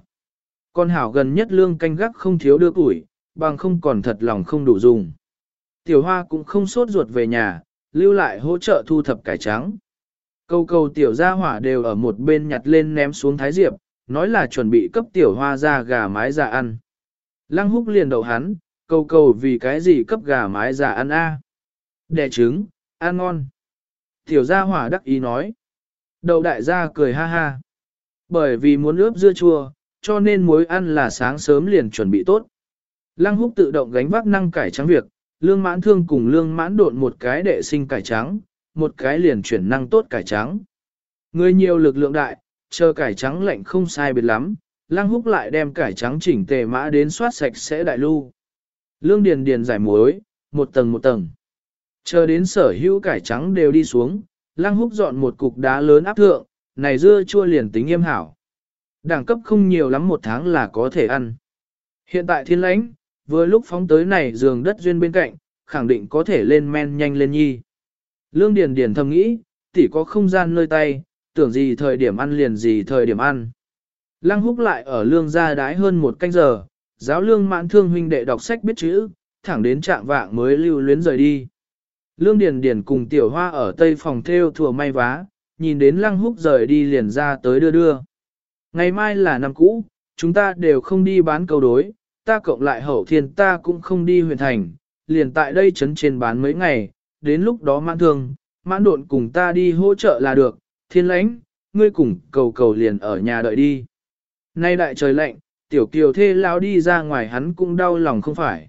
Speaker 1: Con hảo gần nhất lương canh gác không thiếu đưa tuổi, bằng không còn thật lòng không đủ dùng. Tiểu hoa cũng không sốt ruột về nhà, lưu lại hỗ trợ thu thập cải trắng. Câu câu tiểu gia hỏa đều ở một bên nhặt lên ném xuống thái diệp, nói là chuẩn bị cấp tiểu hoa ra gà mái già ăn. Lăng húc liền đầu hắn, Câu cầu vì cái gì cấp gà mái già ăn a? À? Đẻ trứng, ăn ngon. Tiểu gia hỏa đắc ý nói. Đầu đại gia cười ha ha. Bởi vì muốn ướp dưa chua, cho nên muối ăn là sáng sớm liền chuẩn bị tốt. Lăng húc tự động gánh vác năng cải trắng việc, lương mãn thương cùng lương mãn độn một cái đệ sinh cải trắng, một cái liền chuyển năng tốt cải trắng. Người nhiều lực lượng đại, chờ cải trắng lạnh không sai biệt lắm, lăng húc lại đem cải trắng chỉnh tề mã đến soát sạch sẽ đại lưu. Lương điền điền giải muối, một tầng một tầng. Chờ đến sở hữu cải trắng đều đi xuống, lăng húc dọn một cục đá lớn áp thượng, này dưa chua liền tính nghiêm hảo. Đẳng cấp không nhiều lắm một tháng là có thể ăn. Hiện tại thiên lãnh, vừa lúc phóng tới này giường đất duyên bên cạnh, khẳng định có thể lên men nhanh lên nhi. Lương Điền Điền thầm nghĩ, tỷ có không gian nơi tay, tưởng gì thời điểm ăn liền gì thời điểm ăn. Lăng húc lại ở lương gia đái hơn một canh giờ, giáo lương mãn thương huynh đệ đọc sách biết chữ, thẳng đến trạng vạng mới lưu luyến rời đi. Lương Điền Điền cùng tiểu hoa ở tây phòng theo thừa may vá, nhìn đến lăng húc rời đi liền ra tới đưa đưa. Ngày mai là năm cũ, chúng ta đều không đi bán cầu đối, ta cộng lại hậu thiên ta cũng không đi huyện thành, liền tại đây chấn trên bán mấy ngày, đến lúc đó mãn thương, mãn độn cùng ta đi hỗ trợ là được, thiên lãnh, ngươi cùng cầu cầu liền ở nhà đợi đi. Nay đại trời lạnh, tiểu kiều thê lao đi ra ngoài hắn cũng đau lòng không phải.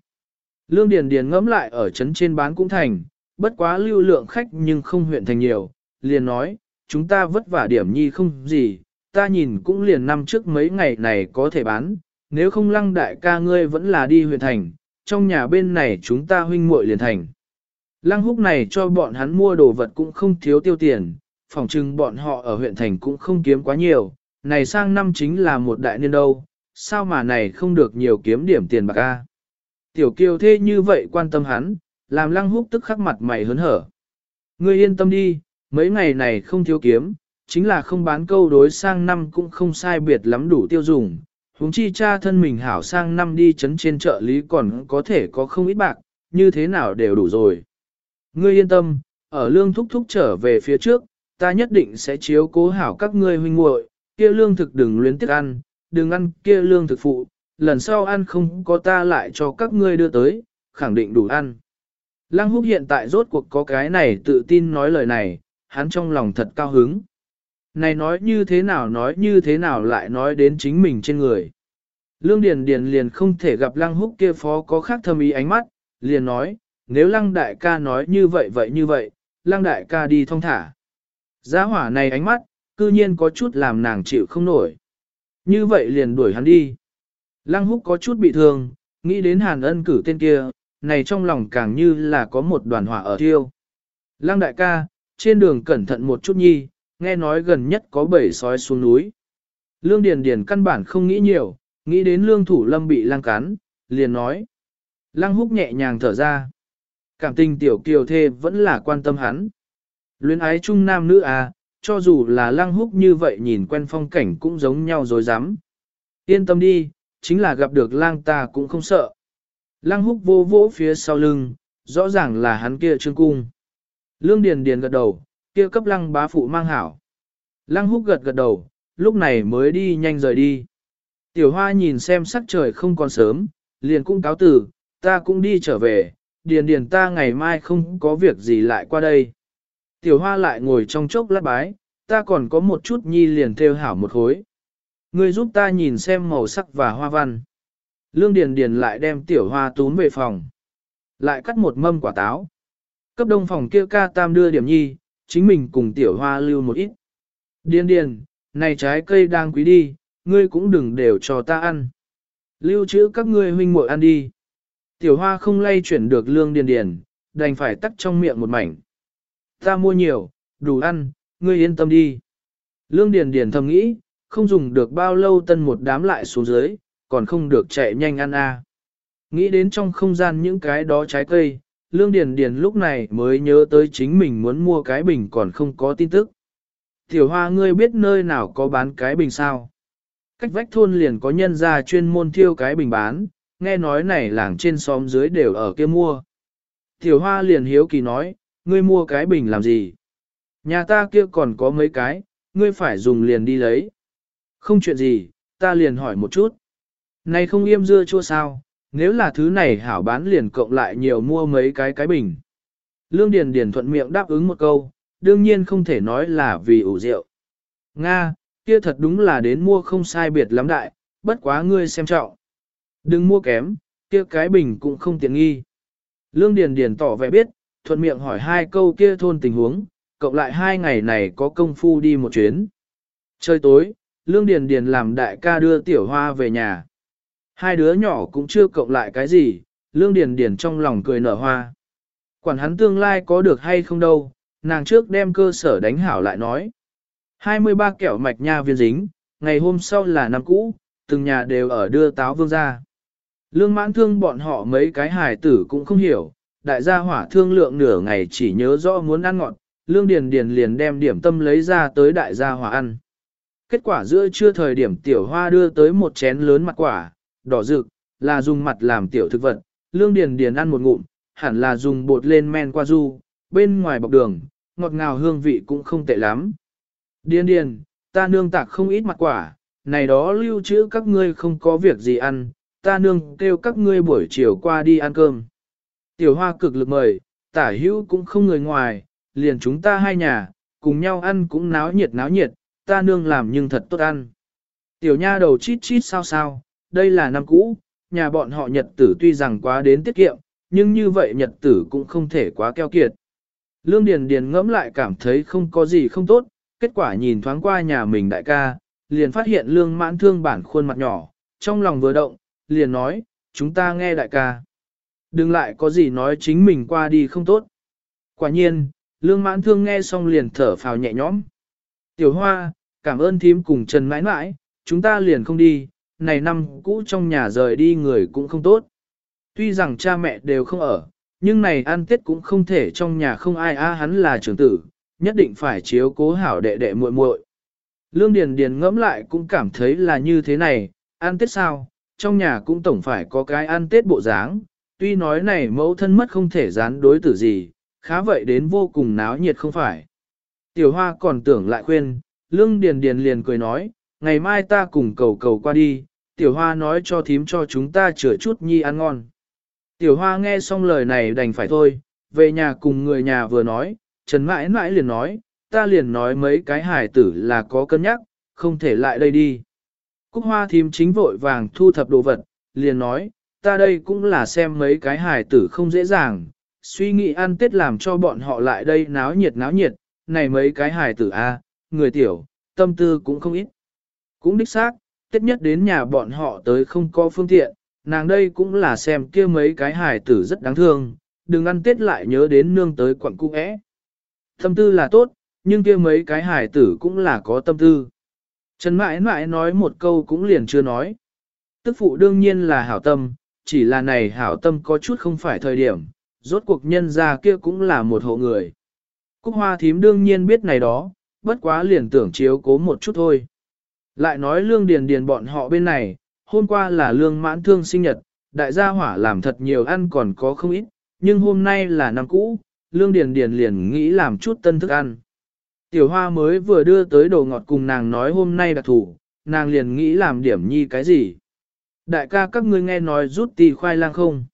Speaker 1: Lương Điền Điền ngẫm lại ở trấn trên bán cũng thành, bất quá lưu lượng khách nhưng không huyện thành nhiều, liền nói, chúng ta vất vả điểm nhi không gì, ta nhìn cũng liền năm trước mấy ngày này có thể bán, nếu không lăng đại ca ngươi vẫn là đi huyện thành, trong nhà bên này chúng ta huynh muội liền thành. Lăng húc này cho bọn hắn mua đồ vật cũng không thiếu tiêu tiền, phòng chừng bọn họ ở huyện thành cũng không kiếm quá nhiều, này sang năm chính là một đại niên đâu, sao mà này không được nhiều kiếm điểm tiền bạc a? Tiểu kiều thê như vậy quan tâm hắn, làm lăng húc tức khắc mặt mày hớn hở. Ngươi yên tâm đi, mấy ngày này không thiếu kiếm, chính là không bán câu đối sang năm cũng không sai biệt lắm đủ tiêu dùng. Huống chi cha thân mình hảo sang năm đi chấn trên chợ lý còn có thể có không ít bạc, như thế nào đều đủ rồi. Ngươi yên tâm, ở lương thúc thúc trở về phía trước, ta nhất định sẽ chiếu cố hảo các ngươi huynh muội, kia lương thực đừng luyến tiếc ăn, đừng ăn kia lương thực phụ, lần sau ăn không có ta lại cho các ngươi đưa tới, khẳng định đủ ăn. Lăng húc hiện tại rốt cuộc có cái này tự tin nói lời này, hắn trong lòng thật cao hứng. Này nói như thế nào nói như thế nào lại nói đến chính mình trên người. Lương Điền Điền liền không thể gặp Lăng Húc kia phó có khác thâm ý ánh mắt, liền nói, nếu Lăng Đại ca nói như vậy vậy như vậy, Lăng Đại ca đi thong thả. Giá hỏa này ánh mắt, cư nhiên có chút làm nàng chịu không nổi. Như vậy liền đuổi hắn đi. Lăng Húc có chút bị thương, nghĩ đến Hàn ân cử tên kia, này trong lòng càng như là có một đoàn hỏa ở thiêu. Lăng Đại ca, trên đường cẩn thận một chút nhi, nghe nói gần nhất có bảy sói xuống núi. Lương Điền Điền căn bản không nghĩ nhiều, nghĩ đến lương thủ lâm bị lang cắn, liền nói. Lăng húc nhẹ nhàng thở ra. Cảm tình tiểu kiều thê vẫn là quan tâm hắn. Luyến ái chung nam nữ à, cho dù là lăng húc như vậy nhìn quen phong cảnh cũng giống nhau rồi dám. Yên tâm đi, chính là gặp được lang ta cũng không sợ. Lăng húc vô vỗ phía sau lưng, rõ ràng là hắn kia trương cung. Lương Điền Điền gật đầu, kia cấp lăng bá phụ mang hảo. Lăng húc gật gật đầu, lúc này mới đi nhanh rời đi. Tiểu hoa nhìn xem sắc trời không còn sớm, liền cũng cáo từ, ta cũng đi trở về, điền điền ta ngày mai không có việc gì lại qua đây. Tiểu hoa lại ngồi trong chốc lát bái, ta còn có một chút nhi liền theo hảo một khối. Ngươi giúp ta nhìn xem màu sắc và hoa văn. Lương Điền Điền lại đem tiểu hoa tún về phòng. Lại cắt một mâm quả táo. Cấp đông phòng kia ca tam đưa điểm nhi, chính mình cùng tiểu hoa lưu một ít. Điền điền, này trái cây đang quý đi, ngươi cũng đừng đều cho ta ăn. Lưu trữ các ngươi huynh muội ăn đi. Tiểu hoa không lay chuyển được lương điền điền, đành phải tắt trong miệng một mảnh. Ta mua nhiều, đủ ăn, ngươi yên tâm đi. Lương điền điền thầm nghĩ, không dùng được bao lâu tân một đám lại xuống dưới, còn không được chạy nhanh ăn a. Nghĩ đến trong không gian những cái đó trái cây, Lương Điền Điền lúc này mới nhớ tới chính mình muốn mua cái bình còn không có tin tức. Tiểu hoa ngươi biết nơi nào có bán cái bình sao? Cách vách thôn liền có nhân gia chuyên môn thiêu cái bình bán, nghe nói này làng trên xóm dưới đều ở kia mua. Tiểu hoa liền hiếu kỳ nói, ngươi mua cái bình làm gì? Nhà ta kia còn có mấy cái, ngươi phải dùng liền đi lấy. Không chuyện gì, ta liền hỏi một chút. Này không yêm dưa chua sao, nếu là thứ này hảo bán liền cộng lại nhiều mua mấy cái cái bình. Lương Điền Điền thuận miệng đáp ứng một câu, đương nhiên không thể nói là vì ủ rượu. Nga, kia thật đúng là đến mua không sai biệt lắm đại, bất quá ngươi xem trọng. Đừng mua kém, kia cái bình cũng không tiện nghi. Lương Điền Điền tỏ vẻ biết, thuận miệng hỏi hai câu kia thôn tình huống, cộng lại hai ngày này có công phu đi một chuyến. Trời tối, Lương Điền Điền làm đại ca đưa tiểu hoa về nhà. Hai đứa nhỏ cũng chưa cộng lại cái gì, Lương Điền Điền trong lòng cười nở hoa. Quản hắn tương lai có được hay không đâu, nàng trước đem cơ sở đánh hảo lại nói. 23 kẹo mạch nha viên dính, ngày hôm sau là năm cũ, từng nhà đều ở đưa táo vương ra. Lương mãn thương bọn họ mấy cái hài tử cũng không hiểu, đại gia hỏa thương lượng nửa ngày chỉ nhớ rõ muốn ăn ngọt, lương điền điền liền đem điểm tâm lấy ra tới đại gia hỏa ăn. Kết quả giữa trưa thời điểm tiểu hoa đưa tới một chén lớn mặt quả, đỏ rực, là dùng mặt làm tiểu thực vật, lương điền điền ăn một ngụm, hẳn là dùng bột lên men qua du, bên ngoài bọc đường, ngọt ngào hương vị cũng không tệ lắm. Điền điền, ta nương tạc không ít mặt quả, này đó lưu trữ các ngươi không có việc gì ăn, ta nương kêu các ngươi buổi chiều qua đi ăn cơm. Tiểu hoa cực lực mời, tả hữu cũng không người ngoài, liền chúng ta hai nhà, cùng nhau ăn cũng náo nhiệt náo nhiệt, ta nương làm nhưng thật tốt ăn. Tiểu nha đầu chít chít sao sao, đây là năm cũ, nhà bọn họ nhật tử tuy rằng quá đến tiết kiệm, nhưng như vậy nhật tử cũng không thể quá keo kiệt. Lương Điền Điền ngẫm lại cảm thấy không có gì không tốt, kết quả nhìn thoáng qua nhà mình đại ca, liền phát hiện lương mãn thương bản khuôn mặt nhỏ, trong lòng vừa động, liền nói, chúng ta nghe đại ca. Đừng lại có gì nói chính mình qua đi không tốt. Quả nhiên, lương mãn thương nghe xong liền thở phào nhẹ nhõm. Tiểu hoa, cảm ơn thím cùng Trần mãi mãi, chúng ta liền không đi, này năm cũ trong nhà rời đi người cũng không tốt. Tuy rằng cha mẹ đều không ở, nhưng này ăn tết cũng không thể trong nhà không ai a hắn là trưởng tử, nhất định phải chiếu cố hảo đệ đệ muội muội. Lương Điền Điền ngẫm lại cũng cảm thấy là như thế này, ăn tết sao, trong nhà cũng tổng phải có cái ăn tết bộ dáng, tuy nói này mẫu thân mất không thể gián đối tử gì, khá vậy đến vô cùng náo nhiệt không phải. Tiểu Hoa còn tưởng lại khuyên, Lương Điền Điền liền cười nói, ngày mai ta cùng cầu cầu qua đi, tiểu hoa nói cho thím cho chúng ta chữa chút nhi ăn ngon. Tiểu hoa nghe xong lời này đành phải thôi, về nhà cùng người nhà vừa nói, Trần mãi mãi liền nói, ta liền nói mấy cái Hải tử là có cân nhắc, không thể lại đây đi. Cúc hoa thím chính vội vàng thu thập đồ vật, liền nói, ta đây cũng là xem mấy cái Hải tử không dễ dàng, suy nghĩ ăn tết làm cho bọn họ lại đây náo nhiệt náo nhiệt, này mấy cái Hải tử a, người tiểu, tâm tư cũng không ít. Cũng đích xác, tết nhất đến nhà bọn họ tới không có phương tiện, nàng đây cũng là xem kia mấy cái hài tử rất đáng thương, đừng ăn tết lại nhớ đến nương tới quận cung ẽ. Tâm tư là tốt, nhưng kia mấy cái hài tử cũng là có tâm tư. Trần mãi mãi nói một câu cũng liền chưa nói. Tức phụ đương nhiên là hảo tâm, chỉ là này hảo tâm có chút không phải thời điểm, rốt cuộc nhân ra kia cũng là một hộ người. Cúc hoa thím đương nhiên biết này đó, bất quá liền tưởng chiếu cố một chút thôi. Lại nói lương điền điền bọn họ bên này, hôm qua là lương mãn thương sinh nhật, đại gia hỏa làm thật nhiều ăn còn có không ít, nhưng hôm nay là năm cũ, lương điền điền liền nghĩ làm chút tân thức ăn. Tiểu hoa mới vừa đưa tới đồ ngọt cùng nàng nói hôm nay đặc thủ, nàng liền nghĩ làm điểm nhi cái gì. Đại ca các ngươi nghe nói rút tì khoai lang không?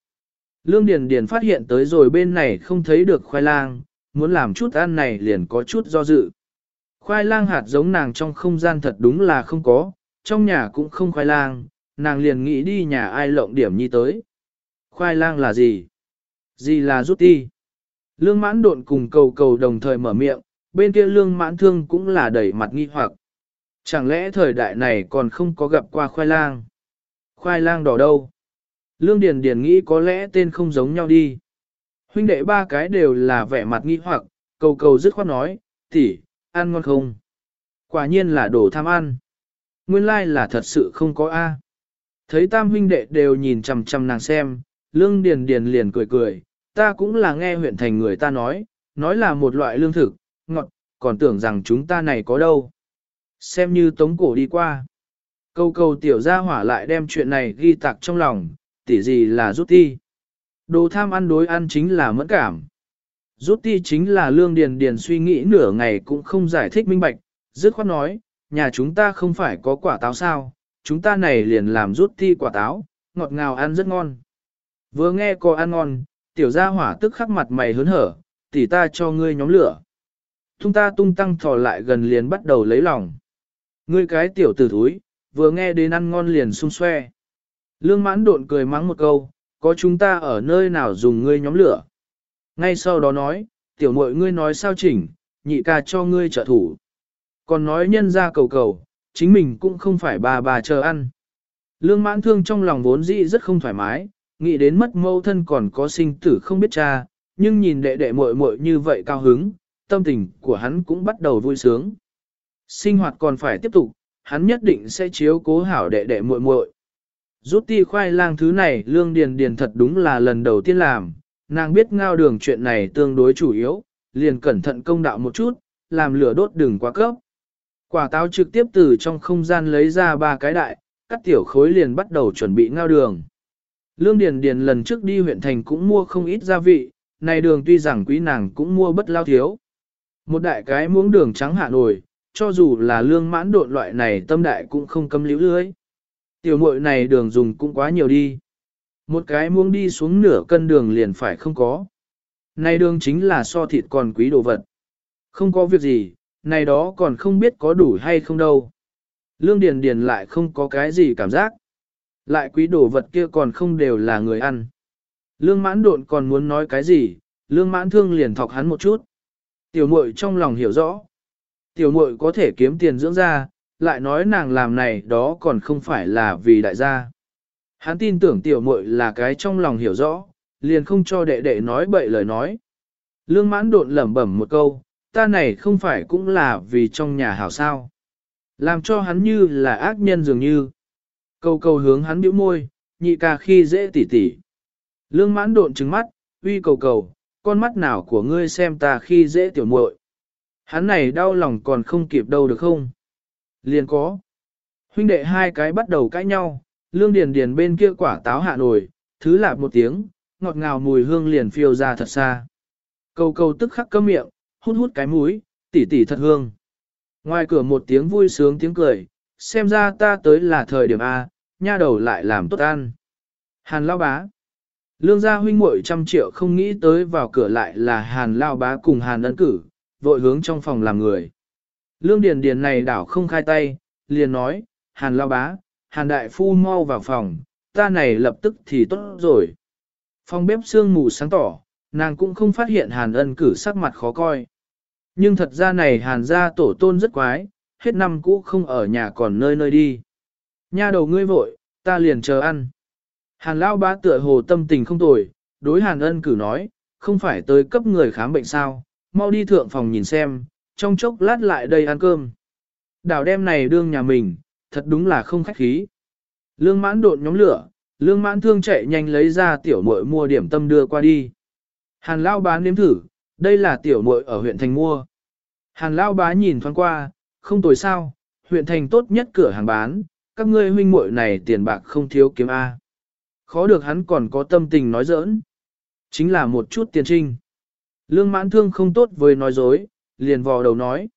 Speaker 1: Lương Điền Điền phát hiện tới rồi bên này không thấy được khoai lang, muốn làm chút ăn này liền có chút do dự. Khoai lang hạt giống nàng trong không gian thật đúng là không có, trong nhà cũng không khoai lang, nàng liền nghĩ đi nhà ai lộng điểm nhi tới. Khoai lang là gì? Gì là rút ti? Lương mãn độn cùng cầu cầu đồng thời mở miệng, bên kia lương mãn thương cũng là đẩy mặt nghi hoặc. Chẳng lẽ thời đại này còn không có gặp qua khoai lang? Khoai lang đỏ đâu? Lương Điền Điền nghĩ có lẽ tên không giống nhau đi. Huynh đệ ba cái đều là vẻ mặt nghi hoặc, cầu cầu dứt khoát nói, tỷ, ăn ngon không? Quả nhiên là đồ tham ăn. Nguyên lai like là thật sự không có A. Thấy tam huynh đệ đều nhìn chằm chằm nàng xem, lương điền điền liền cười cười, ta cũng là nghe huyện thành người ta nói, nói là một loại lương thực, ngọt, còn tưởng rằng chúng ta này có đâu. Xem như tống cổ đi qua. Câu câu tiểu gia hỏa lại đem chuyện này ghi tạc trong lòng, tỉ gì là rút đi. Đồ tham ăn đối ăn chính là mẫn cảm. Rút ti chính là lương điền điền suy nghĩ nửa ngày cũng không giải thích minh bạch, dứt khoát nói, nhà chúng ta không phải có quả táo sao, chúng ta này liền làm rút ti quả táo, ngọt ngào ăn rất ngon. Vừa nghe có ăn ngon, tiểu gia hỏa tức khắc mặt mày hớn hở, tỉ ta cho ngươi nhóm lửa. Tung ta tung tăng thò lại gần liền bắt đầu lấy lòng. Ngươi cái tiểu tử thúi, vừa nghe đến ăn ngon liền sung xoe. Lương mãn độn cười mắng một câu, có chúng ta ở nơi nào dùng ngươi nhóm lửa. Ngay sau đó nói, tiểu muội ngươi nói sao chỉnh, nhị ca cho ngươi trợ thủ. Còn nói nhân ra cầu cầu, chính mình cũng không phải bà bà chờ ăn. Lương mãn thương trong lòng vốn dĩ rất không thoải mái, nghĩ đến mất mâu thân còn có sinh tử không biết cha, nhưng nhìn đệ đệ muội muội như vậy cao hứng, tâm tình của hắn cũng bắt đầu vui sướng. Sinh hoạt còn phải tiếp tục, hắn nhất định sẽ chiếu cố hảo đệ đệ muội muội. Rút ti khoai lang thứ này lương điền điền thật đúng là lần đầu tiên làm, nàng biết ngao đường chuyện này tương đối chủ yếu, liền cẩn thận công đạo một chút, làm lửa đốt đừng quá cấp. Quả táo trực tiếp từ trong không gian lấy ra ba cái đại, cắt tiểu khối liền bắt đầu chuẩn bị ngao đường. Lương Điền Điền lần trước đi huyện thành cũng mua không ít gia vị, này đường tuy rằng quý nàng cũng mua bất lao thiếu. Một đại cái muỗng đường trắng hạ nổi, cho dù là lương mãn độn loại này tâm đại cũng không cấm liễu lưới. Tiểu muội này đường dùng cũng quá nhiều đi. Một cái muông đi xuống nửa cân đường liền phải không có. Này đường chính là so thịt còn quý đồ vật. Không có việc gì, này đó còn không biết có đủ hay không đâu. Lương Điền Điền lại không có cái gì cảm giác. Lại quý đồ vật kia còn không đều là người ăn. Lương mãn độn còn muốn nói cái gì, lương mãn thương liền thọc hắn một chút. Tiểu muội trong lòng hiểu rõ. Tiểu muội có thể kiếm tiền dưỡng ra, lại nói nàng làm này đó còn không phải là vì đại gia. Hắn tin tưởng tiểu muội là cái trong lòng hiểu rõ, liền không cho đệ đệ nói bậy lời nói. Lương mãn độn lẩm bẩm một câu, ta này không phải cũng là vì trong nhà hảo sao. Làm cho hắn như là ác nhân dường như. Câu câu hướng hắn bĩu môi, nhị ca khi dễ tỉ tỉ. Lương mãn độn trừng mắt, uy cầu cầu, con mắt nào của ngươi xem ta khi dễ tiểu muội. Hắn này đau lòng còn không kịp đâu được không? Liền có. Huynh đệ hai cái bắt đầu cãi nhau, lương điền điền bên kia quả táo hạ nổi, thứ lạp một tiếng, ngọt ngào mùi hương liền phiêu ra thật xa. Cầu cầu tức khắc câm miệng, hút hút cái mũi, tỉ tỉ thật hương. Ngoài cửa một tiếng vui sướng tiếng cười, xem ra ta tới là thời điểm A, nha đầu lại làm tốt ăn. Hàn lao bá. Lương gia huynh muội trăm triệu không nghĩ tới vào cửa lại là hàn lao bá cùng hàn ấn cử, vội hướng trong phòng làm người. Lương Điền Điền này đảo không khai tay, liền nói, hàn lao bá, hàn đại phu mau vào phòng, ta này lập tức thì tốt rồi. Phòng bếp sương mù sáng tỏ, nàng cũng không phát hiện hàn ân cử sắc mặt khó coi. Nhưng thật ra này hàn gia tổ tôn rất quái, hết năm cũ không ở nhà còn nơi nơi đi. Nha đầu ngươi vội, ta liền chờ ăn. Hàn Lão bá tựa hồ tâm tình không tồi, đối hàn ân cử nói, không phải tới cấp người khám bệnh sao, mau đi thượng phòng nhìn xem, trong chốc lát lại đây ăn cơm. Đảo đem này đương nhà mình, thật đúng là không khách khí. Lương mãn đột nhóm lửa, lương mãn thương chạy nhanh lấy ra tiểu muội mua điểm tâm đưa qua đi. Hàn lao bá nếm thử, đây là tiểu muội ở huyện thành mua. Hàn lao bá nhìn thoáng qua, không tồi sao, huyện thành tốt nhất cửa hàng bán, các ngươi huynh muội này tiền bạc không thiếu kiếm A. Khó được hắn còn có tâm tình nói giỡn. Chính là một chút tiền trinh. Lương mãn thương không tốt với nói dối, liền vò đầu nói.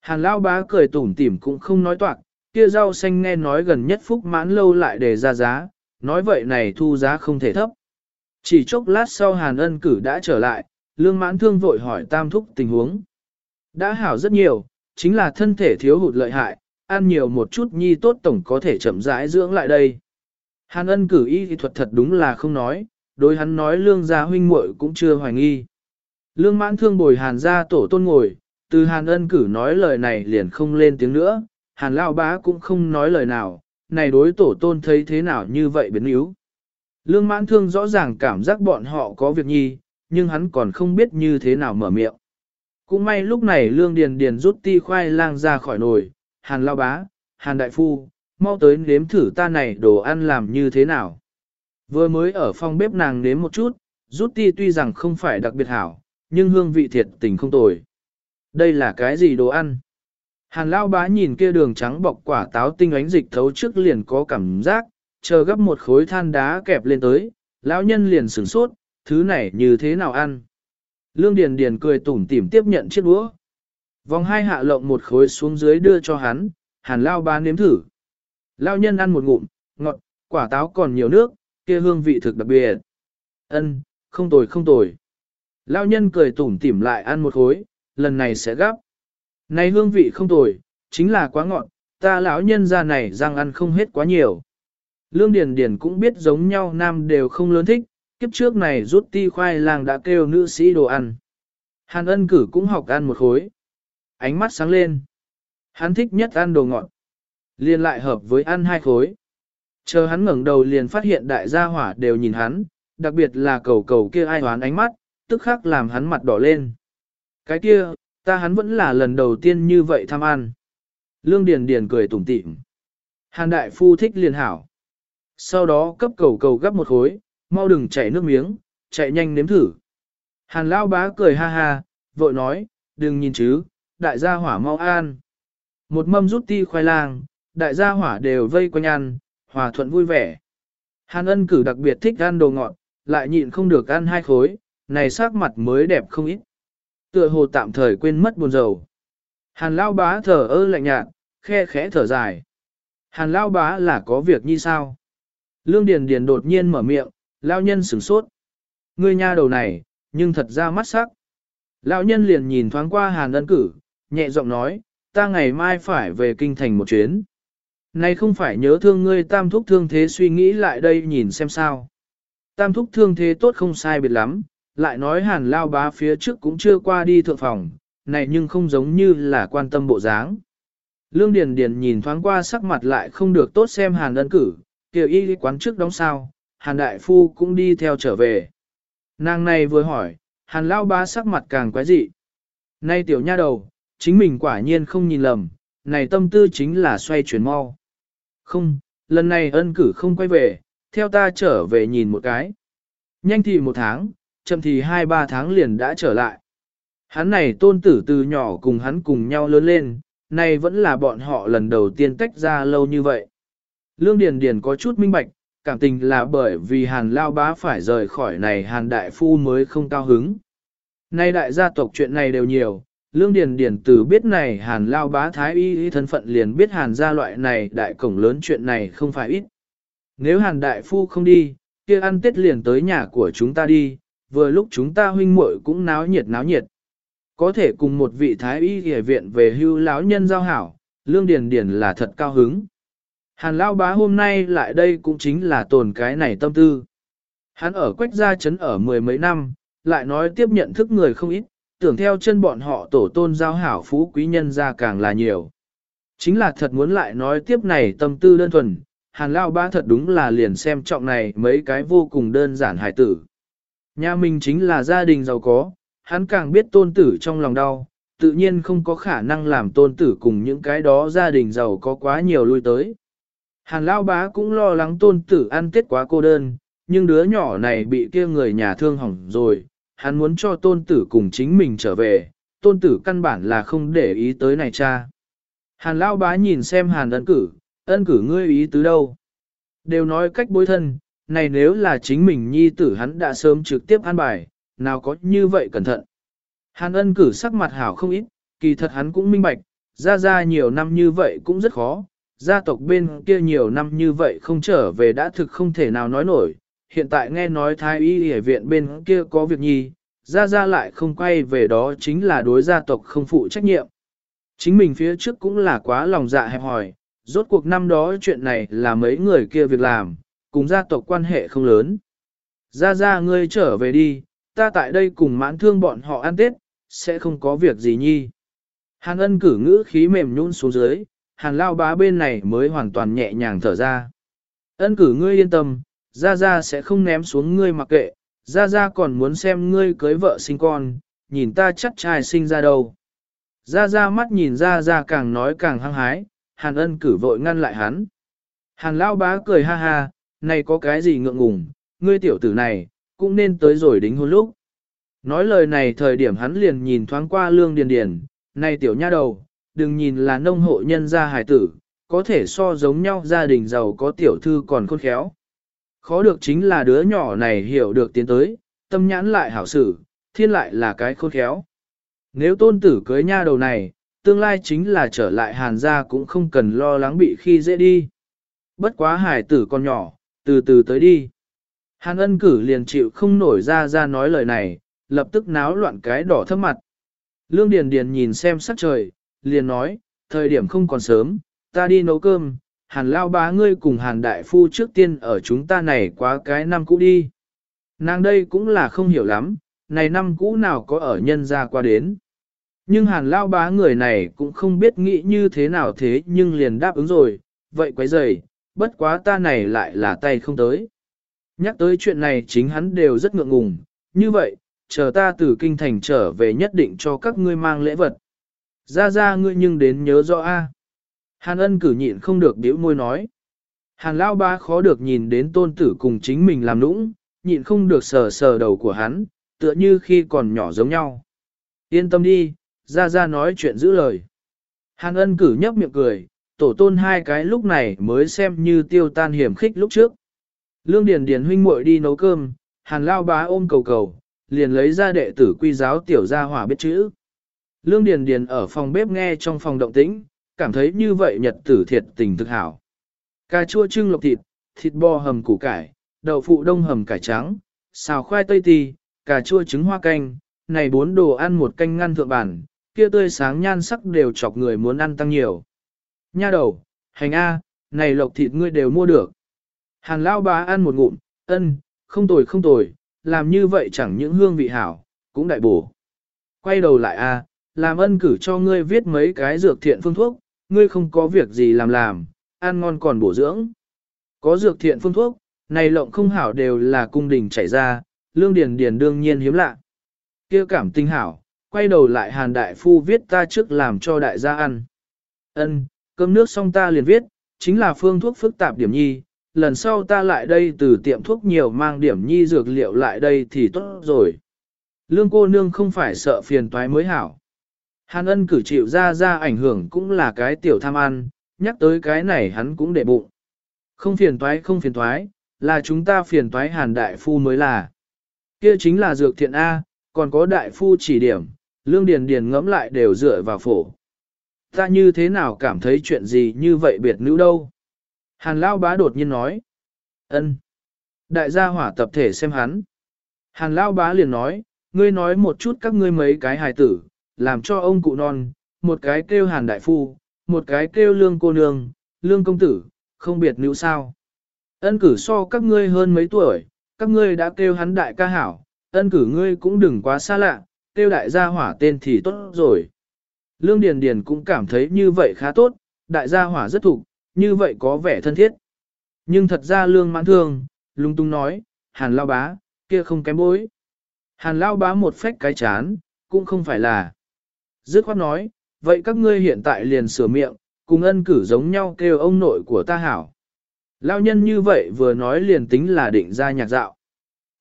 Speaker 1: Hàn lao bá cười tủm tỉm cũng không nói toạc, kia rau xanh nghe nói gần nhất phúc mãn lâu lại để ra giá, nói vậy này thu giá không thể thấp. Chỉ chốc lát sau hàn ân cử đã trở lại, lương mãn thương vội hỏi tam thúc tình huống. Đã hảo rất nhiều, chính là thân thể thiếu hụt lợi hại, ăn nhiều một chút nhi tốt tổng có thể chậm rãi dưỡng lại đây. Hàn ân cử y thì thuật thật đúng là không nói, đối hắn nói lương gia huynh muội cũng chưa hoài nghi. Lương mãn thương bồi hàn gia tổ tôn ngồi, từ hàn ân cử nói lời này liền không lên tiếng nữa, hàn lao bá cũng không nói lời nào, này đối tổ tôn thấy thế nào như vậy biến yếu. Lương mãn thương rõ ràng cảm giác bọn họ có việc nhi, nhưng hắn còn không biết như thế nào mở miệng. Cũng may lúc này lương điền điền rút ti khoai lang ra khỏi nồi, hàn lao bá, hàn đại phu, mau tới nếm thử ta này đồ ăn làm như thế nào. Vừa mới ở phòng bếp nàng nếm một chút, rút ti tuy rằng không phải đặc biệt hảo, nhưng hương vị thiệt tình không tồi. Đây là cái gì đồ ăn? Hàn lao bá nhìn kia đường trắng bọc quả táo tinh ánh dịch thấu trước liền có cảm giác, chờ gấp một khối than đá kẹp lên tới, lão nhân liền sửng sốt, thứ này như thế nào ăn? Lương Điền Điền cười tủm tỉm tiếp nhận chiếc đũa. Vòng hai hạ lộng một khối xuống dưới đưa cho hắn, hàn lao bá nếm thử. Lao nhân ăn một ngụm, ngọt, quả táo còn nhiều nước, kia hương vị thực đặc biệt. Ân, không tồi không tồi. Lao nhân cười tủm tỉm lại ăn một khối, lần này sẽ gấp. Này hương vị không tồi, chính là quá ngọn, ta lão nhân ra này răng ăn không hết quá nhiều. Lương Điền Điền cũng biết giống nhau nam đều không lớn thích, kiếp trước này rút ti khoai lang đã kêu nữ sĩ đồ ăn. Hàn ân cử cũng học ăn một khối. Ánh mắt sáng lên. Hắn thích nhất ăn đồ ngọt. Liên lại hợp với ăn hai khối. Chờ hắn ngẩng đầu liền phát hiện đại gia hỏa đều nhìn hắn, đặc biệt là cầu cầu kia ai hoán ánh mắt, tức khắc làm hắn mặt đỏ lên. Cái kia, ta hắn vẫn là lần đầu tiên như vậy tham ăn. Lương Điền Điền cười tủm tỉm. Hàn đại phu thích liền hảo. Sau đó cấp cầu cầu gấp một khối, mau đừng chảy nước miếng, chạy nhanh nếm thử. Hàn Lão bá cười ha ha, vội nói, đừng nhìn chứ, đại gia hỏa mau an. Một mâm rút ti khoai lang, đại gia hỏa đều vây quanh ăn, hòa thuận vui vẻ. Hàn ân cử đặc biệt thích ăn đồ ngọt, lại nhịn không được ăn hai khối, này sắc mặt mới đẹp không ít. Tựa hồ tạm thời quên mất buồn rầu. Hàn lao bá thở ơ lạnh nhạt, khe khẽ thở dài. Hàn lao bá là có việc như sao? Lương Điền Điền đột nhiên mở miệng, lao nhân sửng sốt. Ngươi nha đầu này, nhưng thật ra mắt sắc. Lão nhân liền nhìn thoáng qua Hàn ân cử, nhẹ giọng nói, ta ngày mai phải về kinh thành một chuyến. Này không phải nhớ thương ngươi tam thúc thương thế suy nghĩ lại đây nhìn xem sao. Tam thúc thương thế tốt không sai biệt lắm, lại nói hàn lao bá phía trước cũng chưa qua đi thượng phòng, này nhưng không giống như là quan tâm bộ dáng. Lương Điền Điền nhìn thoáng qua sắc mặt lại không được tốt xem hàn ân cử, kiểu y quán trước đóng sao, hàn đại phu cũng đi theo trở về. Nàng này vừa hỏi, hàn lao bá sắc mặt càng quái dị. Nay tiểu nha đầu, chính mình quả nhiên không nhìn lầm, này tâm tư chính là xoay chuyển mau. Không, lần này ân cử không quay về, theo ta trở về nhìn một cái. Nhanh thì một tháng, chậm thì hai ba tháng liền đã trở lại. Hắn này tôn tử từ nhỏ cùng hắn cùng nhau lớn lên, nay vẫn là bọn họ lần đầu tiên tách ra lâu như vậy. Lương Điền Điền có chút minh bạch, cảm tình là bởi vì hàn lao bá phải rời khỏi này hàn đại phu mới không cao hứng. Nay đại gia tộc chuyện này đều nhiều, Lương Điền Điền từ biết này hàn lao bá thái y y thân phận liền biết hàn gia loại này đại cổng lớn chuyện này không phải ít. Nếu hàn đại phu không đi, kia ăn tết liền tới nhà của chúng ta đi, vừa lúc chúng ta huynh muội cũng náo nhiệt náo nhiệt. Có thể cùng một vị thái y y viện về hưu lão nhân giao hảo, lương điền điền là thật cao hứng. Hàn lão bá hôm nay lại đây cũng chính là tồn cái này tâm tư. Hắn ở quách gia chấn ở mười mấy năm, lại nói tiếp nhận thức người không ít, tưởng theo chân bọn họ tổ tôn giao hảo phú quý nhân ra càng là nhiều. Chính là thật muốn lại nói tiếp này tâm tư đơn thuần, hàn lao ba thật đúng là liền xem trọng này mấy cái vô cùng đơn giản hài tử. Nhà mình chính là gia đình giàu có, hắn càng biết tôn tử trong lòng đau, tự nhiên không có khả năng làm tôn tử cùng những cái đó gia đình giàu có quá nhiều lui tới. Hàn lao bá cũng lo lắng tôn tử ăn tết quá cô đơn, nhưng đứa nhỏ này bị kia người nhà thương hỏng rồi, hắn muốn cho tôn tử cùng chính mình trở về, tôn tử căn bản là không để ý tới này cha. Hàn lao bá nhìn xem hàn ân cử, ân cử ngươi ý tứ đâu. Đều nói cách bối thân, này nếu là chính mình nhi tử hắn đã sớm trực tiếp an bài, nào có như vậy cẩn thận. Hàn ân cử sắc mặt hảo không ít, kỳ thật hắn cũng minh bạch, ra ra nhiều năm như vậy cũng rất khó, gia tộc bên kia nhiều năm như vậy không trở về đã thực không thể nào nói nổi, hiện tại nghe nói thái y ở viện bên kia có việc nhi, ra ra lại không quay về đó chính là đối gia tộc không phụ trách nhiệm. Chính mình phía trước cũng là quá lòng dạ hẹp hòi, rốt cuộc năm đó chuyện này là mấy người kia việc làm, cùng gia tộc quan hệ không lớn. Ra ra ngươi trở về đi, ta tại đây cùng mãn thương bọn họ ăn tết, sẽ không có việc gì nhi. Hàn ân cử ngữ khí mềm nhún xuống dưới, hàn lao bá bên này mới hoàn toàn nhẹ nhàng thở ra. Ân cử ngươi yên tâm, ra ra sẽ không ném xuống ngươi mặc kệ, ra ra còn muốn xem ngươi cưới vợ sinh con, nhìn ta chắc trai sinh ra đâu. Ra ra mắt nhìn ra ra càng nói càng hăng hái, hàn ân cử vội ngăn lại hắn. Hàn lao bá cười ha ha, này có cái gì ngượng ngùng, ngươi tiểu tử này, cũng nên tới rồi đính hôn lúc. Nói lời này thời điểm hắn liền nhìn thoáng qua lương điền điền, này tiểu nha đầu, đừng nhìn là nông hộ nhân gia hài tử, có thể so giống nhau gia đình giàu có tiểu thư còn khôn khéo. Khó được chính là đứa nhỏ này hiểu được tiến tới, tâm nhãn lại hảo xử, thiên lại là cái khôn khéo. Nếu tôn tử cưới nha đầu này, tương lai chính là trở lại hàn gia cũng không cần lo lắng bị khi dễ đi. Bất quá hải tử con nhỏ, từ từ tới đi. Hàn ân cử liền chịu không nổi ra ra nói lời này, lập tức náo loạn cái đỏ thấp mặt. Lương Điền Điền nhìn xem sắc trời, liền nói, thời điểm không còn sớm, ta đi nấu cơm, hàn lao bá ngươi cùng hàn đại phu trước tiên ở chúng ta này quá cái năm cũ đi. Nàng đây cũng là không hiểu lắm, này năm cũ nào có ở nhân gia qua đến. Nhưng hàn lao bá người này cũng không biết nghĩ như thế nào thế nhưng liền đáp ứng rồi, vậy quấy rầy, bất quá ta này lại là tay không tới. Nhắc tới chuyện này chính hắn đều rất ngượng ngùng, như vậy, chờ ta từ kinh thành trở về nhất định cho các ngươi mang lễ vật. Ra ra ngươi nhưng đến nhớ rõ a. Hàn ân cử nhịn không được điếu môi nói. Hàn lao ba khó được nhìn đến tôn tử cùng chính mình làm nũng, nhịn không được sờ sờ đầu của hắn, tựa như khi còn nhỏ giống nhau. Yên tâm đi, ra ra nói chuyện giữ lời. Hàn ân cử nhấp miệng cười, tổ tôn hai cái lúc này mới xem như tiêu tan hiểm khích lúc trước. Lương Điền Điền huynh muội đi nấu cơm, hàn lao bá ôm cầu cầu, liền lấy ra đệ tử quy giáo tiểu gia hỏa biết chữ. Lương Điền Điền ở phòng bếp nghe trong phòng động tĩnh, cảm thấy như vậy nhật tử thiệt tình thực hảo. Cà chua trưng lộc thịt, thịt bò hầm củ cải, đậu phụ đông hầm cải trắng, xào khoai tây tì, cà chua trứng hoa canh, này bốn đồ ăn một canh ngăn thượng bản, kia tươi sáng nhan sắc đều chọc người muốn ăn tăng nhiều. Nha đầu, hành A, này lộc thịt ngươi đều mua được. Hàn lao bá ăn một ngụm, ân, không tồi không tồi, làm như vậy chẳng những hương vị hảo, cũng đại bổ. Quay đầu lại A, làm ân cử cho ngươi viết mấy cái dược thiện phương thuốc, ngươi không có việc gì làm làm, ăn ngon còn bổ dưỡng. Có dược thiện phương thuốc, này lộng không hảo đều là cung đình chảy ra, lương điền điền đương nhiên hiếm lạ. kia cảm tinh hảo, quay đầu lại hàn đại phu viết ta trước làm cho đại gia ăn. Ân, cơm nước xong ta liền viết, chính là phương thuốc phức tạp điểm nhi, lần sau ta lại đây từ tiệm thuốc nhiều mang điểm nhi dược liệu lại đây thì tốt rồi. Lương cô nương không phải sợ phiền toái mới hảo. Hàn ân cử chịu ra ra ảnh hưởng cũng là cái tiểu tham ăn, nhắc tới cái này hắn cũng để bụng. Không phiền toái không phiền toái, là chúng ta phiền toái hàn đại phu mới là. Kia chính là dược thiện A, còn có đại phu chỉ điểm, lương điền điền ngẫm lại đều dựa vào phổ. Ta như thế nào cảm thấy chuyện gì như vậy biệt nữ đâu? Hàn Lao bá đột nhiên nói. ân, Đại gia hỏa tập thể xem hắn. Hàn lao bá liền nói, ngươi nói một chút các ngươi mấy cái hài tử, làm cho ông cụ non, một cái kêu hàn đại phu, một cái kêu lương cô nương, lương công tử, không biệt nữ sao. Ân cử so các ngươi hơn mấy tuổi, các ngươi đã kêu hắn đại ca hảo, ân cử ngươi cũng đừng quá xa lạ, kêu đại gia hỏa tên thì tốt rồi. Lương Điền Điền cũng cảm thấy như vậy khá tốt, đại gia hỏa rất thục, như vậy có vẻ thân thiết. Nhưng thật ra Lương mãn thương, lung tung nói, hàn lao bá, kia không kém bối. Hàn lao bá một phách cái chán, cũng không phải là. Dứt khoát nói, vậy các ngươi hiện tại liền sửa miệng, cùng ân cử giống nhau kêu ông nội của ta hảo. Lao nhân như vậy vừa nói liền tính là định ra nhạc dạo.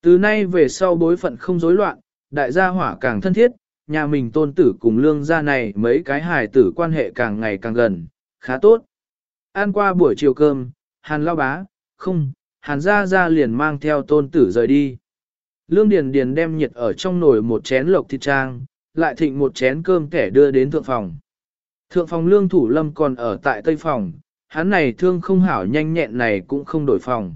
Speaker 1: Từ nay về sau bối phận không rối loạn, đại gia hỏa càng thân thiết, nhà mình tôn tử cùng lương gia này mấy cái hài tử quan hệ càng ngày càng gần, khá tốt. Ăn qua buổi chiều cơm, hàn lao bá, không, hàn gia gia liền mang theo tôn tử rời đi. Lương Điền Điền đem nhiệt ở trong nồi một chén lộc thịt trang, lại thịnh một chén cơm kẻ đưa đến thượng phòng. Thượng phòng lương thủ lâm còn ở tại tây phòng, hắn này thương không hảo nhanh nhẹn này cũng không đổi phòng.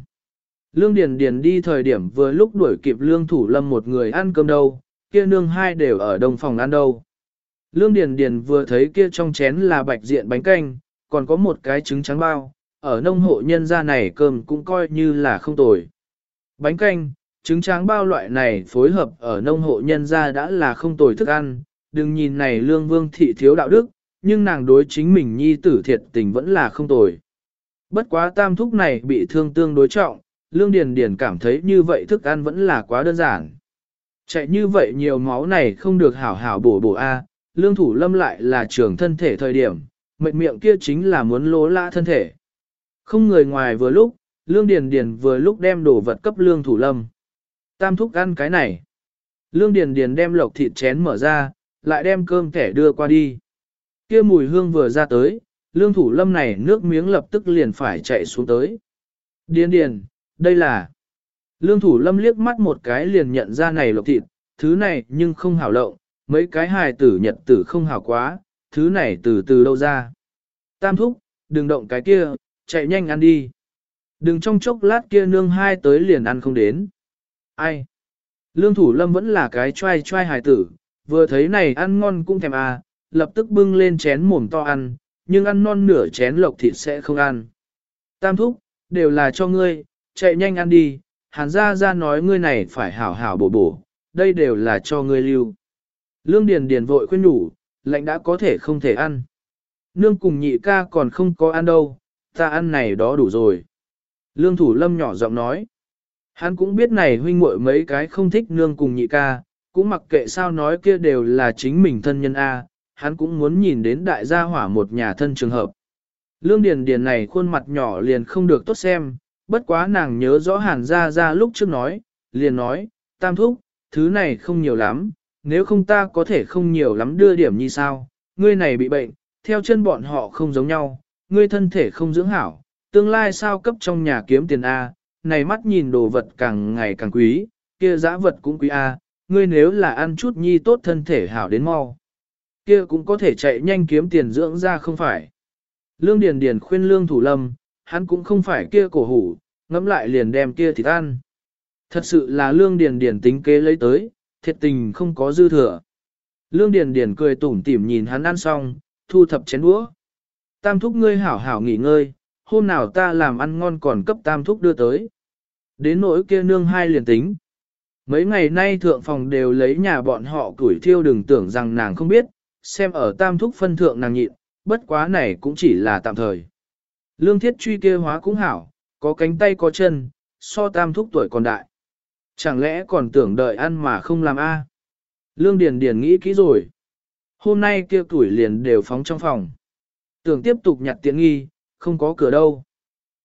Speaker 1: Lương Điền Điền đi thời điểm vừa lúc đuổi kịp lương thủ lâm một người ăn cơm đâu, kia nương hai đều ở đông phòng ăn đâu. Lương Điền Điền vừa thấy kia trong chén là bạch diện bánh canh, còn có một cái trứng trắng bao, ở nông hộ nhân gia này cơm cũng coi như là không tồi. Bánh canh, trứng trắng bao loại này phối hợp ở nông hộ nhân gia đã là không tồi thức ăn, đừng nhìn này lương vương thị thiếu đạo đức, nhưng nàng đối chính mình nhi tử thiệt tình vẫn là không tồi. Bất quá tam thúc này bị thương tương đối trọng, lương điền điền cảm thấy như vậy thức ăn vẫn là quá đơn giản. Chạy như vậy nhiều máu này không được hảo hảo bổ bổ A, lương thủ lâm lại là trưởng thân thể thời điểm, mệnh miệng kia chính là muốn lố lã thân thể. Không người ngoài vừa lúc, lương điền điền vừa lúc đem đồ vật cấp lương thủ lâm. Tam thúc ăn cái này. Lương điền điền đem lộc thịt chén mở ra, lại đem cơm kẻ đưa qua đi. Kia mùi hương vừa ra tới, lương thủ lâm này nước miếng lập tức liền phải chạy xuống tới. Điền điền, đây là... Lương thủ lâm liếc mắt một cái liền nhận ra này lộc thịt, thứ này nhưng không hảo lộng, mấy cái hài tử nhật tử không hảo quá, thứ này từ từ đâu ra. Tam thúc, đừng động cái kia, chạy nhanh ăn đi. Đừng trong chốc lát kia nương hai tới liền ăn không đến. Ai? Lương thủ lâm vẫn là cái trai trai hài tử, vừa thấy này ăn ngon cũng thèm à, lập tức bưng lên chén mồm to ăn, nhưng ăn non nửa chén lộc thịt sẽ không ăn. Tam thúc, đều là cho ngươi, chạy nhanh ăn đi, hàn gia gia nói ngươi này phải hảo hảo bổ bổ, đây đều là cho ngươi lưu. Lương Điền Điền vội khuyên nhủ, lệnh đã có thể không thể ăn. Nương cùng nhị ca còn không có ăn đâu, ta ăn này đó đủ rồi. Lương Thủ Lâm nhỏ giọng nói. Hắn cũng biết này huynh muội mấy cái không thích nương cùng nhị ca, cũng mặc kệ sao nói kia đều là chính mình thân nhân A, hắn cũng muốn nhìn đến đại gia hỏa một nhà thân trường hợp. Lương Điền Điền này khuôn mặt nhỏ liền không được tốt xem, bất quá nàng nhớ rõ hàn ra ra lúc trước nói, liền nói, tam thúc, thứ này không nhiều lắm, nếu không ta có thể không nhiều lắm đưa điểm như sao, ngươi này bị bệnh, theo chân bọn họ không giống nhau, ngươi thân thể không dưỡng hảo, tương lai sao cấp trong nhà kiếm tiền A, này mắt nhìn đồ vật càng ngày càng quý, kia giã vật cũng quý A, ngươi nếu là ăn chút nhi tốt thân thể hảo đến mau, kia cũng có thể chạy nhanh kiếm tiền dưỡng ra không phải. Lương Điền Điền khuyên Lương Thủ Lâm, hắn cũng không phải kia cổ hủ, ngẫm lại liền đem kia thịt ăn. Thật sự là lương điền điền tính kế lấy tới, thiệt tình không có dư thừa. Lương điền điền cười tủm tỉm nhìn hắn ăn xong, thu thập chén đũa. Tam thúc ngươi hảo hảo nghỉ ngơi, hôm nào ta làm ăn ngon còn cấp tam thúc đưa tới. Đến nỗi kia nương hai liền tính. Mấy ngày nay thượng phòng đều lấy nhà bọn họ củi thiêu đừng tưởng rằng nàng không biết, xem ở tam thúc phân thượng nàng nhịn, bất quá này cũng chỉ là tạm thời. Lương thiết truy kia hóa cũng hảo, có cánh tay có chân, so tam thúc tuổi còn đại. Chẳng lẽ còn tưởng đợi ăn mà không làm a? À? Lương Điền Điền nghĩ kỹ rồi. Hôm nay kia tuổi liền đều phóng trong phòng. Tưởng tiếp tục nhặt tiện nghi, không có cửa đâu.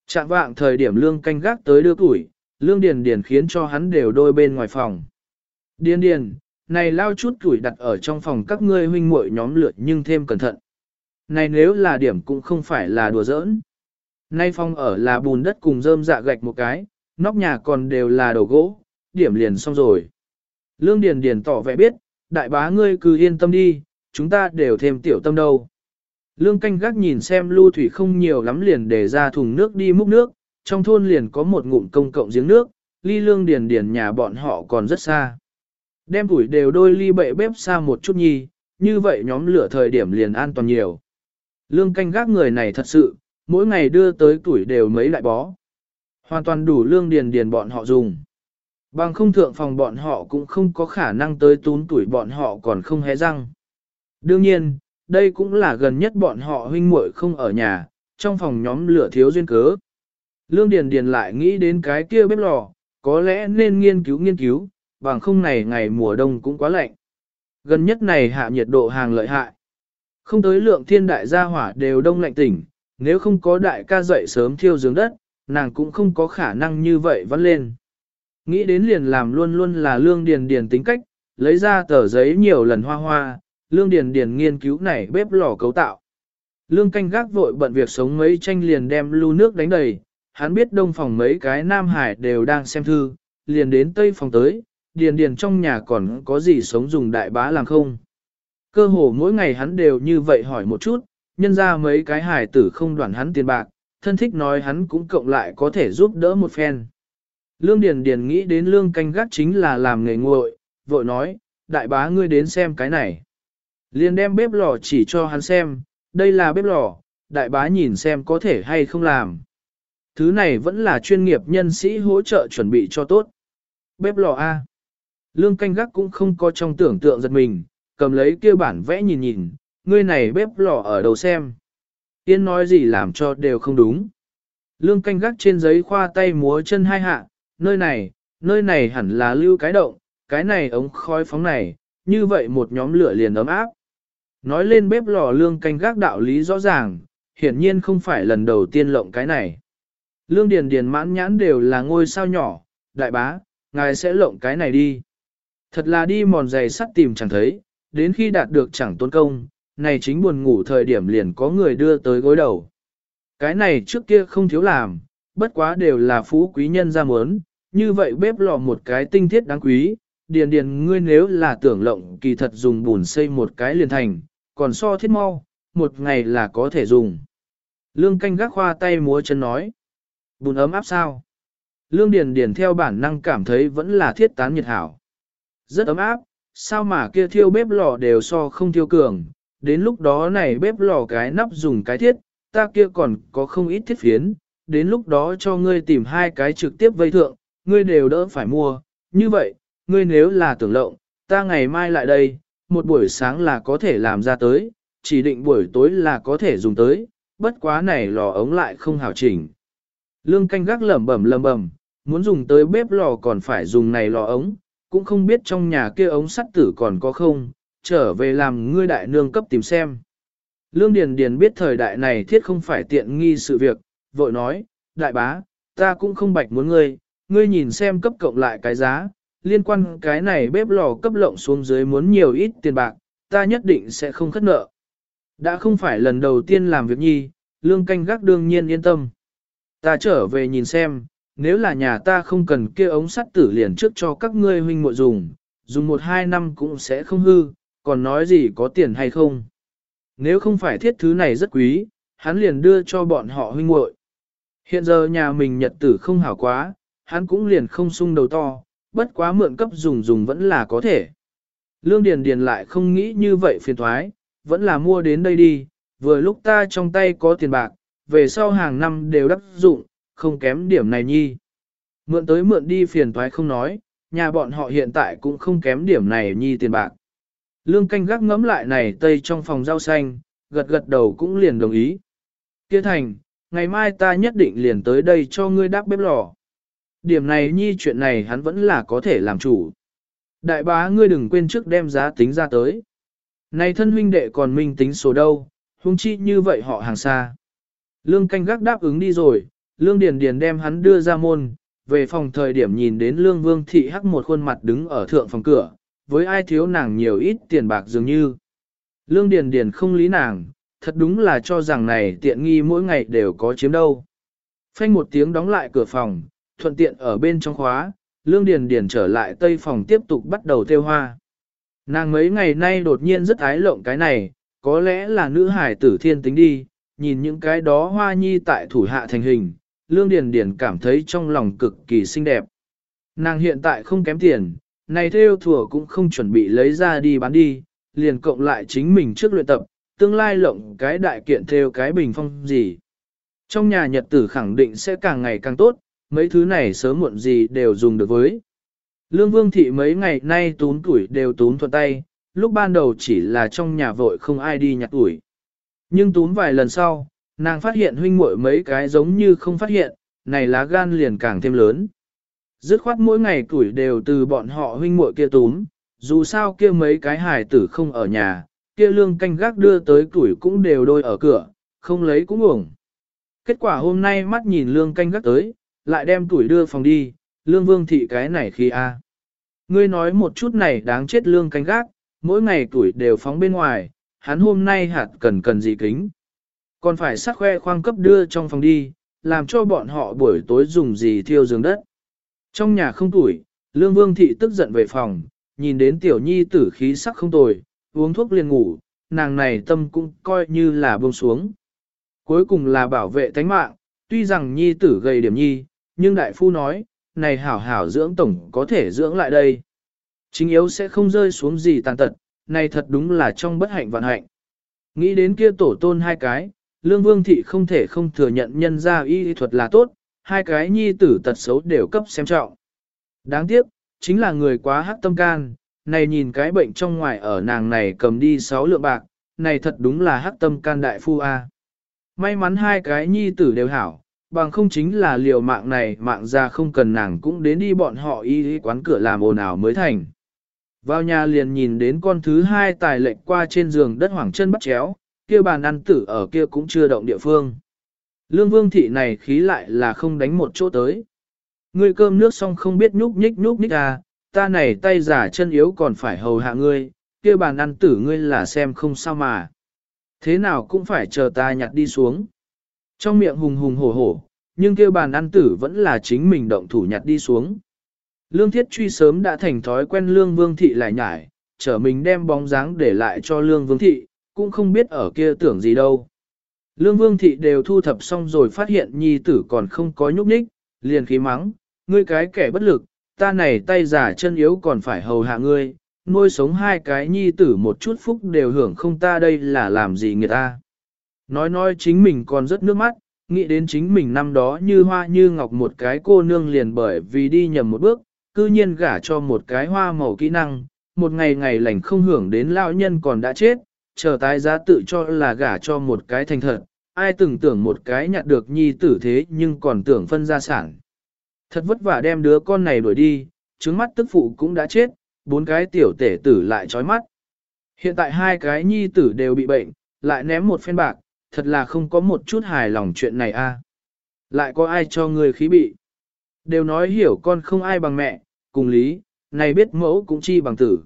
Speaker 1: Chạm vạng thời điểm lương canh gác tới đưa tuổi, lương điền điền khiến cho hắn đều đôi bên ngoài phòng. Điền điền, này lao chút tuổi đặt ở trong phòng các ngươi huynh muội nhóm lượt nhưng thêm cẩn thận. Này nếu là điểm cũng không phải là đùa giỡn. Nay phong ở là bùn đất cùng rơm dạ gạch một cái, nóc nhà còn đều là đầu gỗ, điểm liền xong rồi. Lương Điền Điền tỏ vẻ biết, đại bá ngươi cứ yên tâm đi, chúng ta đều thêm tiểu tâm đâu. Lương canh gác nhìn xem lưu thủy không nhiều lắm liền để ra thùng nước đi múc nước, trong thôn liền có một ngụm công cộng giếng nước, ly lương điền điền nhà bọn họ còn rất xa. Đem tuổi đều đôi ly bệ bếp xa một chút nhi, như vậy nhóm lửa thời điểm liền an toàn nhiều. Lương canh gác người này thật sự, mỗi ngày đưa tới tuổi đều mấy lại bó. Hoàn toàn đủ lương điền điền bọn họ dùng. Bằng không thượng phòng bọn họ cũng không có khả năng tới tún tuổi bọn họ còn không hé răng. Đương nhiên, đây cũng là gần nhất bọn họ huynh muội không ở nhà, trong phòng nhóm lửa thiếu duyên cớ. Lương Điền Điền lại nghĩ đến cái kia bếp lò, có lẽ nên nghiên cứu nghiên cứu, bằng không này ngày mùa đông cũng quá lạnh. Gần nhất này hạ nhiệt độ hàng lợi hại. Không tới lượng thiên đại gia hỏa đều đông lạnh tỉnh, nếu không có đại ca dậy sớm thiêu giường đất, nàng cũng không có khả năng như vậy vẫn lên. Nghĩ đến liền làm luôn luôn là lương điền điền tính cách, lấy ra tờ giấy nhiều lần hoa hoa, lương điền điền nghiên cứu này bếp lò cấu tạo. Lương canh gác vội bận việc sống mấy tranh liền đem lưu nước đánh đầy, hắn biết đông phòng mấy cái nam hải đều đang xem thư, liền đến tây phòng tới, điền điền trong nhà còn có gì sống dùng đại bá làm không. Cơ hồ mỗi ngày hắn đều như vậy hỏi một chút, nhân ra mấy cái hải tử không đoàn hắn tiền bạc, thân thích nói hắn cũng cộng lại có thể giúp đỡ một phen. Lương Điền Điền nghĩ đến lương canh gác chính là làm nghề nguội, vội nói, đại bá ngươi đến xem cái này. Liền đem bếp lò chỉ cho hắn xem, đây là bếp lò, đại bá nhìn xem có thể hay không làm. Thứ này vẫn là chuyên nghiệp nhân sĩ hỗ trợ chuẩn bị cho tốt. Bếp lò A. Lương canh gác cũng không có trong tưởng tượng giật mình, cầm lấy kia bản vẽ nhìn nhìn, ngươi này bếp lò ở đầu xem. Yên nói gì làm cho đều không đúng. Lương canh gác trên giấy khoa tay múa chân hai hạ, nơi này, nơi này hẳn là lưu cái động, cái này ống khói phóng này, như vậy một nhóm lửa liền ấm áp. Nói lên bếp lò lương canh gác đạo lý rõ ràng, hiển nhiên không phải lần đầu tiên lộng cái này. Lương Điền Điền mãn nhãn đều là ngôi sao nhỏ, đại bá, ngài sẽ lộng cái này đi. Thật là đi mòn giày sắt tìm chẳng thấy, đến khi đạt được chẳng tốn công, này chính buồn ngủ thời điểm liền có người đưa tới gối đầu. Cái này trước kia không thiếu làm, bất quá đều là phú quý nhân ra muốn, như vậy bếp lò một cái tinh thiết đáng quý, điền điền ngươi nếu là tưởng lộng kỳ thật dùng bùn xây một cái liền thành, còn so thiết mau, một ngày là có thể dùng. Lương canh gác khoa tay múa chân nói, bùn ấm áp sao? Lương điền điền theo bản năng cảm thấy vẫn là thiết tán nhiệt hảo. Rất ấm áp, sao mà kia thiêu bếp lò đều so không thiêu cường, đến lúc đó này bếp lò cái nắp dùng cái thiết, ta kia còn có không ít thiết phiến, đến lúc đó cho ngươi tìm hai cái trực tiếp vây thượng, ngươi đều đỡ phải mua, như vậy, ngươi nếu là tưởng lộng, ta ngày mai lại đây, một buổi sáng là có thể làm ra tới, chỉ định buổi tối là có thể dùng tới, bất quá này lò ống lại không hảo chỉnh. Lương canh gác lẩm bẩm lẩm bẩm, muốn dùng tới bếp lò còn phải dùng này lò ống, cũng không biết trong nhà kia ống sắt tử còn có không, trở về làm ngươi đại nương cấp tìm xem. Lương Điền Điền biết thời đại này thiết không phải tiện nghi sự việc, vội nói, đại bá, ta cũng không bạch muốn ngươi, ngươi nhìn xem cấp cộng lại cái giá, liên quan cái này bếp lò cấp lộng xuống dưới muốn nhiều ít tiền bạc, ta nhất định sẽ không khất nợ. Đã không phải lần đầu tiên làm việc nhi, lương canh gác đương nhiên yên tâm. Ta trở về nhìn xem, nếu là nhà ta không cần kia ống sắt tử liền trước cho các ngươi huynh muội dùng, dùng một hai năm cũng sẽ không hư, còn nói gì có tiền hay không. Nếu không phải thiết thứ này rất quý, hắn liền đưa cho bọn họ huynh muội. Hiện giờ nhà mình nhật tử không hảo quá, hắn cũng liền không sung đầu to, bất quá mượn cấp dùng dùng vẫn là có thể. Lương Điền Điền lại không nghĩ như vậy phiền thoái, vẫn là mua đến đây đi, vừa lúc ta trong tay có tiền bạc, về sau hàng năm đều đắc dụng, không kém điểm này nhi. Mượn tới mượn đi phiền thoái không nói, nhà bọn họ hiện tại cũng không kém điểm này nhi tiền bạc. Lương canh gác ngẫm lại này tây trong phòng rau xanh, gật gật đầu cũng liền đồng ý. Kia thành, ngày mai ta nhất định liền tới đây cho ngươi đáp bếp lò. Điểm này nhi chuyện này hắn vẫn là có thể làm chủ. Đại bá ngươi đừng quên trước đem giá tính ra tới. Này thân huynh đệ còn minh tính số đâu, huống chi như vậy họ hàng xa. Lương canh gác đáp ứng đi rồi, lương điền điền đem hắn đưa ra môn, về phòng thời điểm nhìn đến lương vương thị hắc một khuôn mặt đứng ở thượng phòng cửa, với ai thiếu nàng nhiều ít tiền bạc dường như. Lương điền điền không lý nàng, thật đúng là cho rằng này tiện nghi mỗi ngày đều có chiếm đâu. Phanh một tiếng đóng lại cửa phòng, thuận tiện ở bên trong khóa, Lương Điền Điền trở lại tây phòng tiếp tục bắt đầu theo hoa. Nàng mấy ngày nay đột nhiên rất ái lộng cái này, có lẽ là nữ hải tử thiên tính đi, nhìn những cái đó hoa nhi tại thủ hạ thành hình, Lương Điền Điền cảm thấy trong lòng cực kỳ xinh đẹp. Nàng hiện tại không kém tiền, này theo thủa cũng không chuẩn bị lấy ra đi bán đi, liền cộng lại chính mình trước luyện tập, tương lai lộng cái đại kiện theo cái bình phong gì. Trong nhà nhật tử khẳng định sẽ càng ngày càng tốt, mấy thứ này sớm muộn gì đều dùng được với. Lương Vương Thị mấy ngày nay tún tuổi đều tún thuận tay, lúc ban đầu chỉ là trong nhà vội không ai đi nhặt tuổi. Nhưng tún vài lần sau, nàng phát hiện huynh muội mấy cái giống như không phát hiện, này lá gan liền càng thêm lớn. Dứt khoát mỗi ngày tuổi đều từ bọn họ huynh muội kia túm, dù sao kia mấy cái hài tử không ở nhà, kia lương canh gác đưa tới tuổi cũng đều đôi ở cửa, không lấy cũng uổng. Kết quả hôm nay mắt nhìn lương canh gác tới, lại đem tuổi đưa phòng đi, lương vương thị cái này khi a Ngươi nói một chút này đáng chết lương canh gác, mỗi ngày tuổi đều phóng bên ngoài, hắn hôm nay hạt cần cần gì kính. Còn phải sắc khoe khoang cấp đưa trong phòng đi, làm cho bọn họ buổi tối dùng gì thiêu giường đất. Trong nhà không tuổi, lương vương thị tức giận về phòng, nhìn đến tiểu nhi tử khí sắc không tồi, uống thuốc liền ngủ, nàng này tâm cũng coi như là buông xuống. Cuối cùng là bảo vệ tánh mạng, tuy rằng nhi tử gầy điểm nhi, nhưng đại phu nói, này hảo hảo dưỡng tổng có thể dưỡng lại đây. Chính yếu sẽ không rơi xuống gì tàn tật, này thật đúng là trong bất hạnh vạn hạnh. Nghĩ đến kia tổ tôn hai cái, lương vương thị không thể không thừa nhận nhân ra y thuật là tốt, hai cái nhi tử tật xấu đều cấp xem trọng. Đáng tiếc, chính là người quá hắc tâm can, này nhìn cái bệnh trong ngoài ở nàng này cầm đi sáu lượng bạc, này thật đúng là hắc tâm can đại phu A. May mắn hai cái nhi tử đều hảo, bằng không chính là liều mạng này mạng ra không cần nàng cũng đến đi bọn họ y quán cửa làm ồn ào mới thành. Vào nhà liền nhìn đến con thứ hai tài lệnh qua trên giường đất hoảng chân bắt chéo, kia bàn ăn tử ở kia cũng chưa động địa phương. Lương vương thị này khí lại là không đánh một chỗ tới. Ngươi cơm nước xong không biết nhúc nhích nhúc nhích à, ta này tay giả chân yếu còn phải hầu hạ ngươi, kia bàn ăn tử ngươi là xem không sao mà. Thế nào cũng phải chờ ta nhặt đi xuống. Trong miệng hùng hùng hổ hổ, nhưng kia bàn ăn tử vẫn là chính mình động thủ nhặt đi xuống. Lương thiết truy sớm đã thành thói quen lương vương thị lại nhải, trở mình đem bóng dáng để lại cho lương vương thị, cũng không biết ở kia tưởng gì đâu. Lương vương thị đều thu thập xong rồi phát hiện nhi tử còn không có nhúc nhích, liền khí mắng, ngươi cái kẻ bất lực, ta này tay giả chân yếu còn phải hầu hạ ngươi, nuôi sống hai cái nhi tử một chút phúc đều hưởng không ta đây là làm gì người ta. Nói nói chính mình còn rất nước mắt, nghĩ đến chính mình năm đó như hoa như ngọc một cái cô nương liền bởi vì đi nhầm một bước, cư nhiên gả cho một cái hoa màu kỹ năng, một ngày ngày lành không hưởng đến lao nhân còn đã chết, chờ tái giá tự cho là gả cho một cái thành thật, ai từng tưởng một cái nhặt được nhi tử thế nhưng còn tưởng phân gia sản. Thật vất vả đem đứa con này đuổi đi, trứng mắt tức phụ cũng đã chết, bốn cái tiểu tể tử lại trói mắt. Hiện tại hai cái nhi tử đều bị bệnh, lại ném một phen bạc, thật là không có một chút hài lòng chuyện này a. Lại có ai cho người khí bị. Đều nói hiểu con không ai bằng mẹ, cùng lý, này biết mẫu cũng chi bằng tử.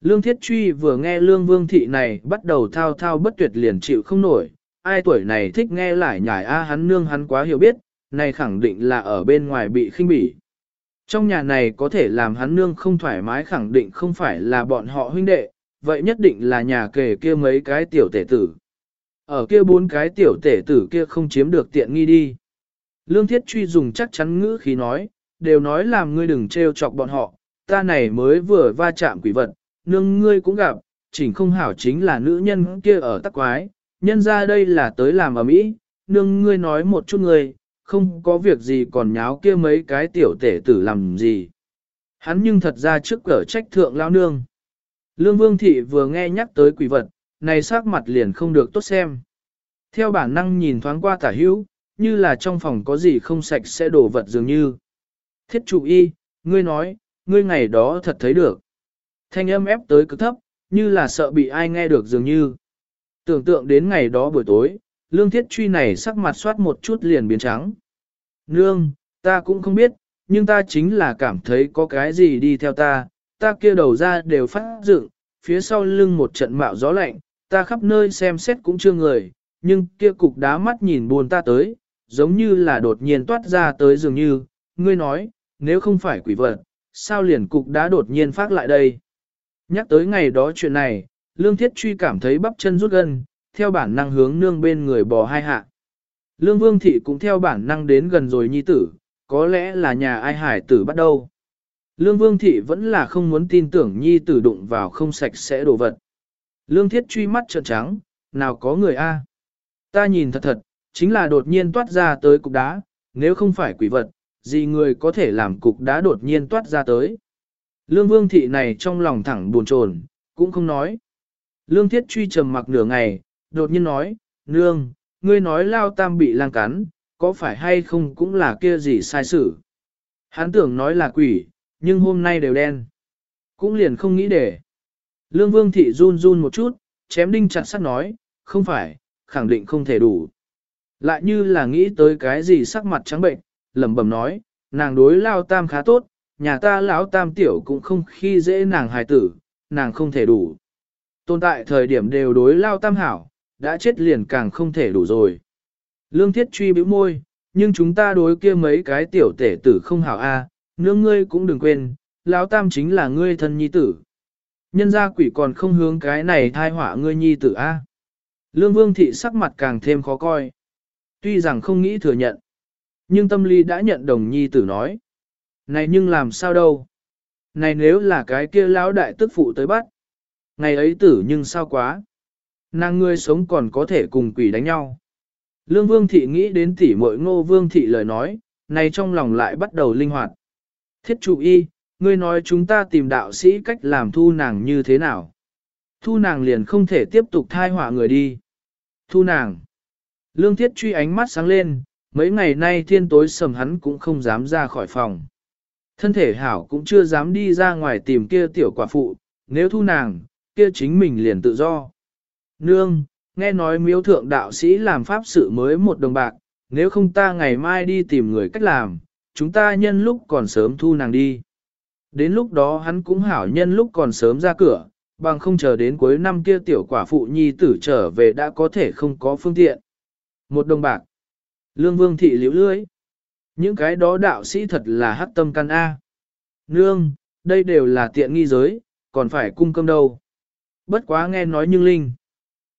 Speaker 1: Lương Thiết Truy vừa nghe Lương Vương Thị này bắt đầu thao thao bất tuyệt liền chịu không nổi, ai tuổi này thích nghe lại nhải a hắn nương hắn quá hiểu biết, này khẳng định là ở bên ngoài bị khinh bỉ. Trong nhà này có thể làm hắn nương không thoải mái khẳng định không phải là bọn họ huynh đệ, vậy nhất định là nhà kề kia mấy cái tiểu tể tử. Ở kia bốn cái tiểu tể tử kia không chiếm được tiện nghi đi. Lương Thiết Truy dùng chắc chắn ngữ khí nói, đều nói làm ngươi đừng trêu chọc bọn họ, ta này mới vừa va chạm quỷ vật, nương ngươi cũng gặp, chỉnh không hảo chính là nữ nhân kia ở tắc quái, nhân ra đây là tới làm ở mỹ, nương ngươi nói một chút ngươi, không có việc gì còn nháo kia mấy cái tiểu tể tử làm gì. Hắn nhưng thật ra trước cỡ trách thượng lao nương. Lương Vương Thị vừa nghe nhắc tới quỷ vật, này sắc mặt liền không được tốt xem. Theo bản năng nhìn thoáng qua tả hữu, như là trong phòng có gì không sạch sẽ đổ vật dường như. Thiết trụ y, ngươi nói, ngươi ngày đó thật thấy được. Thanh âm ép tới cực thấp, như là sợ bị ai nghe được dường như. Tưởng tượng đến ngày đó buổi tối, lương thiết truy này sắc mặt soát một chút liền biến trắng. Nương, ta cũng không biết, nhưng ta chính là cảm thấy có cái gì đi theo ta, ta kia đầu ra đều phát dựng, phía sau lưng một trận mạo gió lạnh, ta khắp nơi xem xét cũng chưa người, nhưng kia cục đá mắt nhìn buồn ta tới, giống như là đột nhiên toát ra tới dường như, ngươi nói, nếu không phải quỷ vật, sao liền cục đá đột nhiên phát lại đây. Nhắc tới ngày đó chuyện này, Lương Thiết Truy cảm thấy bắp chân rút gân, theo bản năng hướng nương bên người bò hai hạ. Lương Vương Thị cũng theo bản năng đến gần rồi nhi tử, có lẽ là nhà ai hải tử bắt đầu. Lương Vương Thị vẫn là không muốn tin tưởng nhi tử đụng vào không sạch sẽ đồ vật. Lương Thiết truy mắt trợn trắng, nào có người a? Ta nhìn thật thật, chính là đột nhiên toát ra tới cục đá, nếu không phải quỷ vật, gì người có thể làm cục đá đột nhiên toát ra tới. Lương Vương Thị này trong lòng thẳng buồn chồn, cũng không nói. Lương Thiết truy trầm mặc nửa ngày, đột nhiên nói, Nương, ngươi nói lao tam bị lang cắn, có phải hay không cũng là kia gì sai sự. Hắn tưởng nói là quỷ, nhưng hôm nay đều đen. Cũng liền không nghĩ để. Lương Vương Thị run run một chút, chém đinh chặt sắt nói, không phải, khẳng định không thể đủ. Lại như là nghĩ tới cái gì sắc mặt trắng bệnh, lẩm bẩm nói, nàng đối lao tam khá tốt, nhà ta lão tam tiểu cũng không khi dễ nàng hài tử, nàng không thể đủ. Tồn tại thời điểm đều đối lao tam hảo, đã chết liền càng không thể đủ rồi. Lương thiết truy bĩu môi, nhưng chúng ta đối kia mấy cái tiểu tể tử không hảo a, nương ngươi cũng đừng quên, lão tam chính là ngươi thân nhi tử. Nhân gia quỷ còn không hướng cái này thai họa ngươi nhi tử a. Lương vương thị sắc mặt càng thêm khó coi. Tuy rằng không nghĩ thừa nhận, nhưng tâm lý đã nhận đồng nhi tử nói. Này nhưng làm sao đâu? Này nếu là cái kia lão đại tức phụ tới bắt. Ngày ấy tử nhưng sao quá? Nàng ngươi sống còn có thể cùng quỷ đánh nhau. Lương Vương Thị nghĩ đến tỷ mội ngô Vương Thị lời nói, này trong lòng lại bắt đầu linh hoạt. Thiết chủ y, ngươi nói chúng ta tìm đạo sĩ cách làm thu nàng như thế nào? Thu nàng liền không thể tiếp tục thai họa người đi. Thu nàng. Lương Thiết truy ánh mắt sáng lên, mấy ngày nay thiên tối sầm hắn cũng không dám ra khỏi phòng. Thân thể hảo cũng chưa dám đi ra ngoài tìm kia tiểu quả phụ, nếu thu nàng, kia chính mình liền tự do. Nương, nghe nói miếu thượng đạo sĩ làm pháp sự mới một đồng bạc, nếu không ta ngày mai đi tìm người cách làm, chúng ta nhân lúc còn sớm thu nàng đi. Đến lúc đó hắn cũng hảo nhân lúc còn sớm ra cửa, bằng không chờ đến cuối năm kia tiểu quả phụ nhi tử trở về đã có thể không có phương tiện. Một đồng bạc. Lương vương thị liễu lưới. Những cái đó đạo sĩ thật là hắc tâm căn A. Nương, đây đều là tiện nghi giới, còn phải cung cơm đâu. Bất quá nghe nói nhưng linh.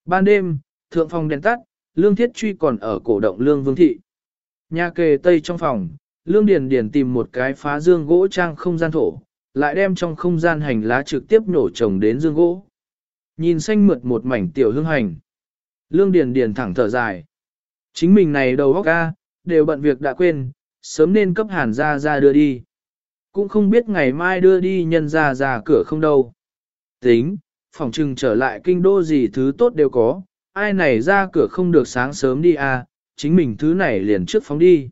Speaker 1: Ban đêm, thượng phòng đèn tắt, Lương Thiết Truy còn ở cổ động Lương Vương Thị. Nhà kề tây trong phòng, Lương Điền Điền tìm một cái phá dương gỗ trang không gian thổ, lại đem trong không gian hành lá trực tiếp nổ trồng đến dương gỗ. Nhìn xanh mượt một mảnh tiểu hương hành. Lương Điền Điền thẳng thở dài. Chính mình này đầu óc ga, đều bận việc đã quên, sớm nên cấp hàn ra ra đưa đi. Cũng không biết ngày mai đưa đi nhân ra ra cửa không đâu. Tính, phòng trừng trở lại kinh đô gì thứ tốt đều có, ai này ra cửa không được sáng sớm đi à, chính mình thứ này liền trước phóng đi.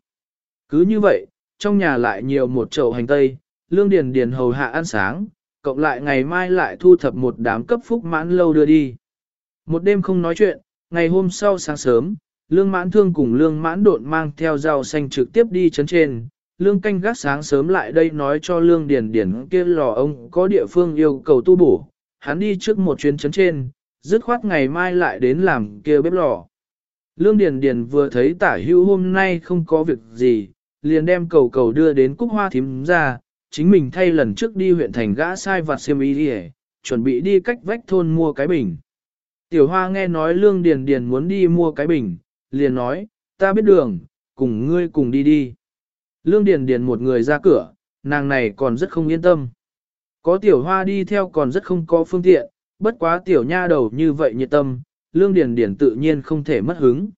Speaker 1: Cứ như vậy, trong nhà lại nhiều một chậu hành tây, lương điền điền hầu hạ ăn sáng, cộng lại ngày mai lại thu thập một đám cấp phúc mãn lâu đưa đi. Một đêm không nói chuyện, ngày hôm sau sáng sớm, lương mãn thương cùng lương mãn đột mang theo rau xanh trực tiếp đi chấn trên. Lương canh gác sáng sớm lại đây nói cho lương điền điền kia lò ông có địa phương yêu cầu tu bổ, hắn đi trước một chuyến chấn trên, dứt khoát ngày mai lại đến làm kia bếp lò. Lương Điền Điền vừa thấy tả hữu hôm nay không có việc gì, liền đem cầu cầu đưa đến cúc hoa thím ra, chính mình thay lần trước đi huyện thành gã sai vặt xiêm y đi chuẩn bị đi cách vách thôn mua cái bình. Tiểu hoa nghe nói Lương Điền Điền muốn đi mua cái bình, liền nói, ta biết đường, cùng ngươi cùng đi đi. Lương Điền Điền một người ra cửa, nàng này còn rất không yên tâm. Có tiểu hoa đi theo còn rất không có phương tiện, bất quá tiểu nha đầu như vậy nhiệt tâm, lương điền điền tự nhiên không thể mất hứng.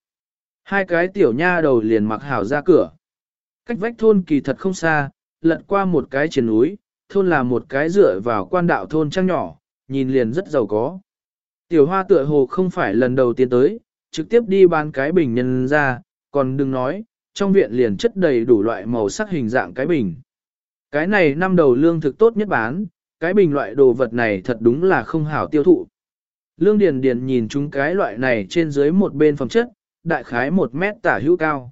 Speaker 1: Hai cái tiểu nha đầu liền mặc hảo ra cửa. Cách vách thôn kỳ thật không xa, lật qua một cái trên núi, thôn là một cái dựa vào quan đạo thôn trang nhỏ, nhìn liền rất giàu có. Tiểu hoa tựa hồ không phải lần đầu tiên tới, trực tiếp đi bán cái bình nhân ra, còn đừng nói, trong viện liền chất đầy đủ loại màu sắc hình dạng cái bình. Cái này năm đầu lương thực tốt nhất bán, cái bình loại đồ vật này thật đúng là không hảo tiêu thụ. Lương Điền Điền nhìn chúng cái loại này trên dưới một bên phẩm chất, đại khái một mét tả hữu cao.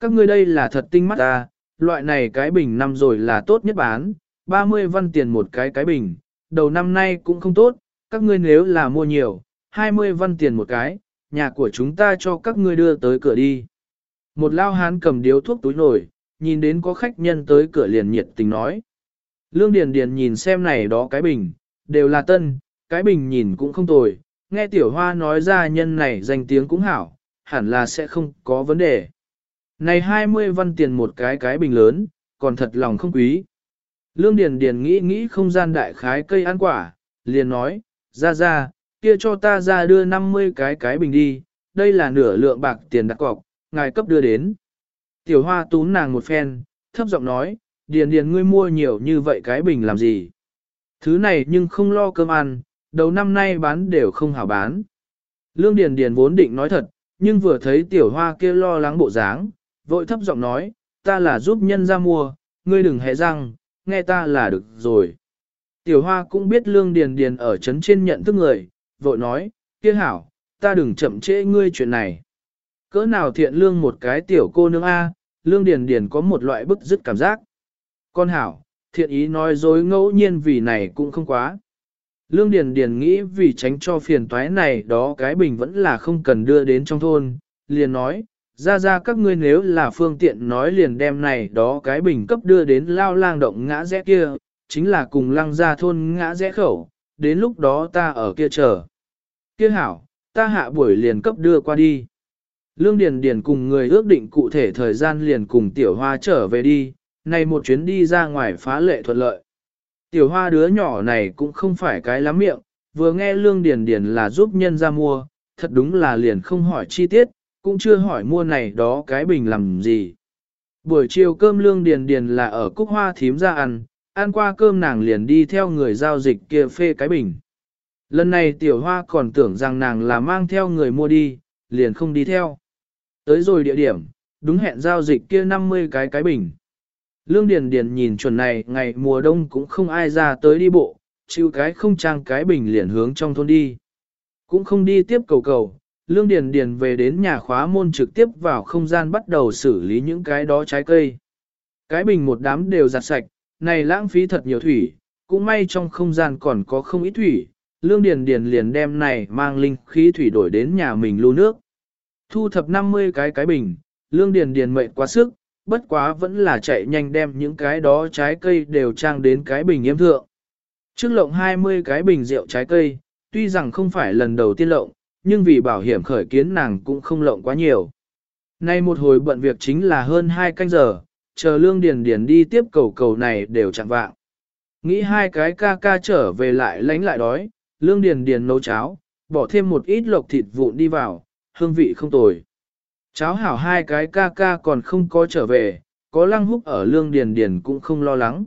Speaker 1: Các ngươi đây là thật tinh mắt ta, loại này cái bình năm rồi là tốt nhất bán, 30 văn tiền một cái cái bình, đầu năm nay cũng không tốt, các ngươi nếu là mua nhiều, 20 văn tiền một cái, nhà của chúng ta cho các ngươi đưa tới cửa đi. Một lao hán cầm điếu thuốc túi nổi, nhìn đến có khách nhân tới cửa liền nhiệt tình nói. Lương Điền Điền nhìn xem này đó cái bình, đều là tân, cái bình nhìn cũng không tồi, nghe tiểu hoa nói ra nhân này danh tiếng cũng hảo, hẳn là sẽ không có vấn đề. Này 20 văn tiền một cái cái bình lớn, còn thật lòng không quý. Lương Điền Điền nghĩ nghĩ không gian đại khái cây ăn quả, liền nói, ra ra, kia cho ta ra đưa 50 cái cái bình đi, đây là nửa lượng bạc tiền đặt cọc, ngài cấp đưa đến. Tiểu hoa tún nàng một phen, thấp giọng nói, Điền Điền ngươi mua nhiều như vậy cái bình làm gì? Thứ này nhưng không lo cơm ăn, đầu năm nay bán đều không hảo bán. Lương Điền Điền vốn định nói thật, nhưng vừa thấy tiểu hoa kia lo lắng bộ dáng, vội thấp giọng nói, ta là giúp nhân ra mua, ngươi đừng hẹ răng, nghe ta là được rồi. Tiểu hoa cũng biết lương điền điền ở chấn trên nhận thức người, vội nói, kia hảo, ta đừng chậm trễ ngươi chuyện này. Cỡ nào thiện lương một cái tiểu cô nương A, lương điền điền có một loại bức dứt cảm giác. Con hảo, thiện ý nói dối ngẫu nhiên vì này cũng không quá. Lương Điền Điền nghĩ vì tránh cho phiền toái này đó cái bình vẫn là không cần đưa đến trong thôn, liền nói, ra ra các ngươi nếu là phương tiện nói liền đem này đó cái bình cấp đưa đến lao lang động ngã rẽ kia, chính là cùng lăng ra thôn ngã rẽ khẩu, đến lúc đó ta ở kia chờ. Kia hảo, ta hạ buổi liền cấp đưa qua đi. Lương Điền Điền cùng người ước định cụ thể thời gian liền cùng tiểu hoa trở về đi, này một chuyến đi ra ngoài phá lệ thuận lợi. Tiểu hoa đứa nhỏ này cũng không phải cái lắm miệng, vừa nghe Lương Điền Điền là giúp nhân ra mua, thật đúng là liền không hỏi chi tiết, cũng chưa hỏi mua này đó cái bình làm gì. Buổi chiều cơm Lương Điền Điền là ở Cúc Hoa thím ra ăn, ăn qua cơm nàng liền đi theo người giao dịch kia phê cái bình. Lần này tiểu hoa còn tưởng rằng nàng là mang theo người mua đi, liền không đi theo. Tới rồi địa điểm, đúng hẹn giao dịch kia 50 cái cái bình. Lương Điền Điền nhìn chuẩn này ngày mùa đông cũng không ai ra tới đi bộ, chịu cái không trang cái bình liền hướng trong thôn đi. Cũng không đi tiếp cầu cầu, Lương Điền Điền về đến nhà khóa môn trực tiếp vào không gian bắt đầu xử lý những cái đó trái cây. Cái bình một đám đều giặt sạch, này lãng phí thật nhiều thủy, cũng may trong không gian còn có không ít thủy. Lương Điền Điền liền đem này mang linh khí thủy đổi đến nhà mình lưu nước. Thu thập 50 cái cái bình, Lương Điền Điền mệt quá sức, bất quá vẫn là chạy nhanh đem những cái đó trái cây đều trang đến cái bình yếm thượng. Trước lộng 20 cái bình rượu trái cây, tuy rằng không phải lần đầu tiên lộng, nhưng vì bảo hiểm khởi kiến nàng cũng không lộng quá nhiều. Nay một hồi bận việc chính là hơn 2 canh giờ, chờ lương điền điền đi tiếp cầu cầu này đều chẳng vạng. Nghĩ hai cái ca ca trở về lại lánh lại đói, lương điền điền nấu cháo, bỏ thêm một ít lộc thịt vụn đi vào, hương vị không tồi. Cháo hảo hai cái ca ca còn không có trở về, có lăng húc ở lương điền điền cũng không lo lắng.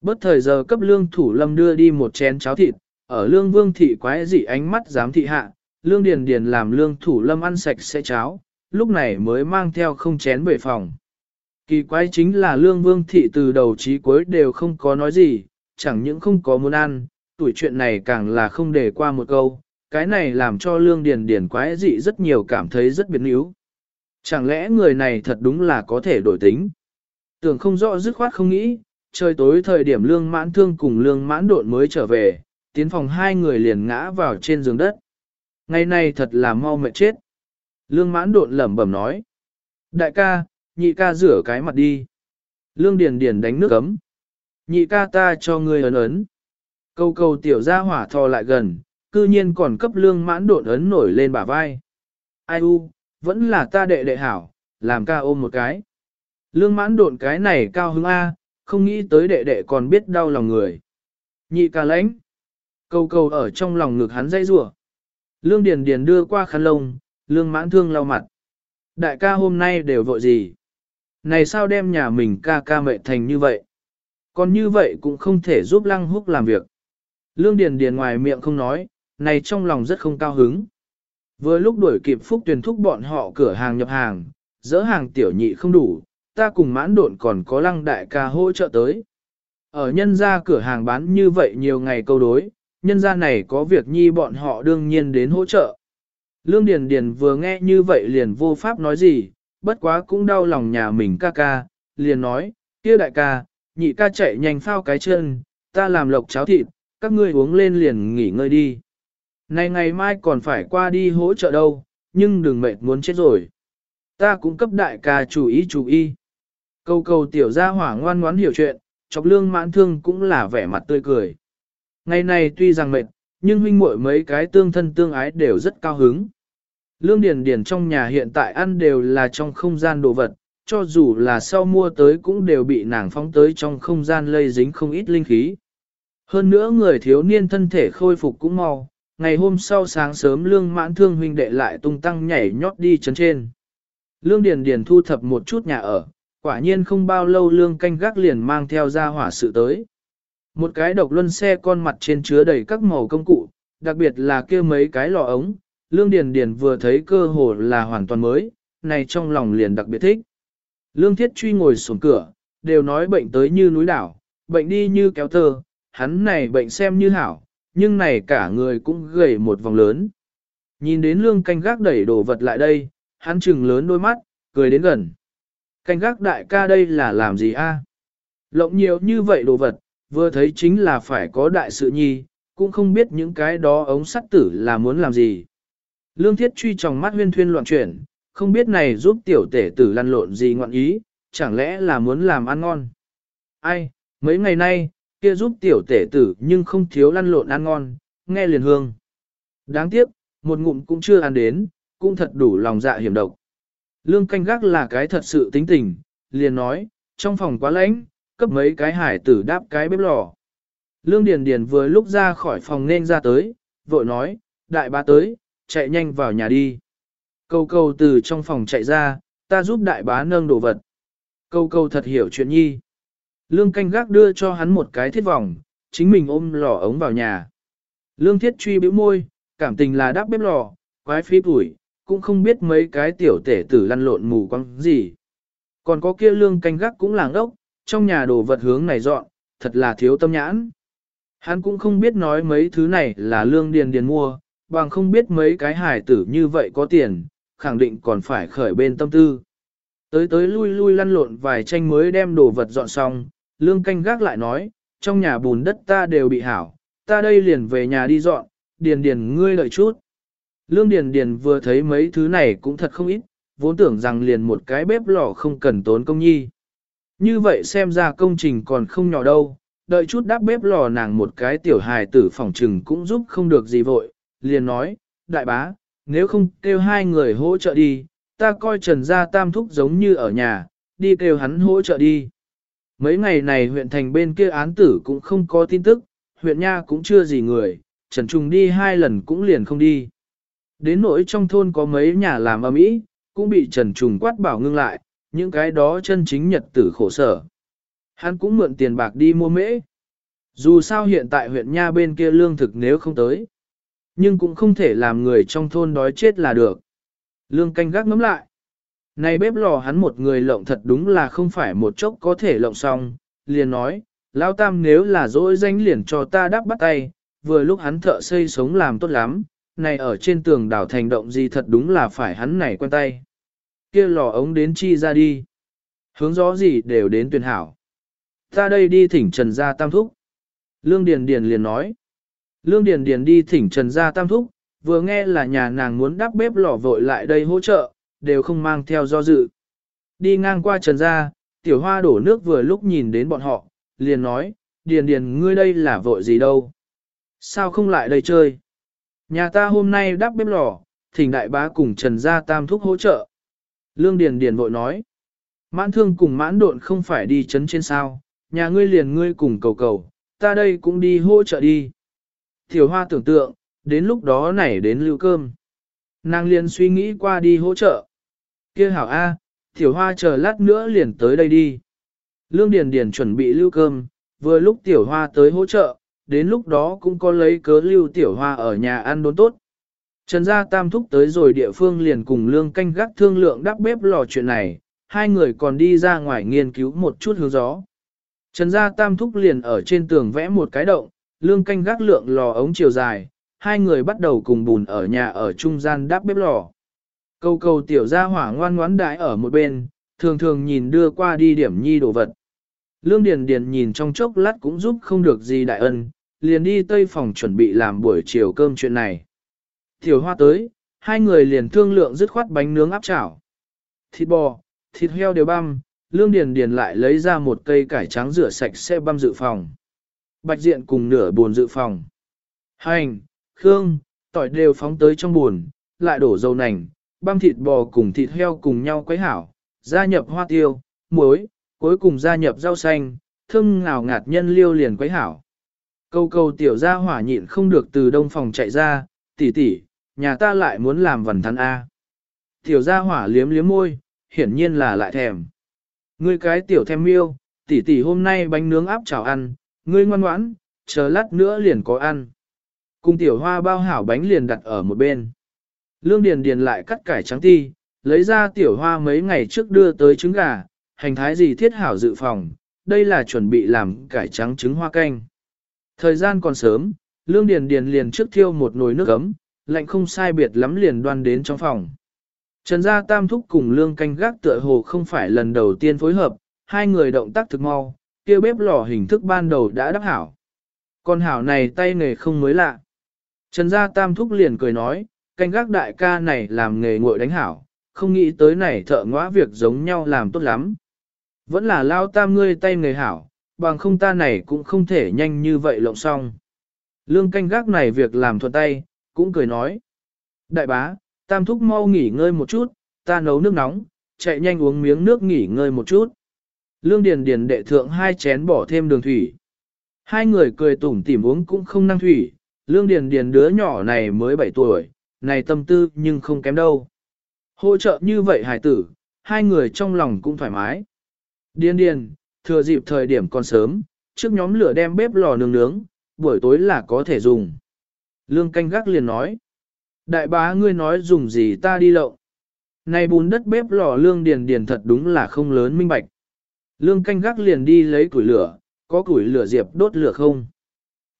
Speaker 1: Bất thời giờ cấp lương thủ lâm đưa đi một chén cháo thịt, ở lương vương thị quái dị ánh mắt dám thị hạ, lương điền điền làm lương thủ lâm ăn sạch sẽ cháo, lúc này mới mang theo không chén về phòng. Kỳ quái chính là lương vương thị từ đầu chí cuối đều không có nói gì, chẳng những không có muốn ăn, tuổi chuyện này càng là không để qua một câu, cái này làm cho lương điền điền quái dị rất nhiều cảm thấy rất biến yếu. Chẳng lẽ người này thật đúng là có thể đổi tính? Tưởng không rõ dứt khoát không nghĩ, trời tối thời điểm lương mãn thương cùng lương mãn độn mới trở về, tiến phòng hai người liền ngã vào trên giường đất. Ngày này thật là mau mệt chết. Lương mãn độn lẩm bẩm nói. Đại ca, nhị ca rửa cái mặt đi. Lương điền điền đánh nước cấm. Nhị ca ta cho ngươi ấn ấn. Câu câu tiểu gia hỏa thò lại gần, cư nhiên còn cấp lương mãn độn ấn nổi lên bả vai. Ai u, vẫn là ta đệ đệ hảo, làm ca ôm một cái. Lương mãn độn cái này cao hứng A, không nghĩ tới đệ đệ còn biết đau lòng người. Nhị ca lãnh. Câu câu ở trong lòng ngực hắn dây rủa Lương Điền Điền đưa qua khăn lông, lương mãn thương lau mặt. Đại ca hôm nay đều vội gì? Này sao đem nhà mình ca ca mệ thành như vậy? Còn như vậy cũng không thể giúp lăng húc làm việc. Lương Điền Điền ngoài miệng không nói, này trong lòng rất không cao hứng. Vừa lúc đuổi kịp phúc tuyển thúc bọn họ cửa hàng nhập hàng, dỡ hàng tiểu nhị không đủ, ta cùng mãn độn còn có lăng đại ca hỗ trợ tới. Ở nhân gia cửa hàng bán như vậy nhiều ngày câu đối, nhân gia này có việc nhi bọn họ đương nhiên đến hỗ trợ. Lương Điền Điền vừa nghe như vậy liền vô pháp nói gì, bất quá cũng đau lòng nhà mình ca ca, liền nói, kia đại ca, nhị ca chạy nhanh phao cái chân, ta làm lộc cháo thịt, các ngươi uống lên liền nghỉ ngơi đi. Này ngày mai còn phải qua đi hỗ trợ đâu, nhưng đừng mệt muốn chết rồi. Ta cũng cấp đại ca chủ ý chủ ý. Câu cầu tiểu gia hỏa ngoan ngoãn hiểu chuyện, chọc lương mãn thương cũng là vẻ mặt tươi cười. Ngày này tuy rằng mệt, nhưng huynh muội mấy cái tương thân tương ái đều rất cao hứng. Lương Điền Điền trong nhà hiện tại ăn đều là trong không gian đồ vật, cho dù là sau mua tới cũng đều bị nàng phóng tới trong không gian lây dính không ít linh khí. Hơn nữa người thiếu niên thân thể khôi phục cũng mau, ngày hôm sau sáng sớm lương mãn thương huynh đệ lại tung tăng nhảy nhót đi chấn trên. Lương Điền Điền thu thập một chút nhà ở, quả nhiên không bao lâu lương canh gác liền mang theo ra hỏa sự tới. Một cái độc luân xe con mặt trên chứa đầy các màu công cụ, đặc biệt là kia mấy cái lò ống, Lương Điền Điền vừa thấy cơ hồ là hoàn toàn mới, này trong lòng liền đặc biệt thích. Lương Thiết Truy ngồi xuống cửa, đều nói bệnh tới như núi đảo, bệnh đi như kéo tơ, hắn này bệnh xem như hảo, nhưng này cả người cũng gầy một vòng lớn. Nhìn đến lương canh gác đẩy đồ vật lại đây, hắn chừng lớn đôi mắt, cười đến gần. Canh gác đại ca đây là làm gì a? Lộng nhiều như vậy đồ vật, vừa thấy chính là phải có đại sự nhi, cũng không biết những cái đó ống sắt tử là muốn làm gì. Lương thiết truy trong mắt huyên thuyên loạn chuyển, không biết này giúp tiểu tể tử lăn lộn gì ngọn ý, chẳng lẽ là muốn làm ăn ngon. Ai, mấy ngày nay, kia giúp tiểu tể tử nhưng không thiếu lăn lộn ăn ngon, nghe liền hương. Đáng tiếc, một ngụm cũng chưa ăn đến, cũng thật đủ lòng dạ hiểm độc. Lương canh gác là cái thật sự tính tình, liền nói, trong phòng quá lạnh, cấp mấy cái hải tử đáp cái bếp lò. Lương Điền Điền vừa lúc ra khỏi phòng nên ra tới, vội nói, đại bá tới, chạy nhanh vào nhà đi. Câu câu từ trong phòng chạy ra, ta giúp đại bá nâng đồ vật. Câu câu thật hiểu chuyện nhi. Lương canh gác đưa cho hắn một cái thiết vòng, chính mình ôm lò ống vào nhà. Lương thiết truy bĩu môi, cảm tình là đáp bếp lò, quái phí tuổi, cũng không biết mấy cái tiểu tể tử lăn lộn mù quăng gì. Còn có kia lương canh gác cũng làng ốc, trong nhà đồ vật hướng này dọn, thật là thiếu tâm nhãn. Hắn cũng không biết nói mấy thứ này là lương điền điền mua, bằng không biết mấy cái hải tử như vậy có tiền, khẳng định còn phải khởi bên tâm tư. Tới tới lui lui lăn lộn vài tranh mới đem đồ vật dọn xong, lương canh gác lại nói, trong nhà bùn đất ta đều bị hảo, ta đây liền về nhà đi dọn, điền điền ngươi lợi chút. Lương điền điền vừa thấy mấy thứ này cũng thật không ít, vốn tưởng rằng liền một cái bếp lò không cần tốn công nhi. Như vậy xem ra công trình còn không nhỏ đâu, đợi chút đáp bếp lò nàng một cái tiểu hài tử phòng trừng cũng giúp không được gì vội, liền nói, đại bá, nếu không kêu hai người hỗ trợ đi, ta coi trần gia tam thúc giống như ở nhà, đi kêu hắn hỗ trợ đi. Mấy ngày này huyện thành bên kia án tử cũng không có tin tức, huyện nha cũng chưa gì người, Trần Trùng đi hai lần cũng liền không đi. Đến nỗi trong thôn có mấy nhà làm ở mỹ, cũng bị Trần Trùng quát bảo ngưng lại, những cái đó chân chính nhật tử khổ sở. Hắn cũng mượn tiền bạc đi mua mễ. Dù sao hiện tại huyện nha bên kia lương thực nếu không tới, nhưng cũng không thể làm người trong thôn đói chết là được. Lương canh gác ngấm lại. Này bếp lò hắn một người lộng thật đúng là không phải một chốc có thể lộng xong, liền nói, Lão Tam nếu là dỗi danh liền cho ta đắp bắt tay, vừa lúc hắn thợ xây sống làm tốt lắm, này ở trên tường đảo thành động gì thật đúng là phải hắn này quen tay. kia lò ống đến chi ra đi. Hướng gió gì đều đến tuyển hảo. Ta đây đi thỉnh Trần Gia Tam Thúc. Lương Điền Điền liền nói. Lương Điền Điền đi thỉnh Trần Gia Tam Thúc, vừa nghe là nhà nàng muốn đắp bếp lò vội lại đây hỗ trợ, đều không mang theo do dự. Đi ngang qua Trần Gia, tiểu hoa đổ nước vừa lúc nhìn đến bọn họ, liền nói, Điền Điền ngươi đây là vội gì đâu. Sao không lại đây chơi? Nhà ta hôm nay đắp bếp lò, thỉnh đại bá cùng Trần Gia Tam Thúc hỗ trợ. Lương Điền Điền vội nói, mãn thương cùng mãn độn không phải đi chấn trên sao, nhà ngươi liền ngươi cùng cầu cầu, ta đây cũng đi hỗ trợ đi. Tiểu hoa tưởng tượng, đến lúc đó nảy đến lưu cơm. Nàng liền suy nghĩ qua đi hỗ trợ kia hảo A, tiểu hoa chờ lát nữa liền tới đây đi. Lương Điền Điền chuẩn bị lưu cơm, vừa lúc tiểu hoa tới hỗ trợ, đến lúc đó cũng có lấy cớ lưu tiểu hoa ở nhà ăn đốn tốt. Trần gia tam thúc tới rồi địa phương liền cùng lương canh gác thương lượng đắp bếp lò chuyện này, hai người còn đi ra ngoài nghiên cứu một chút hướng gió. Trần gia tam thúc liền ở trên tường vẽ một cái động, lương canh gác lượng lò ống chiều dài, hai người bắt đầu cùng bùn ở nhà ở trung gian đắp bếp lò. Câu cầu tiểu gia hỏa ngoan ngoãn đãi ở một bên, thường thường nhìn đưa qua đi điểm nhi đồ vật. Lương Điền Điền nhìn trong chốc lát cũng giúp không được gì đại ân, liền đi tây phòng chuẩn bị làm buổi chiều cơm chuyện này. Tiểu hoa tới, hai người liền thương lượng dứt khoát bánh nướng áp chảo. Thịt bò, thịt heo đều băm, Lương Điền Điền lại lấy ra một cây cải trắng rửa sạch sẽ băm dự phòng. Bạch diện cùng nửa buồn dự phòng. Hành, khương, tỏi đều phóng tới trong buồn, lại đổ dầu nành, băm thịt bò cùng thịt heo cùng nhau quấy hảo, gia nhập hoa tiêu, muối, cuối cùng gia nhập rau xanh, thơm ngào ngạt nhân liêu liền quấy hảo. Câu câu tiểu gia hỏa nhịn không được từ đông phòng chạy ra, tỷ tỷ, nhà ta lại muốn làm vần thắn A. Tiểu gia hỏa liếm liếm môi, hiển nhiên là lại thèm. Ngươi cái tiểu thèm miêu, tỷ tỷ hôm nay bánh nướng áp chảo ăn, ngươi ngoan ngoãn, chờ lát nữa liền có ăn. Cùng tiểu hoa bao hảo bánh liền đặt ở một bên. Lương Điền Điền lại cắt cải trắng ti, lấy ra tiểu hoa mấy ngày trước đưa tới trứng gà, hành thái gì thiết hảo dự phòng, đây là chuẩn bị làm cải trắng trứng hoa canh. Thời gian còn sớm, Lương Điền Điền liền trước thiêu một nồi nước ấm, lạnh không sai biệt lắm liền đoan đến trong phòng. Trần gia tam thúc cùng Lương canh gác tựa hồ không phải lần đầu tiên phối hợp, hai người động tác thực mau, kia bếp lò hình thức ban đầu đã đắp hảo. Con hảo này tay nghề không mới lạ. Trần gia tam thúc liền cười nói, canh gác đại ca này làm nghề ngội đánh hảo, không nghĩ tới này thợ ngõa việc giống nhau làm tốt lắm. Vẫn là lao tam ngươi tay nghề hảo, bằng không ta này cũng không thể nhanh như vậy lộng xong. Lương canh gác này việc làm thuận tay, cũng cười nói. Đại bá, tam thúc mau nghỉ ngơi một chút, ta nấu nước nóng, chạy nhanh uống miếng nước nghỉ ngơi một chút. Lương Điền Điền đệ thượng hai chén bỏ thêm đường thủy. Hai người cười tủm tỉm uống cũng không năng thủy, Lương Điền Điền đứa nhỏ này mới 7 tuổi, này tâm tư nhưng không kém đâu. Hỗ trợ như vậy hải tử, hai người trong lòng cũng thoải mái. Điền Điền, thừa dịp thời điểm còn sớm, trước nhóm lửa đem bếp lò nướng nướng, buổi tối là có thể dùng. Lương canh gác liền nói. Đại bá ngươi nói dùng gì ta đi lậu. Này bùn đất bếp lò lương điền điền thật đúng là không lớn minh bạch. Lương canh gác liền đi lấy củi lửa, có củi lửa diệp đốt lửa không?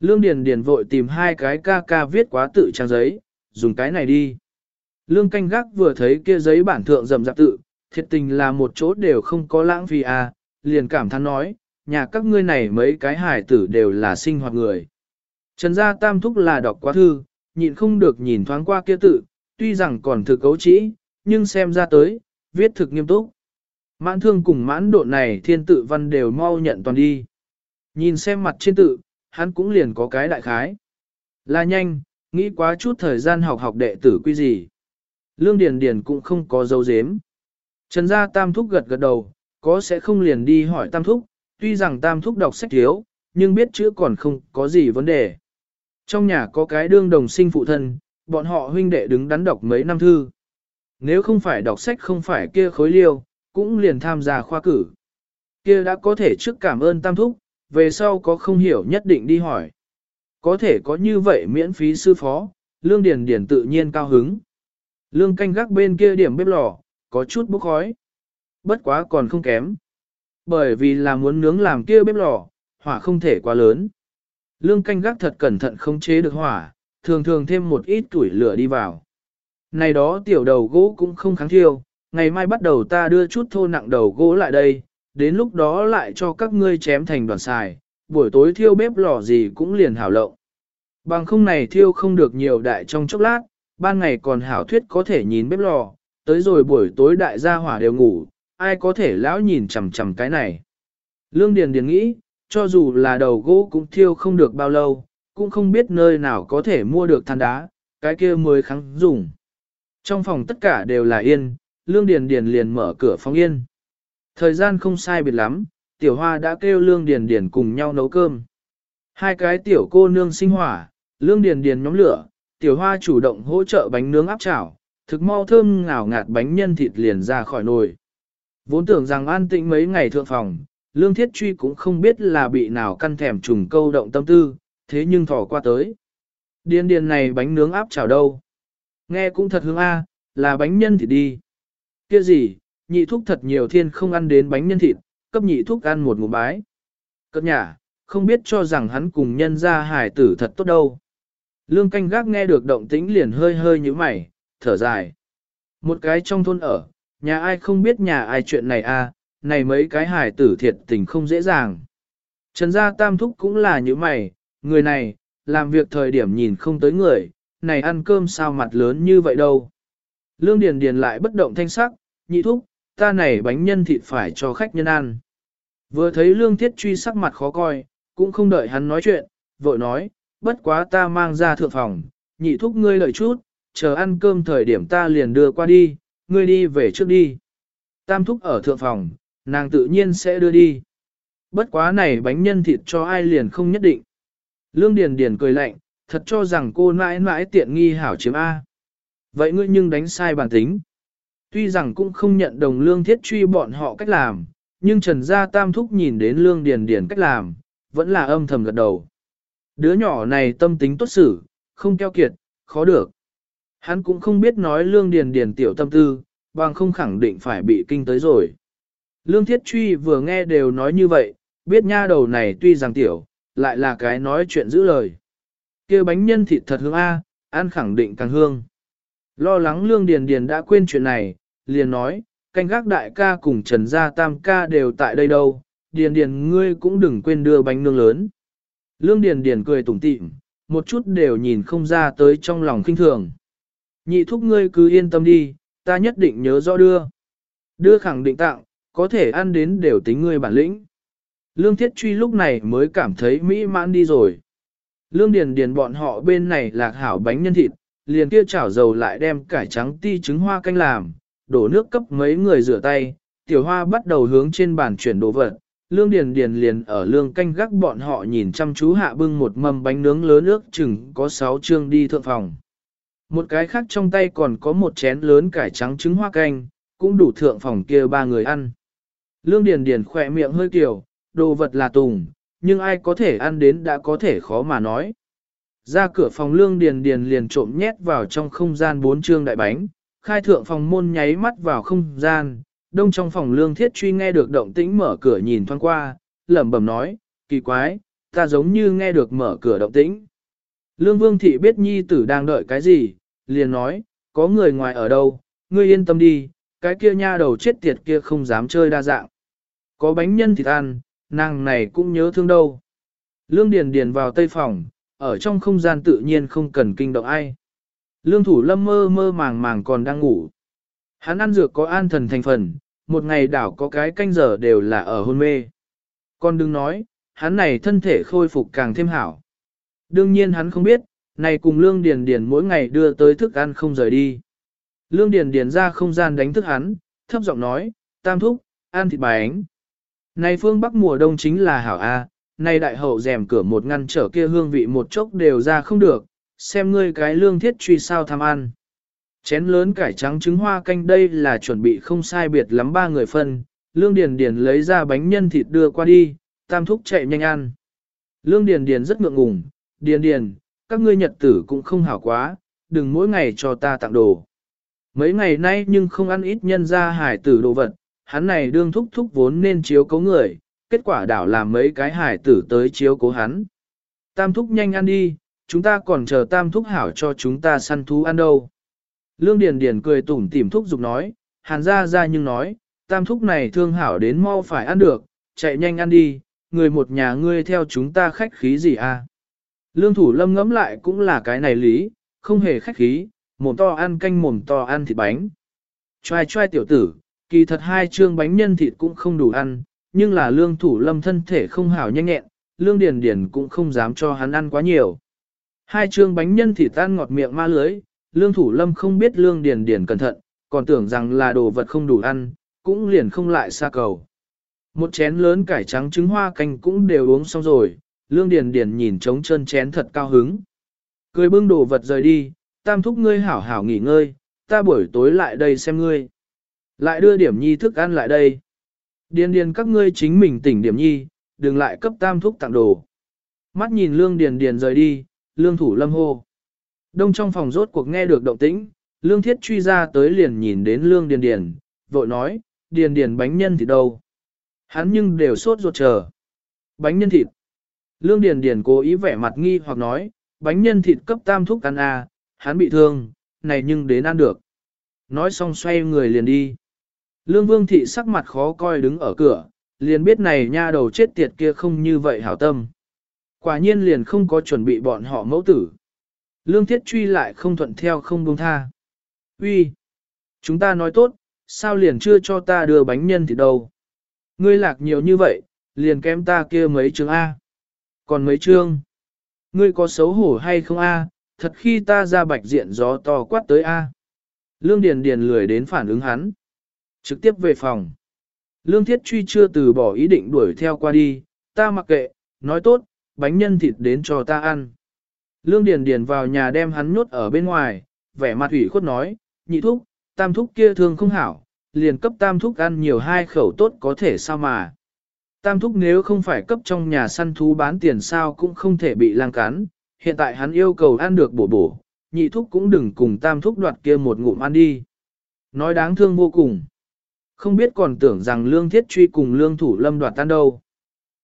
Speaker 1: Lương Điền Điền vội tìm hai cái ca ca viết quá tự trang giấy, dùng cái này đi. Lương canh gác vừa thấy kia giấy bản thượng rầm rạp tự, thiệt tình là một chỗ đều không có lãng phí à, liền cảm thán nói, nhà các ngươi này mấy cái hài tử đều là sinh hoạt người. Trần gia tam thúc là đọc quá thư, nhịn không được nhìn thoáng qua kia tự, tuy rằng còn thực cấu trĩ, nhưng xem ra tới, viết thực nghiêm túc. Mãn thương cùng mãn độ này thiên tự văn đều mau nhận toàn đi. Nhìn xem mặt trên tự, hắn cũng liền có cái đại khái. Là nhanh, nghĩ quá chút thời gian học học đệ tử quy gì. Lương Điền Điền cũng không có dấu dếm. Trần gia tam thúc gật gật đầu, có sẽ không liền đi hỏi tam thúc, tuy rằng tam thúc đọc sách thiếu, nhưng biết chữ còn không có gì vấn đề. Trong nhà có cái đương đồng sinh phụ thân, bọn họ huynh đệ đứng đắn đọc mấy năm thư. Nếu không phải đọc sách không phải kia khối liêu, cũng liền tham gia khoa cử. Kia đã có thể trước cảm ơn tam thúc, về sau có không hiểu nhất định đi hỏi. Có thể có như vậy miễn phí sư phó, lương điền điền tự nhiên cao hứng. Lương canh gác bên kia điểm bếp lò, có chút bốc khói. Bất quá còn không kém. Bởi vì là muốn nướng làm kia bếp lò, hỏa không thể quá lớn. Lương canh gác thật cẩn thận không chế được hỏa, thường thường thêm một ít tuổi lửa đi vào. Này đó tiểu đầu gỗ cũng không kháng thiêu, ngày mai bắt đầu ta đưa chút thô nặng đầu gỗ lại đây, đến lúc đó lại cho các ngươi chém thành đoàn xài, buổi tối thiêu bếp lò gì cũng liền hảo lộng. Bằng không này thiêu không được nhiều đại trong chốc lát, ban ngày còn hảo thuyết có thể nhìn bếp lò, tới rồi buổi tối đại gia hỏa đều ngủ, ai có thể lão nhìn chằm chằm cái này. Lương Điền Điền nghĩ, cho dù là đầu gỗ cũng thiêu không được bao lâu, cũng không biết nơi nào có thể mua được than đá, cái kia mới kháng dùng. Trong phòng tất cả đều là yên, Lương Điền Điền liền mở cửa phòng yên. Thời gian không sai biệt lắm, tiểu hoa đã kêu lương điền điền cùng nhau nấu cơm. Hai cái tiểu cô nương sinh hỏa, lương điền điền nhóm lửa, tiểu hoa chủ động hỗ trợ bánh nướng áp chảo, thực mau thơm ngào ngạt bánh nhân thịt liền ra khỏi nồi. Vốn tưởng rằng an tĩnh mấy ngày thượng phòng, lương thiết truy cũng không biết là bị nào căn thèm trùng câu động tâm tư, thế nhưng thỏ qua tới. Điền điền này bánh nướng áp chảo đâu? Nghe cũng thật hương a, là bánh nhân thịt đi. Kia gì, nhị thúc thật nhiều thiên không ăn đến bánh nhân thịt, cấp nhị thúc ăn một ngụm bái. Cất nhà, không biết cho rằng hắn cùng nhân ra hải tử thật tốt đâu. Lương canh gác nghe được động tĩnh liền hơi hơi như mày, thở dài. Một cái trong thôn ở, nhà ai không biết nhà ai chuyện này à, này mấy cái hải tử thiệt tình không dễ dàng. Trần gia tam thúc cũng là như mày, người này, làm việc thời điểm nhìn không tới người, này ăn cơm sao mặt lớn như vậy đâu. Lương Điền Điền lại bất động thanh sắc, nhị thúc, ta này bánh nhân thịt phải cho khách nhân ăn. Vừa thấy lương thiết truy sắc mặt khó coi, cũng không đợi hắn nói chuyện, vội nói, bất quá ta mang ra thượng phòng, nhị thúc ngươi lợi chút, chờ ăn cơm thời điểm ta liền đưa qua đi, ngươi đi về trước đi. tam thúc ở thượng phòng, nàng tự nhiên sẽ đưa đi. Bất quá này bánh nhân thịt cho ai liền không nhất định. Lương Điền Điền cười lạnh, thật cho rằng cô mãi mãi tiện nghi hảo chiếm A. Vậy ngươi nhưng đánh sai bản tính. Tuy rằng cũng không nhận đồng lương thiết truy bọn họ cách làm, nhưng Trần Gia Tam Thúc nhìn đến lương điền điền cách làm, vẫn là âm thầm gật đầu. Đứa nhỏ này tâm tính tốt xử, không keo kiệt, khó được. Hắn cũng không biết nói lương điền điền tiểu tâm tư, bằng không khẳng định phải bị kinh tới rồi. Lương thiết truy vừa nghe đều nói như vậy, biết nha đầu này tuy rằng tiểu, lại là cái nói chuyện giữ lời. kia bánh nhân thịt thật hương A, ăn khẳng định càng hương. Lo lắng lương điền điền đã quên chuyện này, liền nói, canh gác đại ca cùng trần gia tam ca đều tại đây đâu, điền điền ngươi cũng đừng quên đưa bánh nương lớn. Lương điền điền cười tủm tỉm, một chút đều nhìn không ra tới trong lòng kinh thường. Nhị thúc ngươi cứ yên tâm đi, ta nhất định nhớ rõ đưa. Đưa khẳng định tặng, có thể ăn đến đều tính ngươi bản lĩnh. Lương Thiết Truy lúc này mới cảm thấy mỹ mãn đi rồi. Lương Điền Điền bọn họ bên này lạc hảo bánh nhân thịt, liền kia chảo dầu lại đem cải trắng ti trứng hoa canh làm, đổ nước cấp mấy người rửa tay, tiểu hoa bắt đầu hướng trên bàn chuyển đồ vật. Lương Điền Điền liền ở lương canh gác bọn họ nhìn chăm chú hạ bưng một mâm bánh nướng lớn ước chừng có 6 chương đi thượng phòng. Một cái khác trong tay còn có một chén lớn cải trắng trứng hoa canh, cũng đủ thượng phòng kia ba người ăn. Lương Điền Điền khỏe miệng hơi kiểu, đồ vật là tùng, nhưng ai có thể ăn đến đã có thể khó mà nói. Ra cửa phòng Lương Điền Điền liền trộm nhét vào trong không gian bốn trương đại bánh, khai thượng phòng môn nháy mắt vào không gian, đông trong phòng Lương Thiết Truy nghe được động tĩnh mở cửa nhìn thoáng qua, lẩm bẩm nói, kỳ quái, ta giống như nghe được mở cửa động tĩnh. Lương Vương Thị biết nhi tử đang đợi cái gì, liền nói, có người ngoài ở đâu, ngươi yên tâm đi, cái kia nha đầu chết tiệt kia không dám chơi đa dạng. Có bánh nhân thịt ăn, nàng này cũng nhớ thương đâu. Lương Điền Điền vào tây phòng, ở trong không gian tự nhiên không cần kinh động ai. Lương thủ lâm mơ mơ màng màng còn đang ngủ. Hắn ăn dược có an thần thành phần, một ngày đảo có cái canh giờ đều là ở hôn mê. Còn đừng nói, hắn này thân thể khôi phục càng thêm hảo. Đương nhiên hắn không biết, này cùng Lương Điền Điền mỗi ngày đưa tới thức ăn không rời đi. Lương Điền Điền ra không gian đánh thức hắn, thấp giọng nói, tam thúc, ăn thịt bánh. Này phương Bắc mùa đông chính là hảo A, này đại hậu rèm cửa một ngăn trở kia hương vị một chốc đều ra không được, xem ngươi cái lương thiết truy sao tham ăn. Chén lớn cải trắng trứng hoa canh đây là chuẩn bị không sai biệt lắm ba người phân, lương điền điền lấy ra bánh nhân thịt đưa qua đi, tam thúc chạy nhanh ăn. Lương điền điền rất ngượng ngùng, điền điền, các ngươi nhật tử cũng không hảo quá, đừng mỗi ngày cho ta tặng đồ. Mấy ngày nay nhưng không ăn ít nhân ra hải tử đồ vật, hắn này đương thúc thúc vốn nên chiếu cố người, kết quả đảo làm mấy cái hải tử tới chiếu cố hắn. Tam thúc nhanh ăn đi, chúng ta còn chờ tam thúc hảo cho chúng ta săn thú ăn đâu. Lương Điền Điền cười tủm tỉm thúc giục nói, hàn ra ra nhưng nói, tam thúc này thương hảo đến mau phải ăn được, chạy nhanh ăn đi, người một nhà ngươi theo chúng ta khách khí gì à. Lương thủ lâm ngẫm lại cũng là cái này lý, không hề khách khí, mồm to ăn canh mồm to ăn thịt bánh. Choai choai tiểu tử, kỳ thật hai trương bánh nhân thịt cũng không đủ ăn, nhưng là lương thủ lâm thân thể không hảo nhanh nhẹn, lương điền điền cũng không dám cho hắn ăn quá nhiều. Hai chương bánh nhân thịt tan ngọt miệng ma lưới, lương thủ lâm không biết lương điền điền cẩn thận, còn tưởng rằng là đồ vật không đủ ăn, cũng liền không lại xa cầu. Một chén lớn cải trắng trứng hoa canh cũng đều uống xong rồi, lương điền điền nhìn trống chân chén thật cao hứng. Cười bưng đồ vật rời đi, tam thúc ngươi hảo hảo nghỉ ngơi, ta buổi tối lại đây xem ngươi. Lại đưa điểm nhi thức ăn lại đây. Điền điền các ngươi chính mình tỉnh điểm nhi, đừng lại cấp tam thúc tặng đồ. Mắt nhìn lương điền điền rời đi, lương thủ lâm hô. Đông trong phòng rốt cuộc nghe được động tĩnh, lương thiết truy ra tới liền nhìn đến lương điền điền, vội nói, điền điền bánh nhân thịt đâu. Hắn nhưng đều sốt ruột chờ. Bánh nhân thịt. Lương điền điền cố ý vẻ mặt nghi hoặc nói, bánh nhân thịt cấp tam thúc ăn à, hắn bị thương, này nhưng đến ăn được. Nói xong xoay người liền đi. Lương vương thị sắc mặt khó coi đứng ở cửa, liền biết này nha đầu chết tiệt kia không như vậy hảo tâm. Quả nhiên liền không có chuẩn bị bọn họ mẫu tử. Lương thiết truy lại không thuận theo không buông tha. Uy, Chúng ta nói tốt, sao liền chưa cho ta đưa bánh nhân thì đâu. Ngươi lạc nhiều như vậy, liền kém ta kia mấy chương A. Còn mấy chương? Ngươi có xấu hổ hay không A, thật khi ta ra bạch diện gió to quát tới A. Lương Điền Điền lười đến phản ứng hắn. Trực tiếp về phòng. Lương Thiết Truy chưa từ bỏ ý định đuổi theo qua đi, ta mặc kệ, nói tốt, bánh nhân thịt đến cho ta ăn. Lương Điền Điền vào nhà đem hắn nhốt ở bên ngoài, vẻ mặt ủy khuất nói, nhị thúc, tam thúc kia thương không hảo, liền cấp tam thúc ăn nhiều hai khẩu tốt có thể sao mà. Tam thúc nếu không phải cấp trong nhà săn thú bán tiền sao cũng không thể bị lang cắn, hiện tại hắn yêu cầu ăn được bổ bổ, nhị thúc cũng đừng cùng tam thúc đoạt kia một ngụm ăn đi. Nói đáng thương vô cùng. Không biết còn tưởng rằng lương thiết truy cùng lương thủ lâm đoạt tan đâu.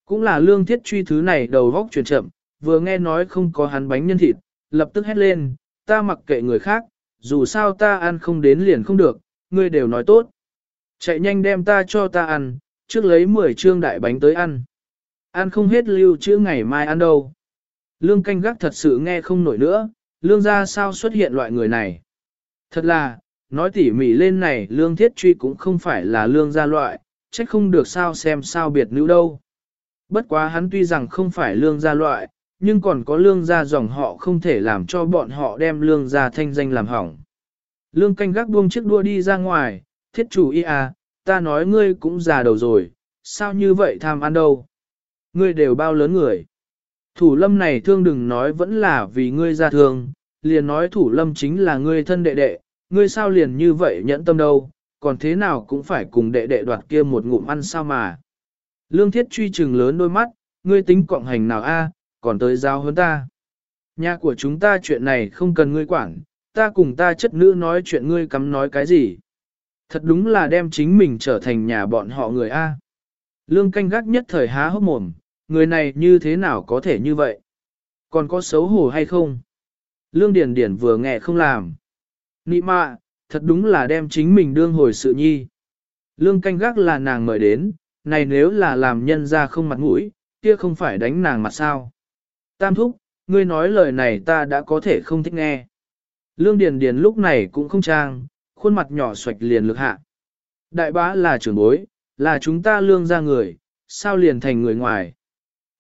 Speaker 1: Cũng là lương thiết truy thứ này đầu góc chuyển chậm, vừa nghe nói không có hắn bánh nhân thịt, lập tức hét lên, ta mặc kệ người khác, dù sao ta ăn không đến liền không được, ngươi đều nói tốt. Chạy nhanh đem ta cho ta ăn, trước lấy 10 trương đại bánh tới ăn. Ăn không hết lưu chữ ngày mai ăn đâu. Lương canh gác thật sự nghe không nổi nữa, lương ra sao xuất hiện loại người này. Thật là, nói tỉ mỉ lên này lương thiết truy cũng không phải là lương gia loại, trách không được sao xem sao biệt nữ đâu. Bất quá hắn tuy rằng không phải lương gia loại, nhưng còn có lương gia dòng họ không thể làm cho bọn họ đem lương gia thanh danh làm hỏng. Lương canh gác buông chiếc đua đi ra ngoài, thiết chủ y à, ta nói ngươi cũng già đầu rồi, sao như vậy tham ăn đâu. Ngươi đều bao lớn người. Thủ lâm này thương đừng nói vẫn là vì ngươi ra thương, liền nói thủ lâm chính là ngươi thân đệ đệ, ngươi sao liền như vậy nhẫn tâm đâu, còn thế nào cũng phải cùng đệ đệ đoạt kia một ngụm ăn sao mà. Lương thiết truy trừng lớn đôi mắt, ngươi tính cộng hành nào a, còn tới giao hơn ta. Nhà của chúng ta chuyện này không cần ngươi quản, ta cùng ta chất nữ nói chuyện ngươi cắm nói cái gì. Thật đúng là đem chính mình trở thành nhà bọn họ người A. Lương canh gác nhất thời há hốc mồm, người này như thế nào có thể như vậy? Còn có xấu hổ hay không? Lương Điền Điền vừa nghe không làm. Nị mạ, thật đúng là đem chính mình đương hồi sự nhi. Lương canh gác là nàng mời đến, này nếu là làm nhân ra không mặt mũi, kia không phải đánh nàng mặt sao. Tam thúc, ngươi nói lời này ta đã có thể không thích nghe. Lương Điền Điền lúc này cũng không trang, khuôn mặt nhỏ xoạch liền lực hạ. Đại bá là trưởng bối, là chúng ta lương ra người, sao liền thành người ngoài.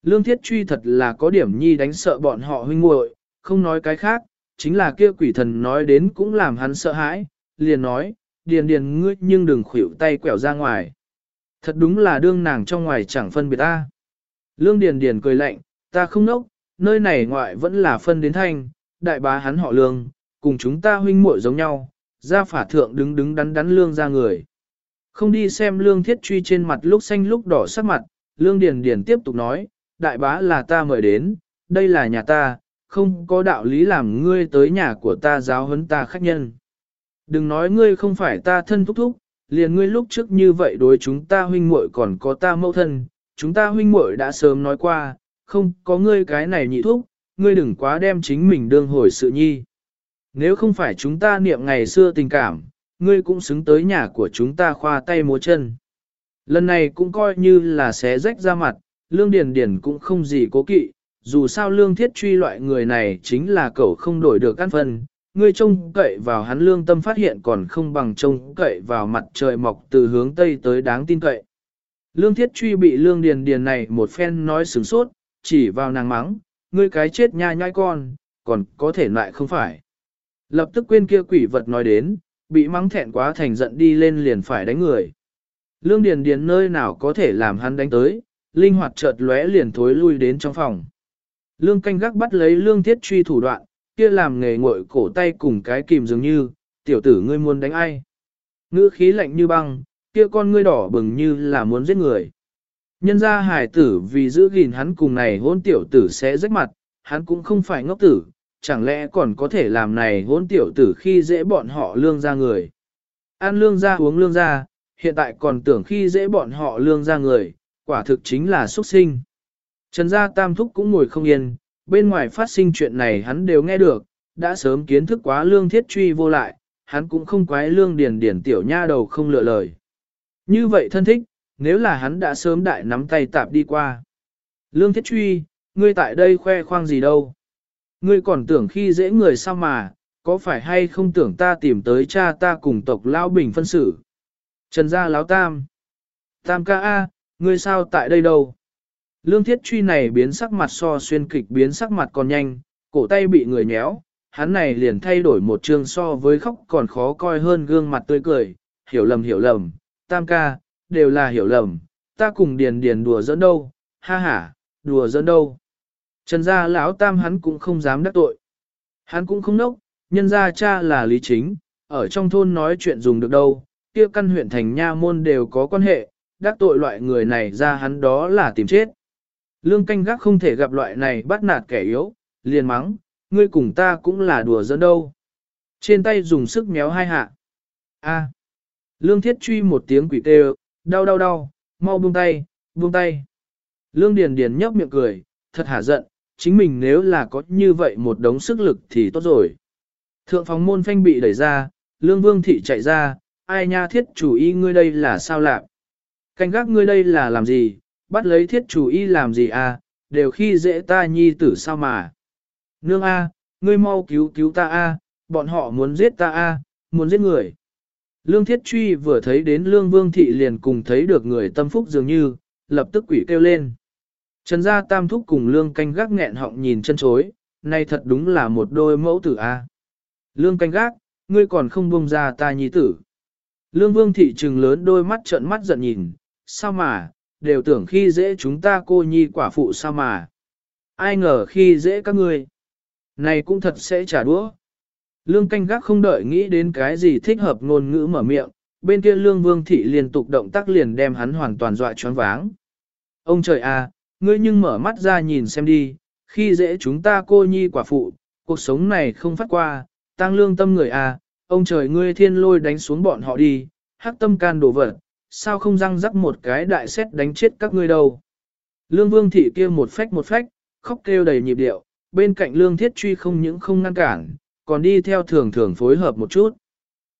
Speaker 1: Lương thiết truy thật là có điểm nhi đánh sợ bọn họ huynh muội, không nói cái khác, chính là kia quỷ thần nói đến cũng làm hắn sợ hãi, liền nói, điền điền ngươi nhưng đừng khuỷu tay quẹo ra ngoài. Thật đúng là đương nàng trong ngoài chẳng phân biệt ta. Lương điền điền cười lạnh, ta không nốc, nơi này ngoại vẫn là phân đến thanh, đại bá hắn họ lương, cùng chúng ta huynh muội giống nhau, ra phả thượng đứng đứng đắn đắn lương ra người. Không đi xem lương thiết truy trên mặt lúc xanh lúc đỏ sắc mặt, lương điền điền tiếp tục nói, đại bá là ta mời đến, đây là nhà ta, không có đạo lý làm ngươi tới nhà của ta giáo huấn ta khách nhân. Đừng nói ngươi không phải ta thân thúc thúc, liền ngươi lúc trước như vậy đối chúng ta huynh muội còn có ta mẫu thân, chúng ta huynh muội đã sớm nói qua, không có ngươi cái này nhị thúc, ngươi đừng quá đem chính mình đương hồi sự nhi. Nếu không phải chúng ta niệm ngày xưa tình cảm, ngươi cũng xứng tới nhà của chúng ta khoa tay múa chân. Lần này cũng coi như là xé rách ra mặt, lương điền điền cũng không gì cố kỵ, dù sao lương thiết truy loại người này chính là cậu không đổi được căn phân, ngươi trông cậy vào hắn lương tâm phát hiện còn không bằng trông cậy vào mặt trời mọc từ hướng tây tới đáng tin cậy. Lương thiết truy bị lương điền điền này một phen nói sướng sốt, chỉ vào nàng mắng, ngươi cái chết nha nhai con, còn có thể lại không phải. Lập tức quên kia quỷ vật nói đến, bị mắng thẹn quá thành giận đi lên liền phải đánh người. Lương Điền Điền nơi nào có thể làm hắn đánh tới, linh hoạt chợt lóe liền thối lui đến trong phòng. Lương canh gác bắt lấy lương thiết truy thủ đoạn, kia làm nghề ngội cổ tay cùng cái kìm dường như, tiểu tử ngươi muốn đánh ai. Ngữ khí lạnh như băng, kia con ngươi đỏ bừng như là muốn giết người. Nhân ra hải tử vì giữ gìn hắn cùng này hôn tiểu tử sẽ rách mặt, hắn cũng không phải ngốc tử, chẳng lẽ còn có thể làm này hôn tiểu tử khi dễ bọn họ lương ra người. Ăn lương ra uống lương ra, hiện tại còn tưởng khi dễ bọn họ lương ra người, quả thực chính là xuất sinh. Trần gia tam thúc cũng ngồi không yên, bên ngoài phát sinh chuyện này hắn đều nghe được, đã sớm kiến thức quá lương thiết truy vô lại, hắn cũng không quái lương điền điển tiểu nha đầu không lựa lời. Như vậy thân thích, nếu là hắn đã sớm đại nắm tay tạp đi qua. Lương thiết truy, ngươi tại đây khoe khoang gì đâu. Ngươi còn tưởng khi dễ người sao mà, có phải hay không tưởng ta tìm tới cha ta cùng tộc Lão Bình phân xử. Trần gia Lão Tam. Tam ca A, ngươi sao tại đây đâu? Lương thiết truy này biến sắc mặt so xuyên kịch biến sắc mặt còn nhanh, cổ tay bị người nhéo, hắn này liền thay đổi một chương so với khóc còn khó coi hơn gương mặt tươi cười, hiểu lầm hiểu lầm, tam ca, đều là hiểu lầm, ta cùng điền điền đùa dẫn đâu, ha ha, đùa dẫn đâu. Trần gia lão tam hắn cũng không dám đắc tội. Hắn cũng không nốc, nhân gia cha là lý chính, ở trong thôn nói chuyện dùng được đâu, kia căn huyện thành nha môn đều có quan hệ, đắc tội loại người này ra hắn đó là tìm chết. Lương canh gác không thể gặp loại này bắt nạt kẻ yếu, liền mắng, ngươi cùng ta cũng là đùa dẫn đâu. Trên tay dùng sức méo hai hạ. A. Lương thiết truy một tiếng quỷ tê đau đau đau, mau buông tay, buông tay. Lương Điền Điền nhấp miệng cười, thật hả giận, chính mình nếu là có như vậy một đống sức lực thì tốt rồi. Thượng phóng môn phanh bị đẩy ra, Lương Vương Thị chạy ra, ai nha thiết chủ y ngươi đây là sao lạc? Canh gác ngươi đây là làm gì, bắt lấy thiết chủ y làm gì à, đều khi dễ ta nhi tử sao mà. Nương A, ngươi mau cứu cứu ta A, bọn họ muốn giết ta A, muốn giết người. Lương Thiết Truy vừa thấy đến Lương Vương Thị liền cùng thấy được người tâm phúc dường như, lập tức quỷ kêu lên. Trần gia tam thúc cùng Lương canh gác nghẹn họng nhìn chân chối, nay thật đúng là một đôi mẫu tử A. Lương canh gác, ngươi còn không buông ra ta nhi tử. Lương Vương Thị trừng lớn đôi mắt trợn mắt giận nhìn, sao mà, đều tưởng khi dễ chúng ta cô nhi quả phụ sao mà. Ai ngờ khi dễ các ngươi. Này cũng thật sẽ trả đũa. Lương canh gác không đợi nghĩ đến cái gì thích hợp ngôn ngữ mở miệng, bên kia lương vương thị liên tục động tác liền đem hắn hoàn toàn dọa choáng váng. Ông trời à, ngươi nhưng mở mắt ra nhìn xem đi, khi dễ chúng ta cô nhi quả phụ, cuộc sống này không phát qua, tăng lương tâm người à, ông trời ngươi thiên lôi đánh xuống bọn họ đi, hắc tâm can đổ vật, sao không răng rắc một cái đại xét đánh chết các ngươi đâu. Lương vương thị kia một phách một phách, khóc kêu đầy nhịp điệu, bên cạnh lương thiết truy không những không ngăn cản, còn đi theo thường thường phối hợp một chút.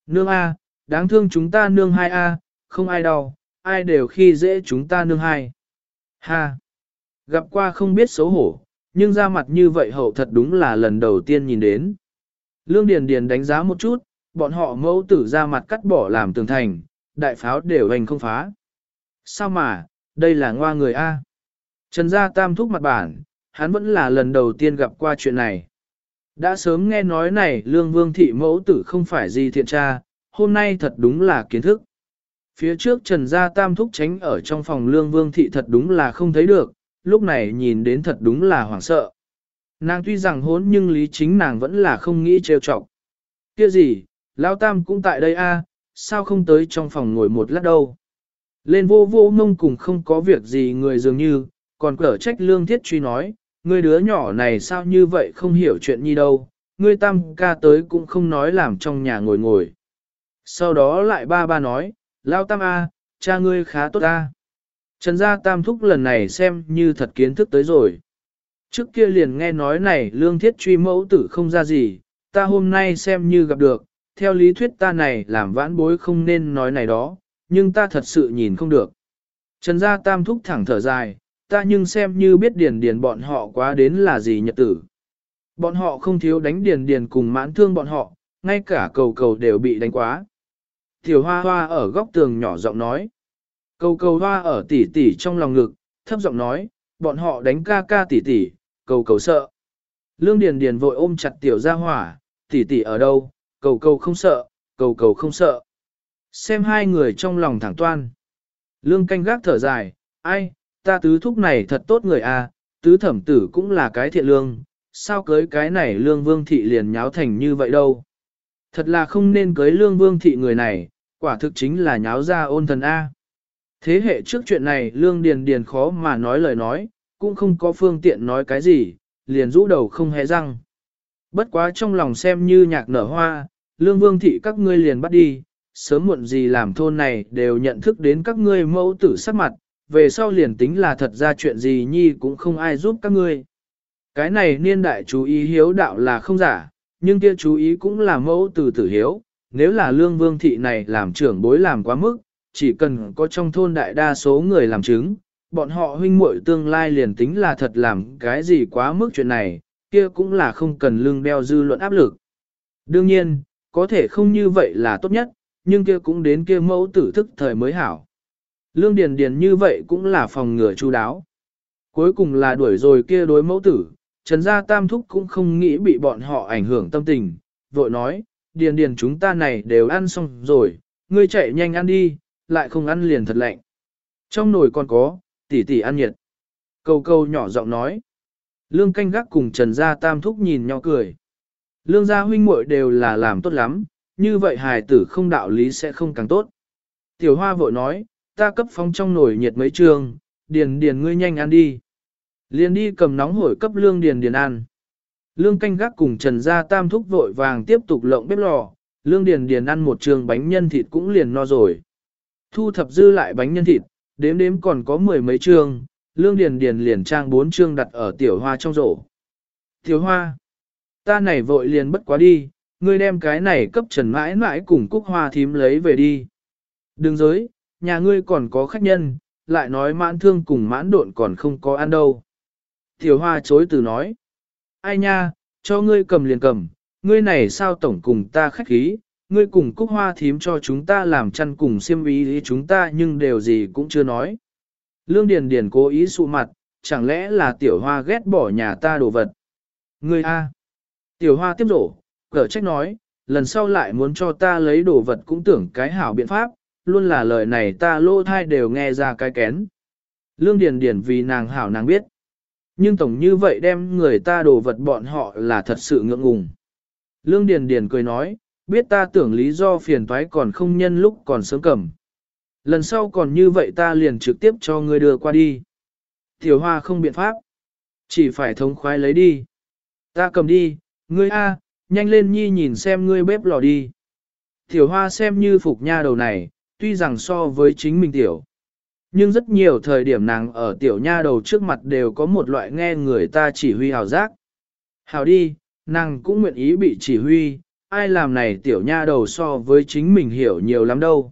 Speaker 1: Nương A, đáng thương chúng ta nương hai A, không ai đau, ai đều khi dễ chúng ta nương hai. Ha! Gặp qua không biết xấu hổ, nhưng ra mặt như vậy hậu thật đúng là lần đầu tiên nhìn đến. Lương Điền Điền đánh giá một chút, bọn họ mẫu tử ra mặt cắt bỏ làm tường thành, đại pháo đều hành không phá. Sao mà, đây là ngoa người A. Trần gia tam thúc mặt bản, hắn vẫn là lần đầu tiên gặp qua chuyện này. Đã sớm nghe nói này lương vương thị mẫu tử không phải gì thiện tra, hôm nay thật đúng là kiến thức. Phía trước Trần Gia Tam thúc tránh ở trong phòng lương vương thị thật đúng là không thấy được, lúc này nhìn đến thật đúng là hoảng sợ. Nàng tuy rằng hốn nhưng lý chính nàng vẫn là không nghĩ trêu chọc. Kia gì, Lão Tam cũng tại đây a, sao không tới trong phòng ngồi một lát đâu. Lên vô vô ngông cùng không có việc gì người dường như, còn cở trách lương thiết truy nói, ngươi đứa nhỏ này sao như vậy không hiểu chuyện nhi đâu, ngươi tam ca tới cũng không nói làm trong nhà ngồi ngồi. Sau đó lại ba ba nói, lao tam a, cha ngươi khá tốt a. Trần gia tam thúc lần này xem như thật kiến thức tới rồi. Trước kia liền nghe nói này lương thiết truy mẫu tử không ra gì, ta hôm nay xem như gặp được, theo lý thuyết ta này làm vãn bối không nên nói này đó, nhưng ta thật sự nhìn không được. Trần gia tam thúc thẳng thở dài, ta nhưng xem như biết điền điền bọn họ quá đến là gì nhật tử. Bọn họ không thiếu đánh điền điền cùng mãn thương bọn họ, ngay cả cầu cầu đều bị đánh quá. Tiểu hoa hoa ở góc tường nhỏ giọng nói. Cầu cầu hoa ở tỉ tỉ trong lòng ngực, thấp giọng nói, bọn họ đánh ca ca tỉ tỉ, cầu cầu sợ. Lương Điền Điền vội ôm chặt tiểu gia hỏa, tỉ tỉ ở đâu, cầu cầu không sợ, cầu cầu không sợ. Xem hai người trong lòng thẳng toan. Lương canh gác thở dài, ai, ta tứ thúc này thật tốt người a, à, tứ thẩm tử cũng là cái thiện lương, sao cưới cái này lương vương thị liền nháo thành như vậy đâu. Thật là không nên cưới lương vương thị người này, quả thực chính là nháo ra ôn thần A. Thế hệ trước chuyện này lương điền điền khó mà nói lời nói, cũng không có phương tiện nói cái gì, liền rũ đầu không hề răng. Bất quá trong lòng xem như nhạc nở hoa, lương vương thị các ngươi liền bắt đi, sớm muộn gì làm thôn này đều nhận thức đến các ngươi mẫu tử sắc mặt, về sau liền tính là thật ra chuyện gì nhi cũng không ai giúp các ngươi. Cái này niên đại chú ý hiếu đạo là không giả, nhưng kia chú ý cũng là mẫu tử tử hiếu, nếu là lương vương thị này làm trưởng bối làm quá mức, chỉ cần có trong thôn đại đa số người làm chứng, bọn họ huynh muội tương lai liền tính là thật làm cái gì quá mức chuyện này, kia cũng là không cần lương đeo dư luận áp lực. Đương nhiên, có thể không như vậy là tốt nhất, nhưng kia cũng đến kia mẫu tử thức thời mới hảo. Lương Điền Điền như vậy cũng là phòng ngừa chu đáo. Cuối cùng là đuổi rồi kia đối mẫu tử, Trần Gia Tam Thúc cũng không nghĩ bị bọn họ ảnh hưởng tâm tình, vội nói, Điền Điền chúng ta này đều ăn xong rồi, ngươi chạy nhanh ăn đi, lại không ăn liền thật lạnh. Trong nồi còn có, tỷ tỷ ăn nhiệt. Câu câu nhỏ giọng nói. Lương canh gác cùng Trần Gia Tam Thúc nhìn nhau cười. Lương gia huynh muội đều là làm tốt lắm, như vậy hài tử không đạo lý sẽ không càng tốt. Tiểu hoa vội nói, ta cấp phong trong nồi nhiệt mấy trường, điền điền ngươi nhanh ăn đi. Liền đi cầm nóng hổi cấp lương điền điền ăn. Lương canh gác cùng Trần Gia Tam Thúc vội vàng tiếp tục lộng bếp lò, lương điền điền ăn một trường bánh nhân thịt cũng liền no rồi. Thu thập dư lại bánh nhân thịt, đếm đếm còn có mười mấy trường, lương điền điền liền trang bốn trường đặt ở tiểu hoa trong rổ. Tiểu hoa, ta này vội liền bất quá đi, ngươi đem cái này cấp trần mãi mãi cùng cúc hoa thím lấy về đi. Đừng giới, nhà ngươi còn có khách nhân, lại nói mãn thương cùng mãn độn còn không có ăn đâu. Tiểu hoa chối từ nói, ai nha, cho ngươi cầm liền cầm, ngươi này sao tổng cùng ta khách khí, ngươi cùng cúc hoa thím cho chúng ta làm chăn cùng xiêm ý chúng ta nhưng đều gì cũng chưa nói. Lương Điền Điền cố ý sụ mặt, chẳng lẽ là tiểu hoa ghét bỏ nhà ta đồ vật. Ngươi a. Tiểu hoa tiếp rổ, cở trách nói, lần sau lại muốn cho ta lấy đồ vật cũng tưởng cái hảo biện pháp, luôn là lời này ta lô thai đều nghe ra cái kén. Lương Điền Điền vì nàng hảo nàng biết. Nhưng tổng như vậy đem người ta đồ vật bọn họ là thật sự ngượng ngùng. Lương Điền Điền cười nói, biết ta tưởng lý do phiền toái còn không nhân lúc còn sớm cầm. Lần sau còn như vậy ta liền trực tiếp cho ngươi đưa qua đi. Tiểu hoa không biện pháp. Chỉ phải thống khoái lấy đi. Ta cầm đi, ngươi A, nhanh lên nhi nhìn xem ngươi bếp lò đi. Tiểu hoa xem như phục nha đầu này, tuy rằng so với chính mình tiểu. Nhưng rất nhiều thời điểm nàng ở tiểu nha đầu trước mặt đều có một loại nghe người ta chỉ huy hào giác. Hào đi, nàng cũng nguyện ý bị chỉ huy, ai làm này tiểu nha đầu so với chính mình hiểu nhiều lắm đâu.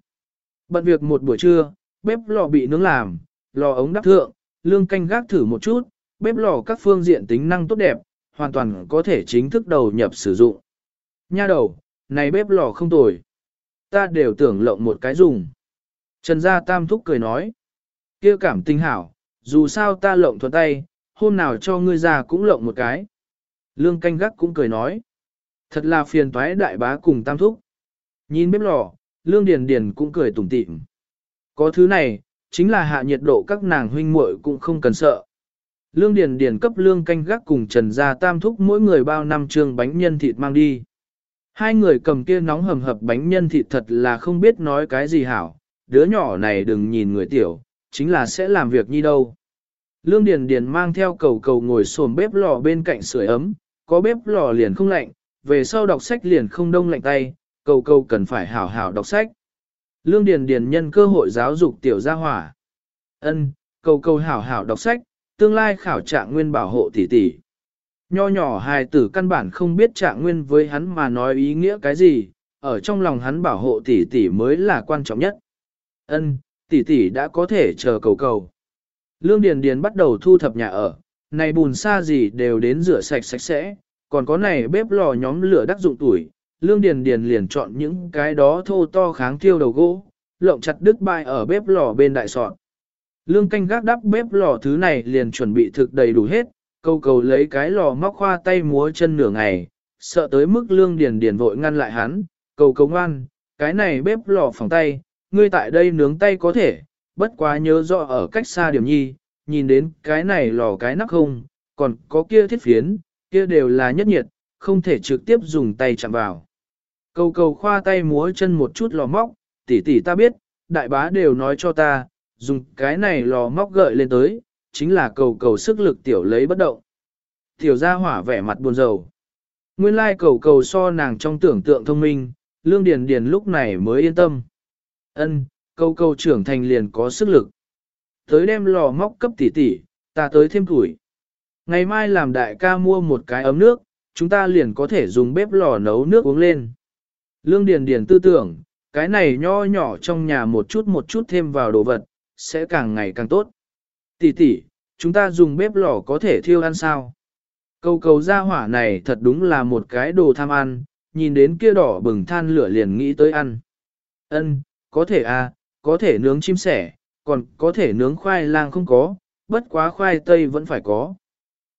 Speaker 1: Bận việc một buổi trưa, bếp lò bị nướng làm, lò ống đắp thượng, lương canh gác thử một chút, bếp lò các phương diện tính năng tốt đẹp, hoàn toàn có thể chính thức đầu nhập sử dụng. Nha đầu, này bếp lò không tồi. Ta đều tưởng lộng một cái dùng. Trần Gia Tam Thúc cười nói. kia cảm tinh hảo, dù sao ta lộng thuận tay, hôm nào cho ngươi ra cũng lộng một cái. Lương canh gác cũng cười nói. Thật là phiền toái đại bá cùng Tam Thúc. Nhìn bếp lò, Lương Điền Điền cũng cười tủm tỉm. Có thứ này, chính là hạ nhiệt độ các nàng huynh muội cũng không cần sợ. Lương Điền Điền cấp lương canh gác cùng Trần Gia Tam thúc mỗi người bao năm trương bánh nhân thịt mang đi. Hai người cầm kia nóng hầm hập bánh nhân thịt thật là không biết nói cái gì hảo, đứa nhỏ này đừng nhìn người tiểu, chính là sẽ làm việc như đâu. Lương Điền Điền mang theo cầu cầu ngồi xổm bếp lò bên cạnh sưởi ấm, có bếp lò liền không lạnh, về sau đọc sách liền không đông lạnh tay, cầu cầu cần phải hảo hảo đọc sách. Lương Điền Điền nhân cơ hội giáo dục tiểu gia hỏa. Ân, cầu cầu hảo hảo đọc sách, tương lai khảo trạng nguyên bảo hộ tỷ tỷ. Nho nhỏ hài tử căn bản không biết trạng nguyên với hắn mà nói ý nghĩa cái gì, ở trong lòng hắn bảo hộ tỷ tỷ mới là quan trọng nhất. Ân, tỷ tỷ đã có thể chờ cầu cầu. Lương Điền Điền bắt đầu thu thập nhà ở, này bùn xa gì đều đến rửa sạch sạch sẽ, còn có này bếp lò nhóm lửa đắc dụng tuổi, Lương Điền Điền liền chọn những cái đó thô to kháng tiêu đầu gỗ, lộng chặt đứt bay ở bếp lò bên đại sọt. Lương canh gác đắp bếp lò thứ này liền chuẩn bị thực đầy đủ hết, câu cầu lấy cái lò móc khoa tay múa chân nửa ngày, sợ tới mức lương điền điền vội ngăn lại hắn, cầu cầu ngoan, cái này bếp lò phòng tay, ngươi tại đây nướng tay có thể, bất quá nhớ rõ ở cách xa điểm nhi, nhìn đến cái này lò cái nắp không, còn có kia thiết phiến, kia đều là nhất nhiệt, không thể trực tiếp dùng tay chạm vào. Cầu cầu khoa tay múa chân một chút lò móc, tỷ tỷ ta biết, đại bá đều nói cho ta, dùng cái này lò móc gợi lên tới, chính là cầu cầu sức lực tiểu lấy bất động. Tiểu gia hỏa vẻ mặt buồn rầu. Nguyên lai cầu cầu so nàng trong tưởng tượng thông minh, lương điền điền lúc này mới yên tâm. Ân, cầu cầu trưởng thành liền có sức lực. Tới đem lò móc cấp tỷ tỷ, ta tới thêm tuổi. Ngày mai làm đại ca mua một cái ấm nước, chúng ta liền có thể dùng bếp lò nấu nước uống lên. Lương Điền Điền tư tưởng, cái này nho nhỏ trong nhà một chút một chút thêm vào đồ vật, sẽ càng ngày càng tốt. Tỷ tỷ, chúng ta dùng bếp lò có thể thiêu ăn sao? Cầu cầu ra hỏa này thật đúng là một cái đồ tham ăn, nhìn đến kia đỏ bừng than lửa liền nghĩ tới ăn. Ân, có thể à, có thể nướng chim sẻ, còn có thể nướng khoai lang không có, bất quá khoai tây vẫn phải có.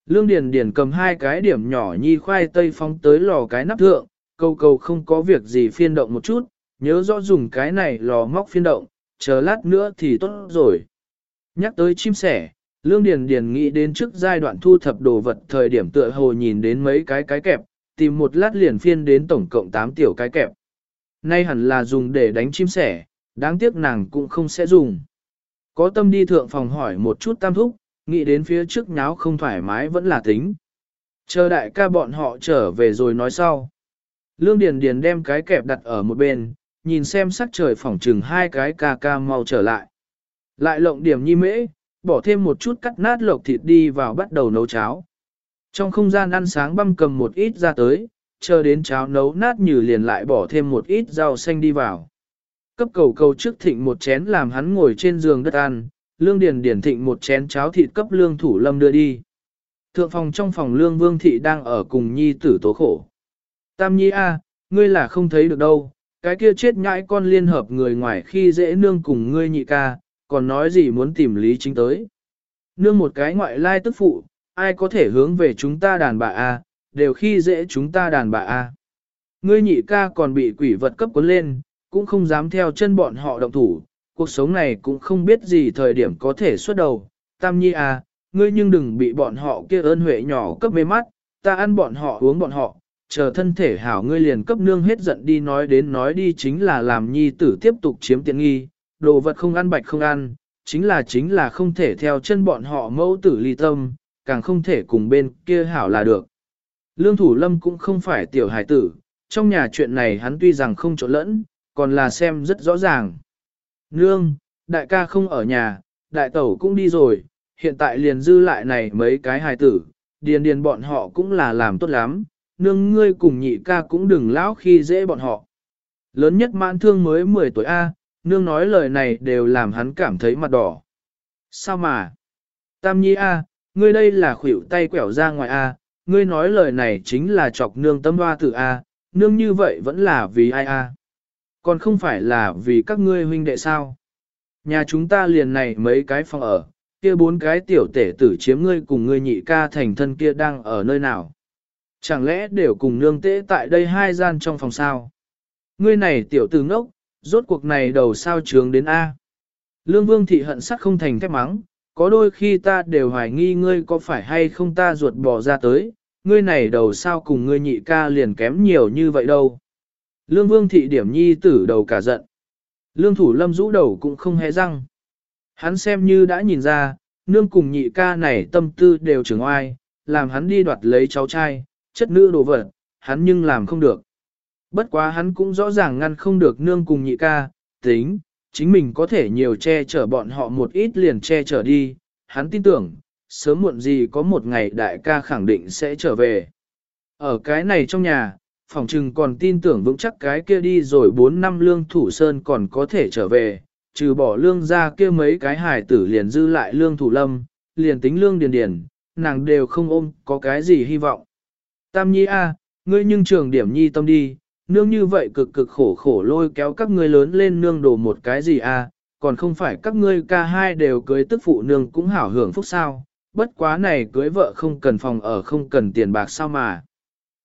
Speaker 1: Lương Điền Điền cầm hai cái điểm nhỏ nhi khoai tây phóng tới lò cái nắp thượng, cầu cầu không có việc gì phiên động một chút, nhớ rõ dùng cái này lò móc phiên động, chờ lát nữa thì tốt rồi. Nhắc tới chim sẻ, Lương Điền Điền nghĩ đến trước giai đoạn thu thập đồ vật thời điểm tựa hồ nhìn đến mấy cái cái kẹp, tìm một lát liền phiên đến tổng cộng 8 tiểu cái kẹp. Nay hẳn là dùng để đánh chim sẻ, đáng tiếc nàng cũng không sẽ dùng. Có tâm đi thượng phòng hỏi một chút tam thúc, nghĩ đến phía trước nháo không thoải mái vẫn là tính. Chờ đại ca bọn họ trở về rồi nói sau. Lương Điền Điền đem cái kẹp đặt ở một bên, nhìn xem sắc trời phỏng trừng hai cái ca ca mau trở lại. Lại lộng điểm nhi mễ, bỏ thêm một chút cắt nát lộc thịt đi vào bắt đầu nấu cháo. Trong không gian ăn sáng băm cầm một ít ra tới, chờ đến cháo nấu nát như liền lại bỏ thêm một ít rau xanh đi vào. Cấp cầu cầu trước thịnh một chén làm hắn ngồi trên giường đất ăn, lương điền điển thịnh một chén cháo thịt cấp lương thủ lâm đưa đi. Thượng phòng trong phòng lương vương thị đang ở cùng nhi tử tố khổ. Tam nhi a, ngươi là không thấy được đâu, cái kia chết nhãi con liên hợp người ngoài khi dễ nương cùng ngươi nhị ca, còn nói gì muốn tìm lý chính tới. Nương một cái ngoại lai tức phụ, ai có thể hướng về chúng ta đàn bà A, đều khi dễ chúng ta đàn bà A. Ngươi nhị ca còn bị quỷ vật cấp cuốn lên, cũng không dám theo chân bọn họ động thủ, cuộc sống này cũng không biết gì thời điểm có thể xuất đầu. Tam nhi A, ngươi nhưng đừng bị bọn họ kia ơn huệ nhỏ cấp mê mắt, ta ăn bọn họ uống bọn họ, chờ thân thể hảo ngươi liền cấp nương hết giận đi nói đến nói đi chính là làm nhi tử tiếp tục chiếm tiện nghi, đồ vật không ăn bạch không ăn, chính là chính là không thể theo chân bọn họ mẫu tử ly tâm, càng không thể cùng bên kia hảo là được. Lương Thủ Lâm cũng không phải tiểu hải tử, trong nhà chuyện này hắn tuy rằng không trộn lẫn, còn là xem rất rõ ràng. Nương, đại ca không ở nhà, đại tẩu cũng đi rồi, hiện tại liền dư lại này mấy cái hài tử, điền điền bọn họ cũng là làm tốt lắm, nương ngươi cùng nhị ca cũng đừng lão khi dễ bọn họ. Lớn nhất mãn thương mới 10 tuổi A, nương nói lời này đều làm hắn cảm thấy mặt đỏ. Sao mà? Tam nhi A, ngươi đây là khuỷu tay quẻo ra ngoài A, ngươi nói lời này chính là chọc nương tâm hoa tử A, nương như vậy vẫn là vì ai A. Còn không phải là vì các ngươi huynh đệ sao? Nhà chúng ta liền này mấy cái phòng ở, kia bốn cái tiểu tể tử chiếm ngươi cùng ngươi nhị ca thành thân kia đang ở nơi nào? Chẳng lẽ đều cùng nương tễ tại đây hai gian trong phòng sao? Ngươi này tiểu tử ngốc, rốt cuộc này đầu sao trướng đến A. Lương vương thị hận sắc không thành thép mắng, có đôi khi ta đều hoài nghi ngươi có phải hay không ta ruột bỏ ra tới, ngươi này đầu sao cùng ngươi nhị ca liền kém nhiều như vậy đâu. Lương vương thị điểm nhi tử đầu cả giận. Lương thủ lâm rũ đầu cũng không hề răng. Hắn xem như đã nhìn ra, nương cùng nhị ca này tâm tư đều trưởng oai, làm hắn đi đoạt lấy cháu trai, chất nữ đồ vật, hắn nhưng làm không được. Bất quá hắn cũng rõ ràng ngăn không được nương cùng nhị ca, tính, chính mình có thể nhiều che chở bọn họ một ít liền che chở đi, hắn tin tưởng, sớm muộn gì có một ngày đại ca khẳng định sẽ trở về. Ở cái này trong nhà, phòng trừng còn tin tưởng vững chắc cái kia đi rồi 4 năm lương thủ sơn còn có thể trở về, trừ bỏ lương ra kia mấy cái hài tử liền dư lại lương thủ lâm, liền tính lương điền điền, nàng đều không ôm có cái gì hy vọng. Tam nhi a, ngươi nhưng trường điểm nhi tâm đi, nương như vậy cực cực khổ khổ lôi kéo các ngươi lớn lên nương đồ một cái gì a, còn không phải các ngươi ca hai đều cưới tức phụ nương cũng hảo hưởng phúc sao, bất quá này cưới vợ không cần phòng ở không cần tiền bạc sao mà.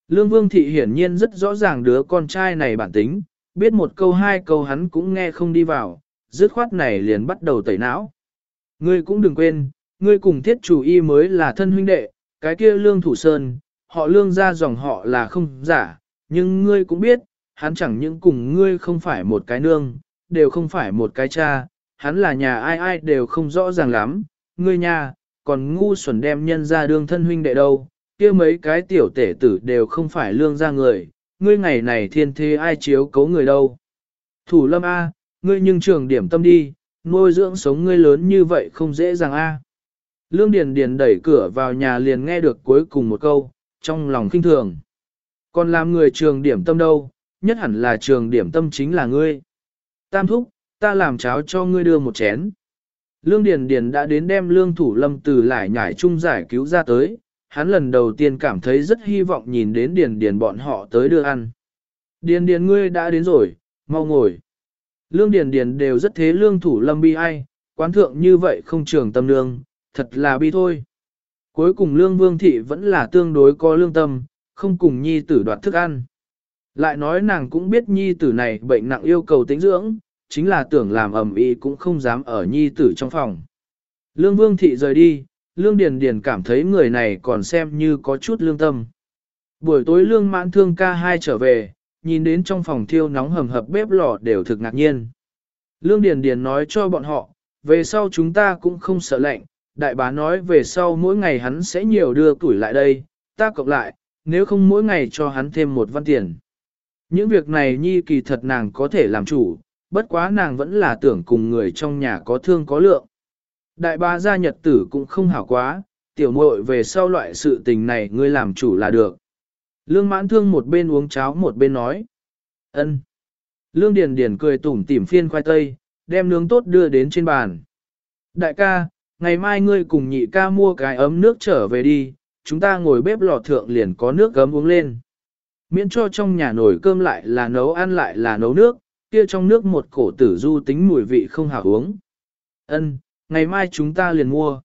Speaker 1: Lương Vương Thị hiển nhiên rất rõ ràng đứa con trai này bản tính, biết một câu hai câu hắn cũng nghe không đi vào, dứt khoát này liền bắt đầu tẩy não. Ngươi cũng đừng quên, ngươi cùng thiết chủ y mới là thân huynh đệ, cái kia Lương Thủ Sơn, họ Lương ra dòng họ là không giả, nhưng ngươi cũng biết, hắn chẳng những cùng ngươi không phải một cái nương, đều không phải một cái cha, hắn là nhà ai ai đều không rõ ràng lắm, ngươi nhà, còn ngu xuẩn đem nhân ra đương thân huynh đệ đâu, kia mấy cái tiểu tể tử đều không phải lương ra người, ngươi ngày này thiên thế ai chiếu cấu người đâu. Thủ lâm A, ngươi nhưng trường điểm tâm đi, nuôi dưỡng sống ngươi lớn như vậy không dễ dàng A. Lương Điền Điền đẩy cửa vào nhà liền nghe được cuối cùng một câu, trong lòng kinh thường. Còn làm người trường điểm tâm đâu, nhất hẳn là trường điểm tâm chính là ngươi. Tam thúc, ta làm cháo cho ngươi đưa một chén. Lương Điền Điền đã đến đem lương thủ lâm từ lại nhảy chung giải cứu ra tới, hắn lần đầu tiên cảm thấy rất hy vọng nhìn đến Điền Điền bọn họ tới đưa ăn. Điền Điền ngươi đã đến rồi, mau ngồi. Lương Điền Điền đều rất thế lương thủ lâm bi ai, quán thượng như vậy không trường tâm lương, thật là bi thôi. Cuối cùng lương vương thị vẫn là tương đối có lương tâm, không cùng nhi tử đoạt thức ăn. Lại nói nàng cũng biết nhi tử này bệnh nặng yêu cầu tính dưỡng, chính là tưởng làm ẩm ý cũng không dám ở nhi tử trong phòng. Lương Vương Thị rời đi, Lương Điền Điền cảm thấy người này còn xem như có chút lương tâm. Buổi tối Lương Mãn Thương ca hai trở về, nhìn đến trong phòng thiêu nóng hầm hập bếp lò đều thực ngạc nhiên. Lương Điền Điền nói cho bọn họ, về sau chúng ta cũng không sợ lạnh, đại bá nói về sau mỗi ngày hắn sẽ nhiều đưa tuổi lại đây, ta cộng lại, nếu không mỗi ngày cho hắn thêm một văn tiền. Những việc này nhi kỳ thật nàng có thể làm chủ, bất quá nàng vẫn là tưởng cùng người trong nhà có thương có lượng. Đại bá gia nhật tử cũng không hảo quá, tiểu muội về sau loại sự tình này ngươi làm chủ là được. Lương mãn thương một bên uống cháo một bên nói. ân. Lương Điền Điền cười tủm tỉm phiên khoai tây, đem nướng tốt đưa đến trên bàn. Đại ca, ngày mai ngươi cùng nhị ca mua cái ấm nước trở về đi, chúng ta ngồi bếp lò thượng liền có nước gấm uống lên. Miễn cho trong nhà nồi cơm lại là nấu ăn lại là nấu nước, kia trong nước một cổ tử du tính mùi vị không hảo uống. Ân, ngày mai chúng ta liền mua.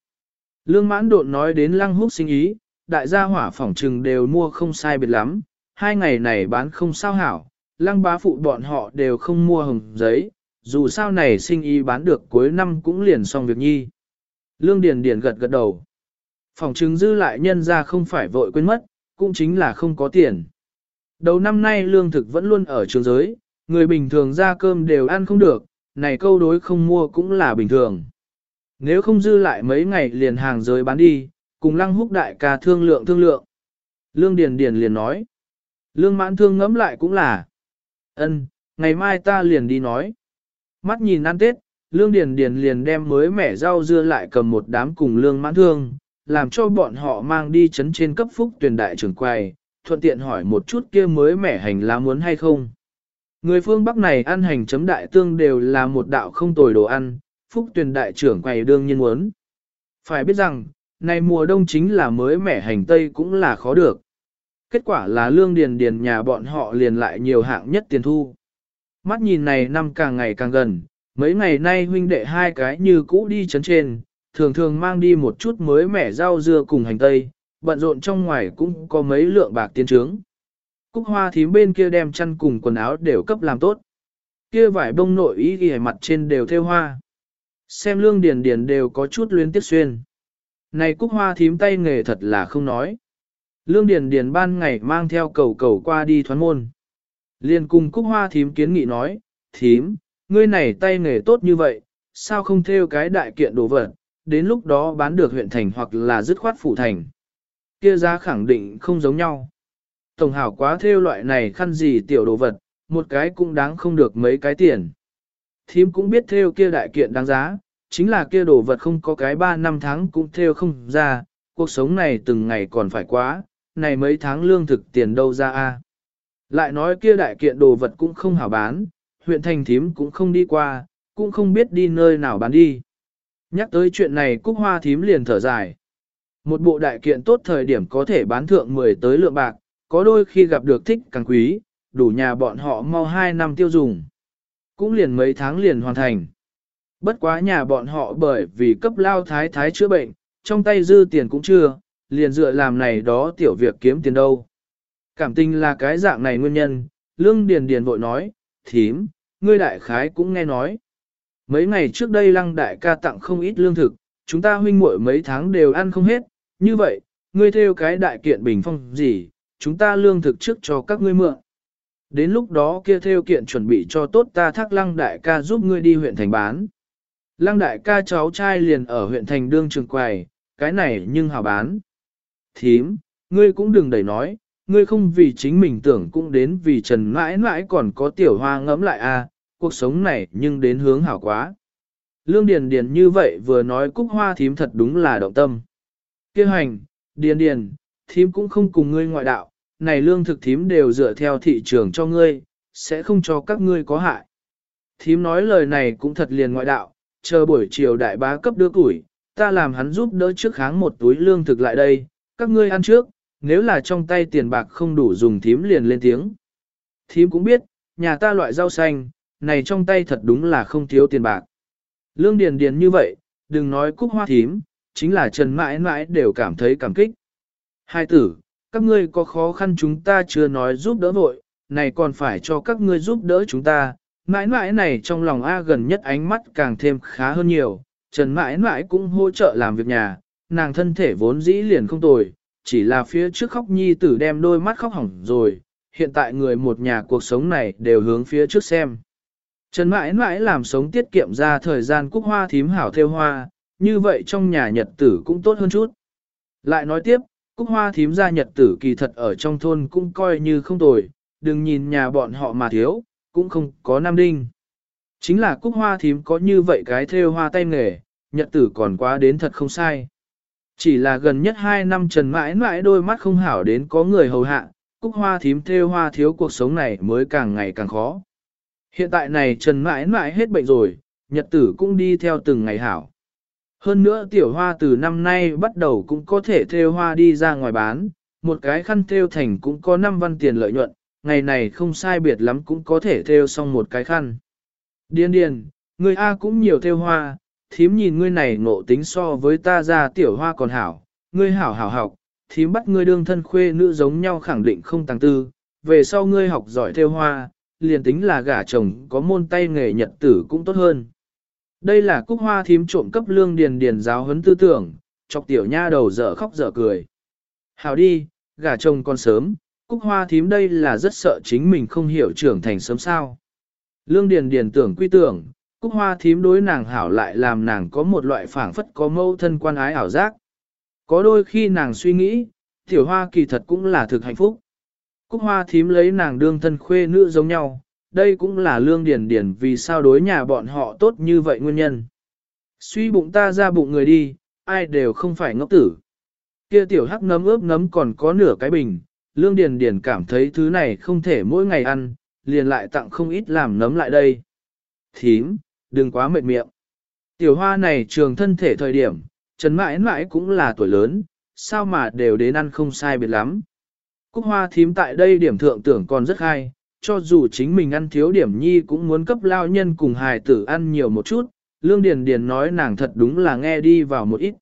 Speaker 1: Lương mãn độn nói đến lăng húc sinh ý, đại gia hỏa phỏng trừng đều mua không sai biệt lắm, hai ngày này bán không sao hảo, lăng bá phụ bọn họ đều không mua hồng giấy, dù sao này sinh ý bán được cuối năm cũng liền xong việc nhi. Lương Điền Điền gật gật đầu. Phòng chứng dư lại nhân ra không phải vội quên mất, cũng chính là không có tiền. Đầu năm nay lương thực vẫn luôn ở trường giới, người bình thường ra cơm đều ăn không được, này câu đối không mua cũng là bình thường. Nếu không dư lại mấy ngày liền hàng giới bán đi, cùng lăng húc đại ca thương lượng thương lượng. Lương Điền Điền liền nói. Lương mãn thương ngẫm lại cũng là. ân, ngày mai ta liền đi nói. Mắt nhìn ăn Tết, Lương Điền Điền liền đem mới mẻ rau dưa lại cầm một đám cùng lương mãn thương, làm cho bọn họ mang đi chấn trên cấp phúc tuyển đại trưởng quầy, thuận tiện hỏi một chút kia mới mẻ hành lá muốn hay không. Người phương Bắc này ăn hành chấm đại tương đều là một đạo không tồi đồ ăn, phúc tuyển đại trưởng quầy đương nhiên muốn. Phải biết rằng, này mùa đông chính là mới mẻ hành tây cũng là khó được. Kết quả là lương điền điền nhà bọn họ liền lại nhiều hạng nhất tiền thu. Mắt nhìn này năm càng ngày càng gần, mấy ngày nay huynh đệ hai cái như cũ đi chấn trên, thường thường mang đi một chút mới mẻ rau dưa cùng hành tây, bận rộn trong ngoài cũng có mấy lượng bạc tiến trướng. Cúc hoa thím bên kia đem chăn cùng quần áo đều cấp làm tốt. Kia vải bông nội ý ghi mặt trên đều theo hoa. Xem lương điền điền đều có chút luyến tiếc xuyên. Này cúc hoa thím tay nghề thật là không nói. Lương điền điền ban ngày mang theo cầu cầu qua đi thoán môn. Liên cùng cúc hoa thím kiến nghị nói, thím, ngươi này tay nghề tốt như vậy, sao không theo cái đại kiện đồ vật, đến lúc đó bán được huyện thành hoặc là dứt khoát phủ thành. Kia giá khẳng định không giống nhau. Tổng hảo quá theo loại này khăn gì tiểu đồ vật, một cái cũng đáng không được mấy cái tiền. Thím cũng biết theo kia đại kiện đáng giá, chính là kia đồ vật không có cái 3 năm tháng cũng theo không ra, cuộc sống này từng ngày còn phải quá, này mấy tháng lương thực tiền đâu ra a? Lại nói kia đại kiện đồ vật cũng không hảo bán, huyện thành thím cũng không đi qua, cũng không biết đi nơi nào bán đi. Nhắc tới chuyện này Cúc Hoa thím liền thở dài. Một bộ đại kiện tốt thời điểm có thể bán thượng 10 tới lượng bạc, có đôi khi gặp được thích càng quý, đủ nhà bọn họ mau 2 năm tiêu dùng. Cũng liền mấy tháng liền hoàn thành. Bất quá nhà bọn họ bởi vì cấp lao thái thái chữa bệnh, trong tay dư tiền cũng chưa, liền dựa làm này đó tiểu việc kiếm tiền đâu. Cảm tình là cái dạng này nguyên nhân, Lương Điền Điền vội nói, thím, ngươi đại khái cũng nghe nói. Mấy ngày trước đây lăng đại ca tặng không ít lương thực, chúng ta huynh muội mấy tháng đều ăn không hết, như vậy, ngươi theo cái đại kiện bình phong gì, chúng ta lương thực trước cho các ngươi mượn. Đến lúc đó kia theo kiện chuẩn bị cho tốt ta thác lăng đại ca giúp ngươi đi huyện thành bán. Lăng đại ca cháu trai liền ở huyện thành đương trường quầy, cái này nhưng hào bán. Thím, ngươi cũng đừng đẩy nói, ngươi không vì chính mình tưởng cũng đến vì trần mãi mãi còn có tiểu hoa ngẫm lại a à, cuộc sống này nhưng đến hướng hảo quá. Lương Điền Điền như vậy vừa nói cúc hoa thím thật đúng là động tâm. Kêu hành, Điền Điền, thím cũng không cùng ngươi ngoại đạo, này lương thực thím đều dựa theo thị trường cho ngươi, sẽ không cho các ngươi có hại. Thím nói lời này cũng thật liền ngoại đạo, chờ buổi chiều đại bá cấp đưa củi, ta làm hắn giúp đỡ trước kháng một túi lương thực lại đây, các ngươi ăn trước, nếu là trong tay tiền bạc không đủ dùng thím liền lên tiếng. Thím cũng biết, nhà ta loại rau xanh, này trong tay thật đúng là không thiếu tiền bạc. Lương Điền Điền như vậy, đừng nói cúc hoa thím, chính là Trần mãi mãi đều cảm thấy cảm kích. Hai tử, các ngươi có khó khăn chúng ta chưa nói giúp đỡ vội, này còn phải cho các ngươi giúp đỡ chúng ta, mãi mãi này trong lòng A gần nhất ánh mắt càng thêm khá hơn nhiều, Trần mãi mãi cũng hỗ trợ làm việc nhà, nàng thân thể vốn dĩ liền không tồi, chỉ là phía trước khóc nhi tử đem đôi mắt khóc hỏng rồi, hiện tại người một nhà cuộc sống này đều hướng phía trước xem. Trần mãi mãi làm sống tiết kiệm ra thời gian cúc hoa thím hảo theo hoa, như vậy trong nhà nhật tử cũng tốt hơn chút. Lại nói tiếp, cúc hoa thím ra nhật tử kỳ thật ở trong thôn cũng coi như không tồi, đừng nhìn nhà bọn họ mà thiếu, cũng không có nam đinh. Chính là cúc hoa thím có như vậy cái theo hoa tay nghề, nhật tử còn quá đến thật không sai. Chỉ là gần nhất hai năm trần mãi mãi đôi mắt không hảo đến có người hầu hạ, cúc hoa thím theo hoa thiếu cuộc sống này mới càng ngày càng khó. Hiện tại này trần mãi mãi hết bệnh rồi, nhật tử cũng đi theo từng ngày hảo. Hơn nữa tiểu hoa từ năm nay bắt đầu cũng có thể theo hoa đi ra ngoài bán, một cái khăn theo thành cũng có 5 văn tiền lợi nhuận, ngày này không sai biệt lắm cũng có thể theo xong một cái khăn. Điên điền, người A cũng nhiều theo hoa, thím nhìn ngươi này ngộ tính so với ta ra tiểu hoa còn hảo, ngươi hảo hảo học, thím bắt ngươi đương thân khuê nữ giống nhau khẳng định không tăng tư, về sau ngươi học giỏi theo hoa, liền tính là gả chồng có môn tay nghề nhật tử cũng tốt hơn. Đây là cúc hoa thím trộm cấp lương điền điền giáo huấn tư tưởng, chọc tiểu nha đầu dở khóc dở cười. Hảo đi, gả chồng còn sớm, cúc hoa thím đây là rất sợ chính mình không hiểu trưởng thành sớm sao. Lương điền điền tưởng quy tưởng, cúc hoa thím đối nàng hảo lại làm nàng có một loại phảng phất có mâu thân quan ái ảo giác. Có đôi khi nàng suy nghĩ, tiểu hoa kỳ thật cũng là thực hạnh phúc. Cúc hoa thím lấy nàng đương thân khuê nữ giống nhau, đây cũng là lương điển điển vì sao đối nhà bọn họ tốt như vậy nguyên nhân. Suy bụng ta ra bụng người đi, ai đều không phải ngốc tử. Kia tiểu hắc nấm ướp nấm còn có nửa cái bình, lương điền điền cảm thấy thứ này không thể mỗi ngày ăn, liền lại tặng không ít làm nấm lại đây. Thím, đừng quá mệt miệng. Tiểu hoa này trường thân thể thời điểm, trần mãi mãi cũng là tuổi lớn, sao mà đều đến ăn không sai biệt lắm. Cúc hoa thím tại đây điểm thượng tưởng còn rất hay, cho dù chính mình ăn thiếu điểm nhi cũng muốn cấp lao nhân cùng hài tử ăn nhiều một chút, Lương Điền Điền nói nàng thật đúng là nghe đi vào một ít.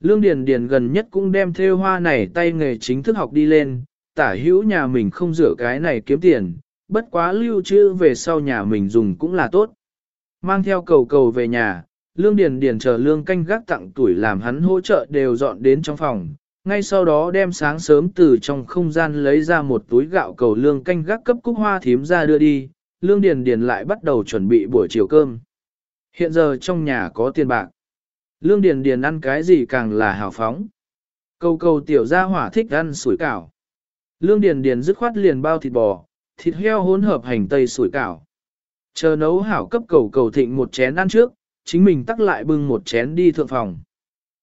Speaker 1: Lương Điền Điền gần nhất cũng đem theo hoa này tay nghề chính thức học đi lên, tả hữu nhà mình không rửa cái này kiếm tiền, bất quá lưu trữ về sau nhà mình dùng cũng là tốt. Mang theo cầu cầu về nhà, Lương Điền Điền chờ Lương canh gác tặng tuổi làm hắn hỗ trợ đều dọn đến trong phòng, ngay sau đó đem sáng sớm từ trong không gian lấy ra một túi gạo cầu lương canh gác cấp cúc hoa thím ra đưa đi, lương điền điền lại bắt đầu chuẩn bị buổi chiều cơm. Hiện giờ trong nhà có tiền bạc. Lương điền điền ăn cái gì càng là hào phóng. Cầu cầu tiểu gia hỏa thích ăn sủi cảo. Lương điền điền dứt khoát liền bao thịt bò, thịt heo hỗn hợp hành tây sủi cảo. Chờ nấu hảo cấp cầu cầu thịnh một chén ăn trước, chính mình tắc lại bưng một chén đi thượng phòng.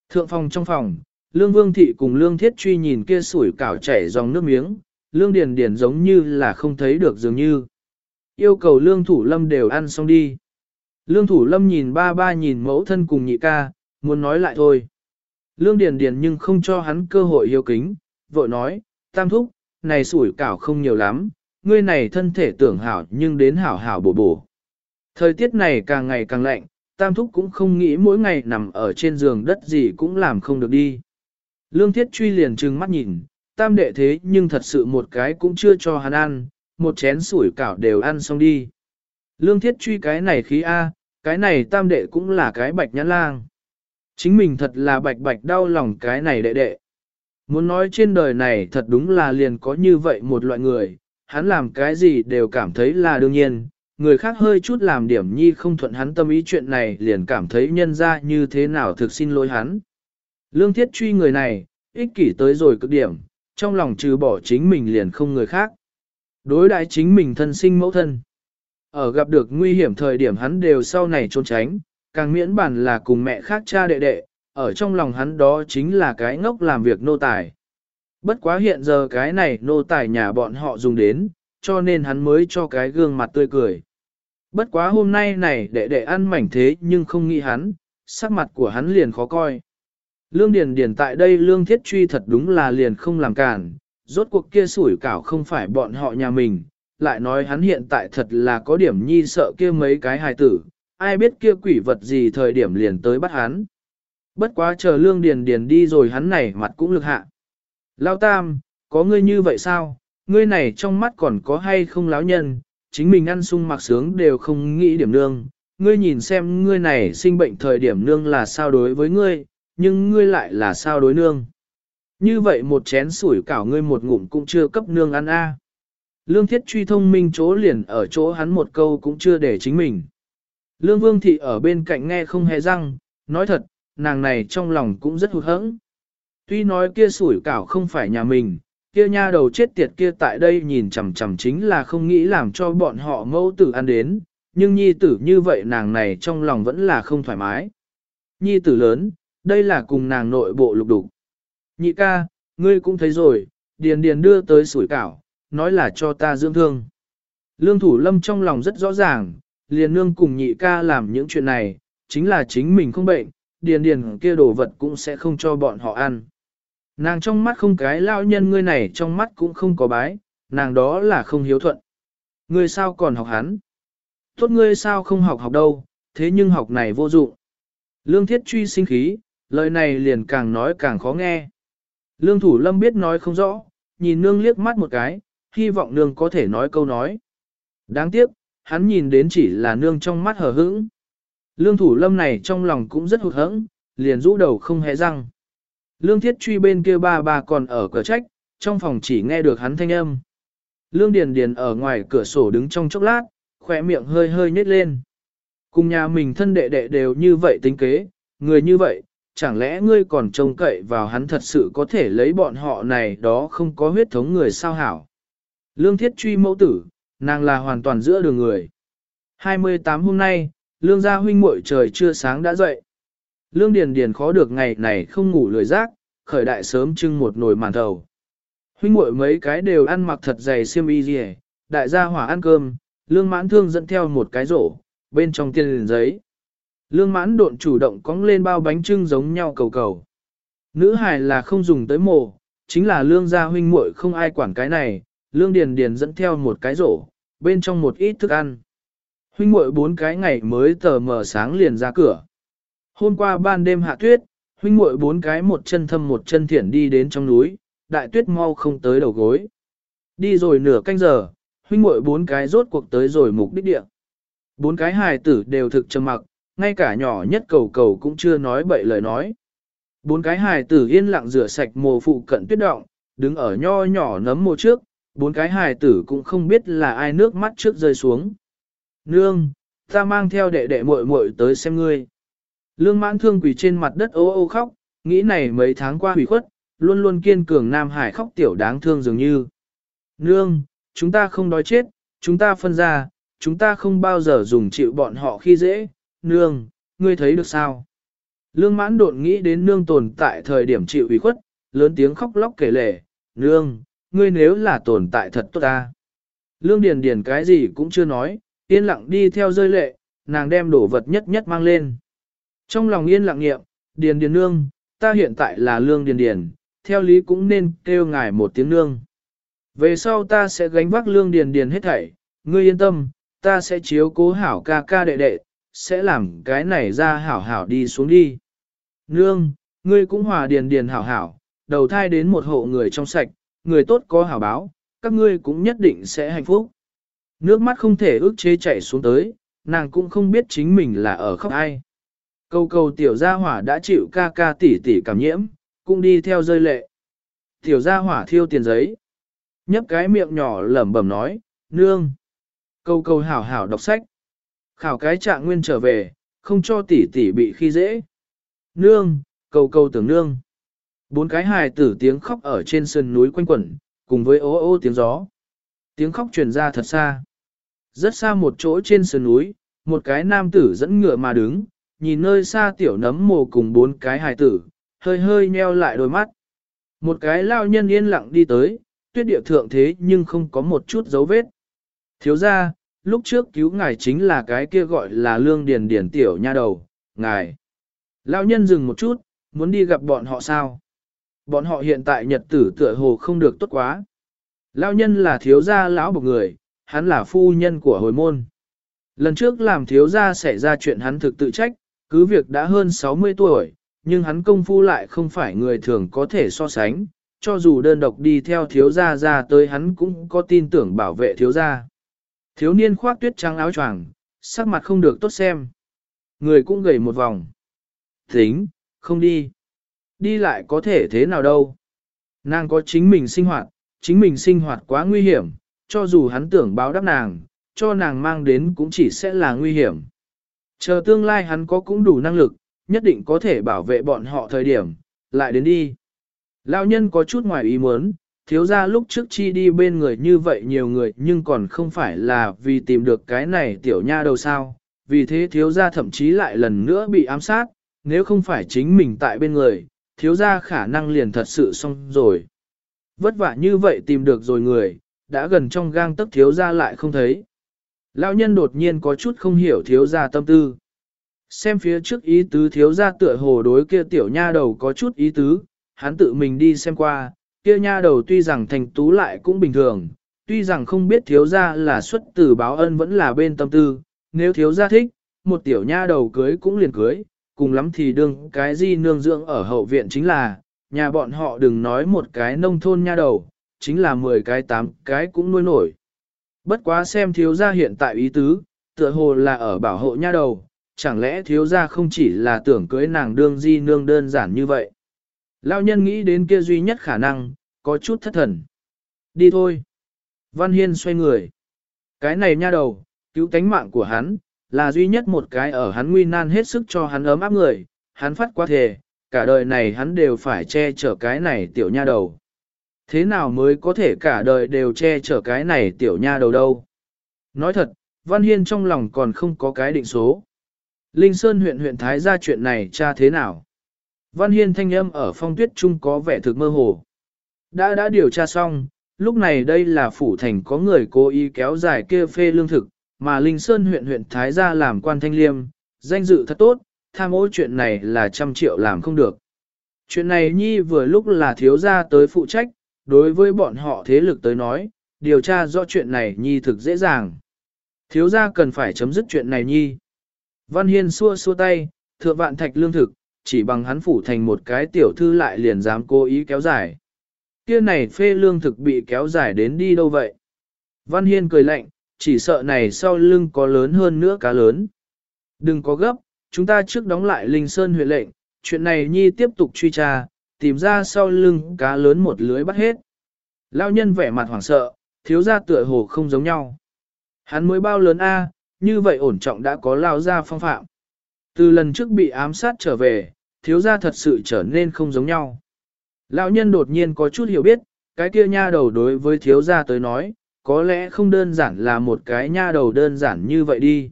Speaker 1: Thượng phòng trong phòng, Lương Vương Thị cùng Lương Thiết Truy nhìn kia sủi cảo chảy dòng nước miếng, Lương Điền Điền giống như là không thấy được dường như. Yêu cầu Lương Thủ Lâm đều ăn xong đi. Lương Thủ Lâm nhìn ba ba nhìn mẫu thân cùng nhị ca, muốn nói lại thôi. Lương Điền Điền nhưng không cho hắn cơ hội yêu kính, vội nói, tam thúc, này sủi cảo không nhiều lắm, ngươi này thân thể tưởng hảo nhưng đến hảo hảo bổ bổ. Thời tiết này càng ngày càng lạnh, tam thúc cũng không nghĩ mỗi ngày nằm ở trên giường đất gì cũng làm không được đi. Lương Thiết Truy liền trừng mắt nhìn, tam đệ thế nhưng thật sự một cái cũng chưa cho hắn ăn, một chén sủi cảo đều ăn xong đi. Lương Thiết Truy cái này khí A, cái này tam đệ cũng là cái bạch nhãn lang. Chính mình thật là bạch bạch đau lòng cái này đệ đệ. Muốn nói trên đời này thật đúng là liền có như vậy một loại người, hắn làm cái gì đều cảm thấy là đương nhiên, người khác hơi chút làm điểm nhi không thuận hắn tâm ý chuyện này liền cảm thấy nhân ra như thế nào thực xin lỗi hắn. Lương thiết truy người này, ích kỷ tới rồi cực điểm, trong lòng trừ bỏ chính mình liền không người khác. Đối đại chính mình thân sinh mẫu thân. Ở gặp được nguy hiểm thời điểm hắn đều sau này trốn tránh, càng miễn bản là cùng mẹ khác cha đệ đệ, ở trong lòng hắn đó chính là cái ngốc làm việc nô tài. Bất quá hiện giờ cái này nô tài nhà bọn họ dùng đến, cho nên hắn mới cho cái gương mặt tươi cười. Bất quá hôm nay này đệ đệ ăn mảnh thế nhưng không nghĩ hắn, sắc mặt của hắn liền khó coi. Lương Điền Điền tại đây lương thiết truy thật đúng là liền không làm cản, rốt cuộc kia sủi cảo không phải bọn họ nhà mình, lại nói hắn hiện tại thật là có điểm nhi sợ kia mấy cái hài tử, ai biết kia quỷ vật gì thời điểm liền tới bắt hắn. Bất quá chờ lương điền điền đi rồi hắn này mặt cũng lực hạ. Lao tam, có ngươi như vậy sao, ngươi này trong mắt còn có hay không láo nhân, chính mình ăn sung mặc sướng đều không nghĩ điểm nương, ngươi nhìn xem ngươi này sinh bệnh thời điểm nương là sao đối với ngươi, nhưng ngươi lại là sao đối nương. Như vậy một chén sủi cảo ngươi một ngụm cũng chưa cấp nương ăn a. Lương thiết truy thông minh chỗ liền ở chỗ hắn một câu cũng chưa để chính mình. Lương vương thị ở bên cạnh nghe không hề răng, nói thật, nàng này trong lòng cũng rất hụt hẫng. Tuy nói kia sủi cảo không phải nhà mình, kia nha đầu chết tiệt kia tại đây nhìn chằm chằm chính là không nghĩ làm cho bọn họ mẫu tử ăn đến, nhưng nhi tử như vậy nàng này trong lòng vẫn là không thoải mái. Nhi tử lớn, đây là cùng nàng nội bộ lục đục. Nhị ca, ngươi cũng thấy rồi, điền điền đưa tới sủi cảo, nói là cho ta dưỡng thương. Lương thủ lâm trong lòng rất rõ ràng, liền nương cùng nhị ca làm những chuyện này, chính là chính mình không bệnh, điền điền kia đồ vật cũng sẽ không cho bọn họ ăn. Nàng trong mắt không cái lao nhân ngươi này trong mắt cũng không có bái, nàng đó là không hiếu thuận. Ngươi sao còn học hắn? Tốt ngươi sao không học học đâu, thế nhưng học này vô dụng. Lương thiết truy sinh khí, lời này liền càng nói càng khó nghe. Lương thủ lâm biết nói không rõ, nhìn nương liếc mắt một cái, hy vọng nương có thể nói câu nói. Đáng tiếc, hắn nhìn đến chỉ là nương trong mắt hờ hững. Lương thủ lâm này trong lòng cũng rất hụt hẫng, liền rũ đầu không hề răng. Lương thiết truy bên kia ba ba còn ở cửa trách, trong phòng chỉ nghe được hắn thanh âm. Lương Điền Điền ở ngoài cửa sổ đứng trong chốc lát, khỏe miệng hơi hơi nhếch lên. Cùng nhà mình thân đệ đệ đều như vậy tính kế, người như vậy, chẳng lẽ ngươi còn trông cậy vào hắn thật sự có thể lấy bọn họ này đó không có huyết thống người sao hảo. Lương thiết truy mẫu tử, nàng là hoàn toàn giữa đường người. 28 hôm nay, lương gia huynh muội trời chưa sáng đã dậy. Lương Điền Điền khó được ngày này không ngủ lười giác, khởi đại sớm trưng một nồi màn thầu. Huynh muội mấy cái đều ăn mặc thật dày xiêm y gì, đại gia hỏa ăn cơm, lương mãn thương dẫn theo một cái rổ, bên trong tiền liền giấy. Lương mãn độn chủ động cong lên bao bánh trưng giống nhau cầu cầu. Nữ hài là không dùng tới mồ, chính là lương gia huynh muội không ai quản cái này, lương điền điền dẫn theo một cái rổ, bên trong một ít thức ăn. Huynh muội bốn cái ngày mới tờ mờ sáng liền ra cửa. Hôm qua ban đêm hạ tuyết, huynh muội bốn cái một chân thâm một chân thiển đi đến trong núi, đại tuyết mau không tới đầu gối. Đi rồi nửa canh giờ, huynh muội bốn cái rốt cuộc tới rồi mục đích địa. Bốn cái hài tử đều thực trầm mặc, ngay cả nhỏ nhất cầu cầu cũng chưa nói bậy lời nói. Bốn cái hài tử yên lặng rửa sạch mồ phụ cận tuyết động, đứng ở nho nhỏ nấm mồ trước, bốn cái hài tử cũng không biết là ai nước mắt trước rơi xuống. Nương, ta mang theo đệ đệ muội muội tới xem ngươi. Lương mãn thương quỳ trên mặt đất ô ô khóc, nghĩ này mấy tháng qua hủy khuất, luôn luôn kiên cường Nam Hải khóc tiểu đáng thương dường như. Nương, chúng ta không đói chết, chúng ta phân ra, chúng ta không bao giờ dùng chịu bọn họ khi dễ, nương, ngươi thấy được sao? Lương mãn đột nghĩ đến nương tồn tại thời điểm chịu ủy khuất, lớn tiếng khóc lóc kể lể, nương, ngươi nếu là tồn tại thật tốt ta. Lương điền điền cái gì cũng chưa nói, yên lặng đi theo rơi lệ, nàng đem đổ vật nhất nhất mang lên. Trong lòng yên lặng nghiệm, điền điền nương, ta hiện tại là lương điền điền, theo lý cũng nên kêu ngài một tiếng nương. Về sau ta sẽ gánh vác lương điền điền hết thảy, ngươi yên tâm, ta sẽ chiếu cố hảo ca ca đệ đệ, sẽ làm cái này ra hảo hảo đi xuống đi. Nương, ngươi cũng hòa điền điền hảo hảo, đầu thai đến một hộ người trong sạch, người tốt có hảo báo, các ngươi cũng nhất định sẽ hạnh phúc. Nước mắt không thể ước chế chảy xuống tới, nàng cũng không biết chính mình là ở khóc ai. Câu cầu tiểu gia hỏa đã chịu ca ca tỷ tỷ cảm nhiễm, cũng đi theo rơi lệ. Tiểu gia hỏa thiêu tiền giấy. Nhấp cái miệng nhỏ lẩm bẩm nói, nương. Câu câu hảo hảo đọc sách. Khảo cái trạng nguyên trở về, không cho tỷ tỷ bị khi dễ. Nương, câu câu tưởng nương. Bốn cái hài tử tiếng khóc ở trên sườn núi quanh quẩn, cùng với ô ô tiếng gió. Tiếng khóc truyền ra thật xa. Rất xa một chỗ trên sườn núi, một cái nam tử dẫn ngựa mà đứng, nhìn nơi xa tiểu nấm mồ cùng bốn cái hài tử, hơi hơi nheo lại đôi mắt. Một cái lao nhân yên lặng đi tới, tuyết địa thượng thế nhưng không có một chút dấu vết. Thiếu ra, lúc trước cứu ngài chính là cái kia gọi là lương điền điển tiểu nha đầu, ngài. Lao nhân dừng một chút, muốn đi gặp bọn họ sao? Bọn họ hiện tại nhật tử tựa hồ không được tốt quá. Lao nhân là thiếu gia lão một người, hắn là phu nhân của hồi môn. Lần trước làm thiếu gia xảy ra chuyện hắn thực tự trách, cứ việc đã hơn 60 tuổi, nhưng hắn công phu lại không phải người thường có thể so sánh, cho dù đơn độc đi theo thiếu gia ra tới hắn cũng có tin tưởng bảo vệ thiếu gia. Thiếu niên khoác tuyết trắng áo choàng, sắc mặt không được tốt xem. Người cũng gầy một vòng. Tính, không đi. Đi lại có thể thế nào đâu. Nàng có chính mình sinh hoạt, chính mình sinh hoạt quá nguy hiểm, cho dù hắn tưởng báo đáp nàng, cho nàng mang đến cũng chỉ sẽ là nguy hiểm. Chờ tương lai hắn có cũng đủ năng lực, nhất định có thể bảo vệ bọn họ thời điểm, lại đến đi. Lão nhân có chút ngoài ý muốn, thiếu ra lúc trước chi đi bên người như vậy nhiều người nhưng còn không phải là vì tìm được cái này tiểu nha đầu sao, vì thế thiếu ra thậm chí lại lần nữa bị ám sát, nếu không phải chính mình tại bên người, thiếu ra khả năng liền thật sự xong rồi. Vất vả như vậy tìm được rồi người, đã gần trong gang tấc thiếu ra lại không thấy. Lão nhân đột nhiên có chút không hiểu thiếu gia tâm tư. Xem phía trước ý tứ thiếu gia tựa hồ đối kia tiểu nha đầu có chút ý tứ, hắn tự mình đi xem qua, kia nha đầu tuy rằng thành tú lại cũng bình thường, tuy rằng không biết thiếu gia là xuất từ báo ân vẫn là bên tâm tư, nếu thiếu gia thích, một tiểu nha đầu cưới cũng liền cưới, cùng lắm thì đương cái gì nương dưỡng ở hậu viện chính là, nhà bọn họ đừng nói một cái nông thôn nha đầu, chính là 10 cái 8 cái cũng nuôi nổi. Bất quá xem thiếu gia hiện tại ý tứ, tựa hồ là ở bảo hộ nha đầu, chẳng lẽ thiếu gia không chỉ là tưởng cưới nàng đương di nương đơn giản như vậy. Lao nhân nghĩ đến kia duy nhất khả năng, có chút thất thần. Đi thôi. Văn Hiên xoay người. Cái này nha đầu, cứu tánh mạng của hắn, là duy nhất một cái ở hắn nguy nan hết sức cho hắn ấm áp người, hắn phát quá thề, cả đời này hắn đều phải che chở cái này tiểu nha đầu. Thế nào mới có thể cả đời đều che chở cái này tiểu nha đầu đâu? Nói thật, Văn Hiên trong lòng còn không có cái định số. Linh Sơn huyện huyện Thái ra chuyện này cha thế nào? Văn Hiên thanh âm ở phong tuyết trung có vẻ thực mơ hồ. Đã đã điều tra xong, lúc này đây là phủ thành có người cố ý kéo dài kia phê lương thực, mà Linh Sơn huyện huyện Thái gia làm quan thanh liêm, danh dự thật tốt, tham ô chuyện này là trăm triệu làm không được. Chuyện này nhi vừa lúc là thiếu gia tới phụ trách, đối với bọn họ thế lực tới nói, điều tra rõ chuyện này nhi thực dễ dàng. Thiếu gia cần phải chấm dứt chuyện này nhi. Văn Hiên xua xua tay, thượng vạn thạch lương thực, chỉ bằng hắn phủ thành một cái tiểu thư lại liền dám cố ý kéo dài. Kia này phê lương thực bị kéo dài đến đi đâu vậy? Văn Hiên cười lạnh, chỉ sợ này sau lưng có lớn hơn nữa cá lớn. Đừng có gấp, chúng ta trước đóng lại Linh Sơn huyện lệnh, chuyện này nhi tiếp tục truy tra, tìm ra sau lưng cá lớn một lưới bắt hết. Lao nhân vẻ mặt hoảng sợ, thiếu ra tựa hồ không giống nhau. Hắn mới bao lớn A, như vậy ổn trọng đã có lao ra phong phạm. Từ lần trước bị ám sát trở về, thiếu ra thật sự trở nên không giống nhau. Lão nhân đột nhiên có chút hiểu biết, cái kia nha đầu đối với thiếu gia tới nói, có lẽ không đơn giản là một cái nha đầu đơn giản như vậy đi.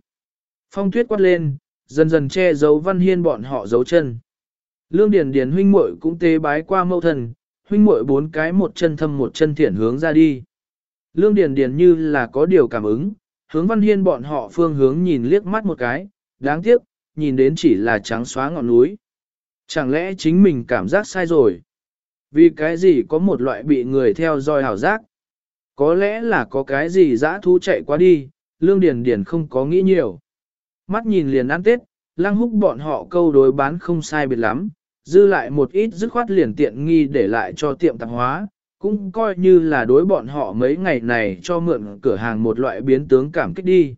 Speaker 1: Phong tuyết quát lên, dần dần che giấu văn hiên bọn họ giấu chân. Lương Điền Điền huynh muội cũng tế bái qua mẫu thần, huynh muội bốn cái một chân thâm một chân thiện hướng ra đi. Lương Điền Điền như là có điều cảm ứng, hướng văn hiên bọn họ phương hướng nhìn liếc mắt một cái, đáng tiếc, nhìn đến chỉ là trắng xóa ngọn núi. Chẳng lẽ chính mình cảm giác sai rồi? Vì cái gì có một loại bị người theo dõi hảo giác? Có lẽ là có cái gì dã thú chạy qua đi, Lương Điền Điền không có nghĩ nhiều. Mắt nhìn liền ăn tết, lăng húc bọn họ câu đối bán không sai biệt lắm, dư lại một ít dứt khoát liền tiện nghi để lại cho tiệm tạp hóa, cũng coi như là đối bọn họ mấy ngày này cho mượn cửa hàng một loại biến tướng cảm kích đi.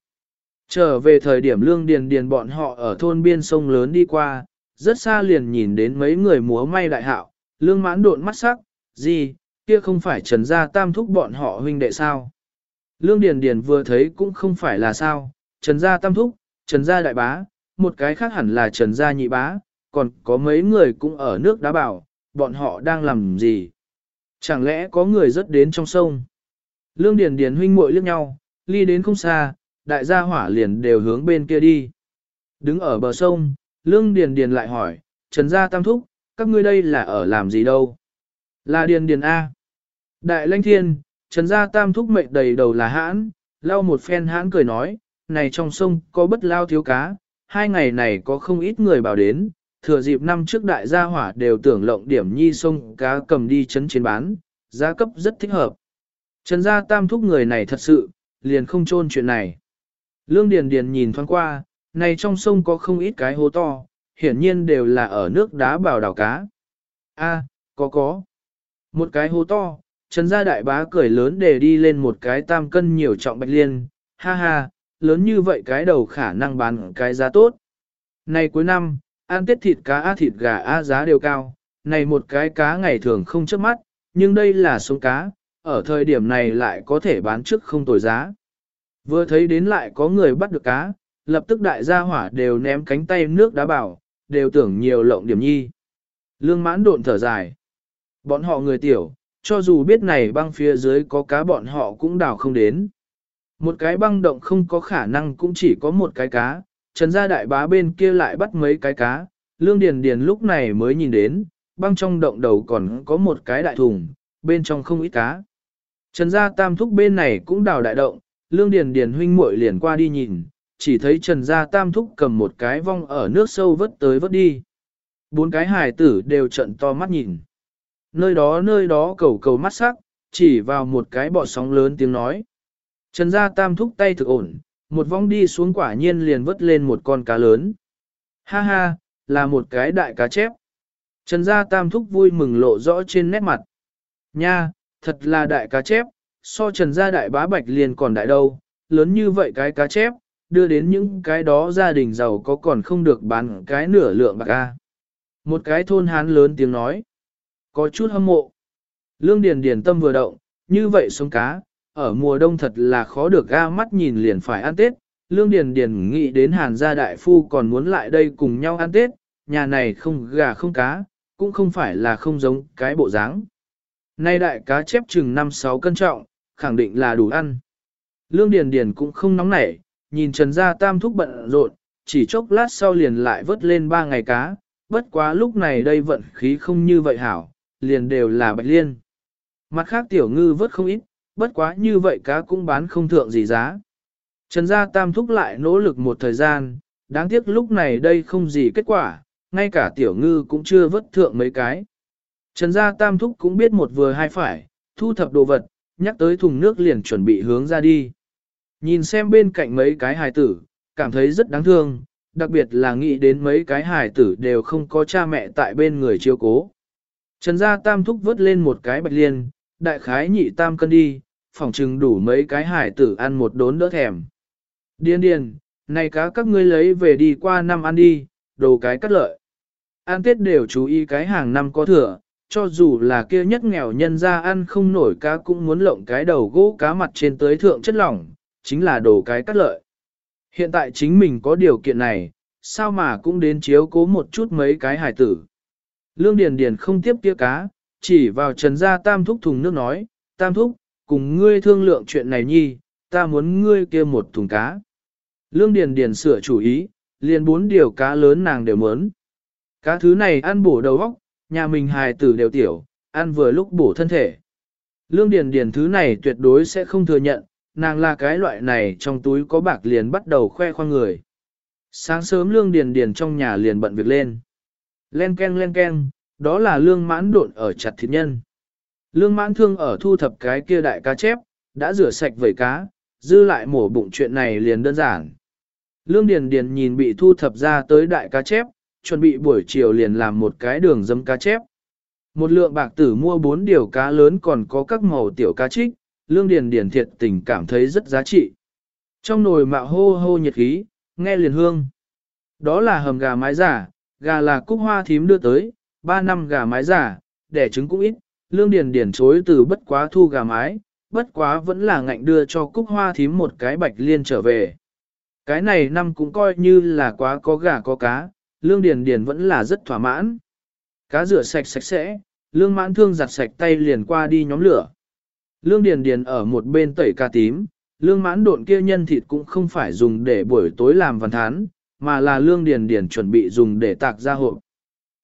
Speaker 1: Trở về thời điểm lương điền điền bọn họ ở thôn biên sông lớn đi qua, rất xa liền nhìn đến mấy người múa may đại hạo, lương mãn độn mắt sắc, gì, kia không phải trần gia tam thúc bọn họ huynh đệ sao. Lương điền điền vừa thấy cũng không phải là sao, trần gia tam thúc, trần gia đại bá, một cái khác hẳn là trần gia nhị bá, còn có mấy người cũng ở nước đá bảo, bọn họ đang làm gì? Chẳng lẽ có người rớt đến trong sông? Lương Điền Điền huynh muội liếc nhau, ly đến không xa, đại gia hỏa liền đều hướng bên kia đi. Đứng ở bờ sông, Lương Điền Điền lại hỏi, Trần Gia Tam Thúc, các ngươi đây là ở làm gì đâu? Là Điền Điền A. Đại Lanh Thiên, Trần Gia Tam Thúc mệnh đầy đầu là hãn, lau một phen hãn cười nói, này trong sông có bất lao thiếu cá, hai ngày này có không ít người bảo đến, thừa dịp năm trước đại gia hỏa đều tưởng lộng điểm nhi sông cá cầm đi chấn chiến bán, giá cấp rất thích hợp. Trần gia tam thúc người này thật sự, liền không chôn chuyện này. Lương Điền Điền nhìn thoáng qua, này trong sông có không ít cái hố to, hiển nhiên đều là ở nước đá bào đảo cá. A, có có. Một cái hố to, Trần gia đại bá cười lớn để đi lên một cái tam cân nhiều trọng bạch liên, ha ha, lớn như vậy cái đầu khả năng bán cái giá tốt. Này cuối năm, ăn tết thịt cá á thịt gà á giá đều cao, này một cái cá ngày thường không chớp mắt, nhưng đây là sống cá, ở thời điểm này lại có thể bán trước không tồi giá. Vừa thấy đến lại có người bắt được cá, lập tức đại gia hỏa đều ném cánh tay nước đá bảo, đều tưởng nhiều lộng điểm nhi. Lương mãn độn thở dài. Bọn họ người tiểu, cho dù biết này băng phía dưới có cá bọn họ cũng đào không đến. Một cái băng động không có khả năng cũng chỉ có một cái cá, trần gia đại bá bên kia lại bắt mấy cái cá, lương điền điền lúc này mới nhìn đến, băng trong động đầu còn có một cái đại thùng, bên trong không ít cá. Trần gia tam thúc bên này cũng đào đại động, lương điền điền huynh muội liền qua đi nhìn, chỉ thấy trần gia tam thúc cầm một cái vong ở nước sâu vớt tới vớt đi. Bốn cái hài tử đều trợn to mắt nhìn. Nơi đó nơi đó cầu cầu mắt sắc, chỉ vào một cái bọ sóng lớn tiếng nói. Trần gia tam thúc tay thực ổn, một vong đi xuống quả nhiên liền vớt lên một con cá lớn. Ha ha, là một cái đại cá chép. Trần gia tam thúc vui mừng lộ rõ trên nét mặt. Nha, thật là đại cá chép, so trần gia đại bá bạch liền còn đại đâu, lớn như vậy cái cá chép, đưa đến những cái đó gia đình giàu có còn không được bán cái nửa lượng bạc ca. Một cái thôn hán lớn tiếng nói, có chút hâm mộ. Lương Điền Điền tâm vừa động, như vậy sống cá, ở mùa đông thật là khó được ga mắt nhìn liền phải ăn Tết. Lương Điền Điền nghĩ đến Hàn gia đại phu còn muốn lại đây cùng nhau ăn Tết, nhà này không gà không cá, cũng không phải là không giống cái bộ dáng. Nay đại cá chép chừng 5-6 cân trọng, khẳng định là đủ ăn. Lương Điền Điền cũng không nóng nảy, nhìn Trần Gia Tam thúc bận rộn, chỉ chốc lát sau liền lại vớt lên ba ngày cá, bất quá lúc này đây vận khí không như vậy hảo, liền đều là bạch liên. Mặt khác tiểu ngư vớt không ít, bất quá như vậy cá cũng bán không thượng gì giá. Trần Gia Tam thúc lại nỗ lực một thời gian, đáng tiếc lúc này đây không gì kết quả, ngay cả tiểu ngư cũng chưa vớt thượng mấy cái. Trần Gia Tam thúc cũng biết một vừa hai phải, thu thập đồ vật, nhắc tới thùng nước liền chuẩn bị hướng ra đi. Nhìn xem bên cạnh mấy cái hài tử, cảm thấy rất đáng thương, đặc biệt là nghĩ đến mấy cái hài tử đều không có cha mẹ tại bên người chiêu cố. Trần gia tam thúc vớt lên một cái bạch liên, đại khái nhị tam cân đi, phỏng chừng đủ mấy cái hải tử ăn một đốn đỡ thèm. Điên điên, này cá các ngươi lấy về đi qua năm ăn đi, đồ cái cắt lợi. Ăn tết đều chú ý cái hàng năm có thừa, cho dù là kia nhất nghèo nhân ra ăn không nổi cá cũng muốn lộng cái đầu gỗ cá mặt trên tới thượng chất lỏng, chính là đồ cái cắt lợi. Hiện tại chính mình có điều kiện này, sao mà cũng đến chiếu cố một chút mấy cái hải tử. Lương Điền Điền không tiếp kia cá, chỉ vào trần gia tam thúc thùng nước nói, tam thúc, cùng ngươi thương lượng chuyện này nhi, ta muốn ngươi kia một thùng cá. Lương Điền Điền sửa chủ ý, liền bốn điều cá lớn nàng đều muốn. Cá thứ này ăn bổ đầu óc, nhà mình hài tử đều tiểu, ăn vừa lúc bổ thân thể. Lương Điền Điền thứ này tuyệt đối sẽ không thừa nhận, nàng là cái loại này trong túi có bạc liền bắt đầu khoe khoang người. Sáng sớm Lương Điền Điền trong nhà liền bận việc lên. Len ken len ken, đó là lương mãn độn ở chặt thịt nhân. Lương mãn thương ở thu thập cái kia đại cá chép, đã rửa sạch vẩy cá, dư lại mổ bụng chuyện này liền đơn giản. Lương Điền Điền nhìn bị thu thập ra tới đại cá chép, chuẩn bị buổi chiều liền làm một cái đường dấm cá chép. Một lượng bạc tử mua bốn điều cá lớn còn có các màu tiểu cá trích, Lương Điền Điền thiệt tình cảm thấy rất giá trị. Trong nồi mạo hô hô nhiệt khí, nghe liền hương. Đó là hầm gà mái giả, gà là cúc hoa thím đưa tới, ba năm gà mái giả, đẻ trứng cũng ít, lương điền điền chối từ bất quá thu gà mái, bất quá vẫn là ngạnh đưa cho cúc hoa thím một cái bạch liên trở về. Cái này năm cũng coi như là quá có gà có cá, lương điền điền vẫn là rất thỏa mãn. Cá rửa sạch sạch sẽ, lương mãn thương giặt sạch tay liền qua đi nhóm lửa. Lương điền điền ở một bên tẩy cà tím, lương mãn độn kia nhân thịt cũng không phải dùng để buổi tối làm văn thán, mà là lương điền điền chuẩn bị dùng để tạc ra hộp.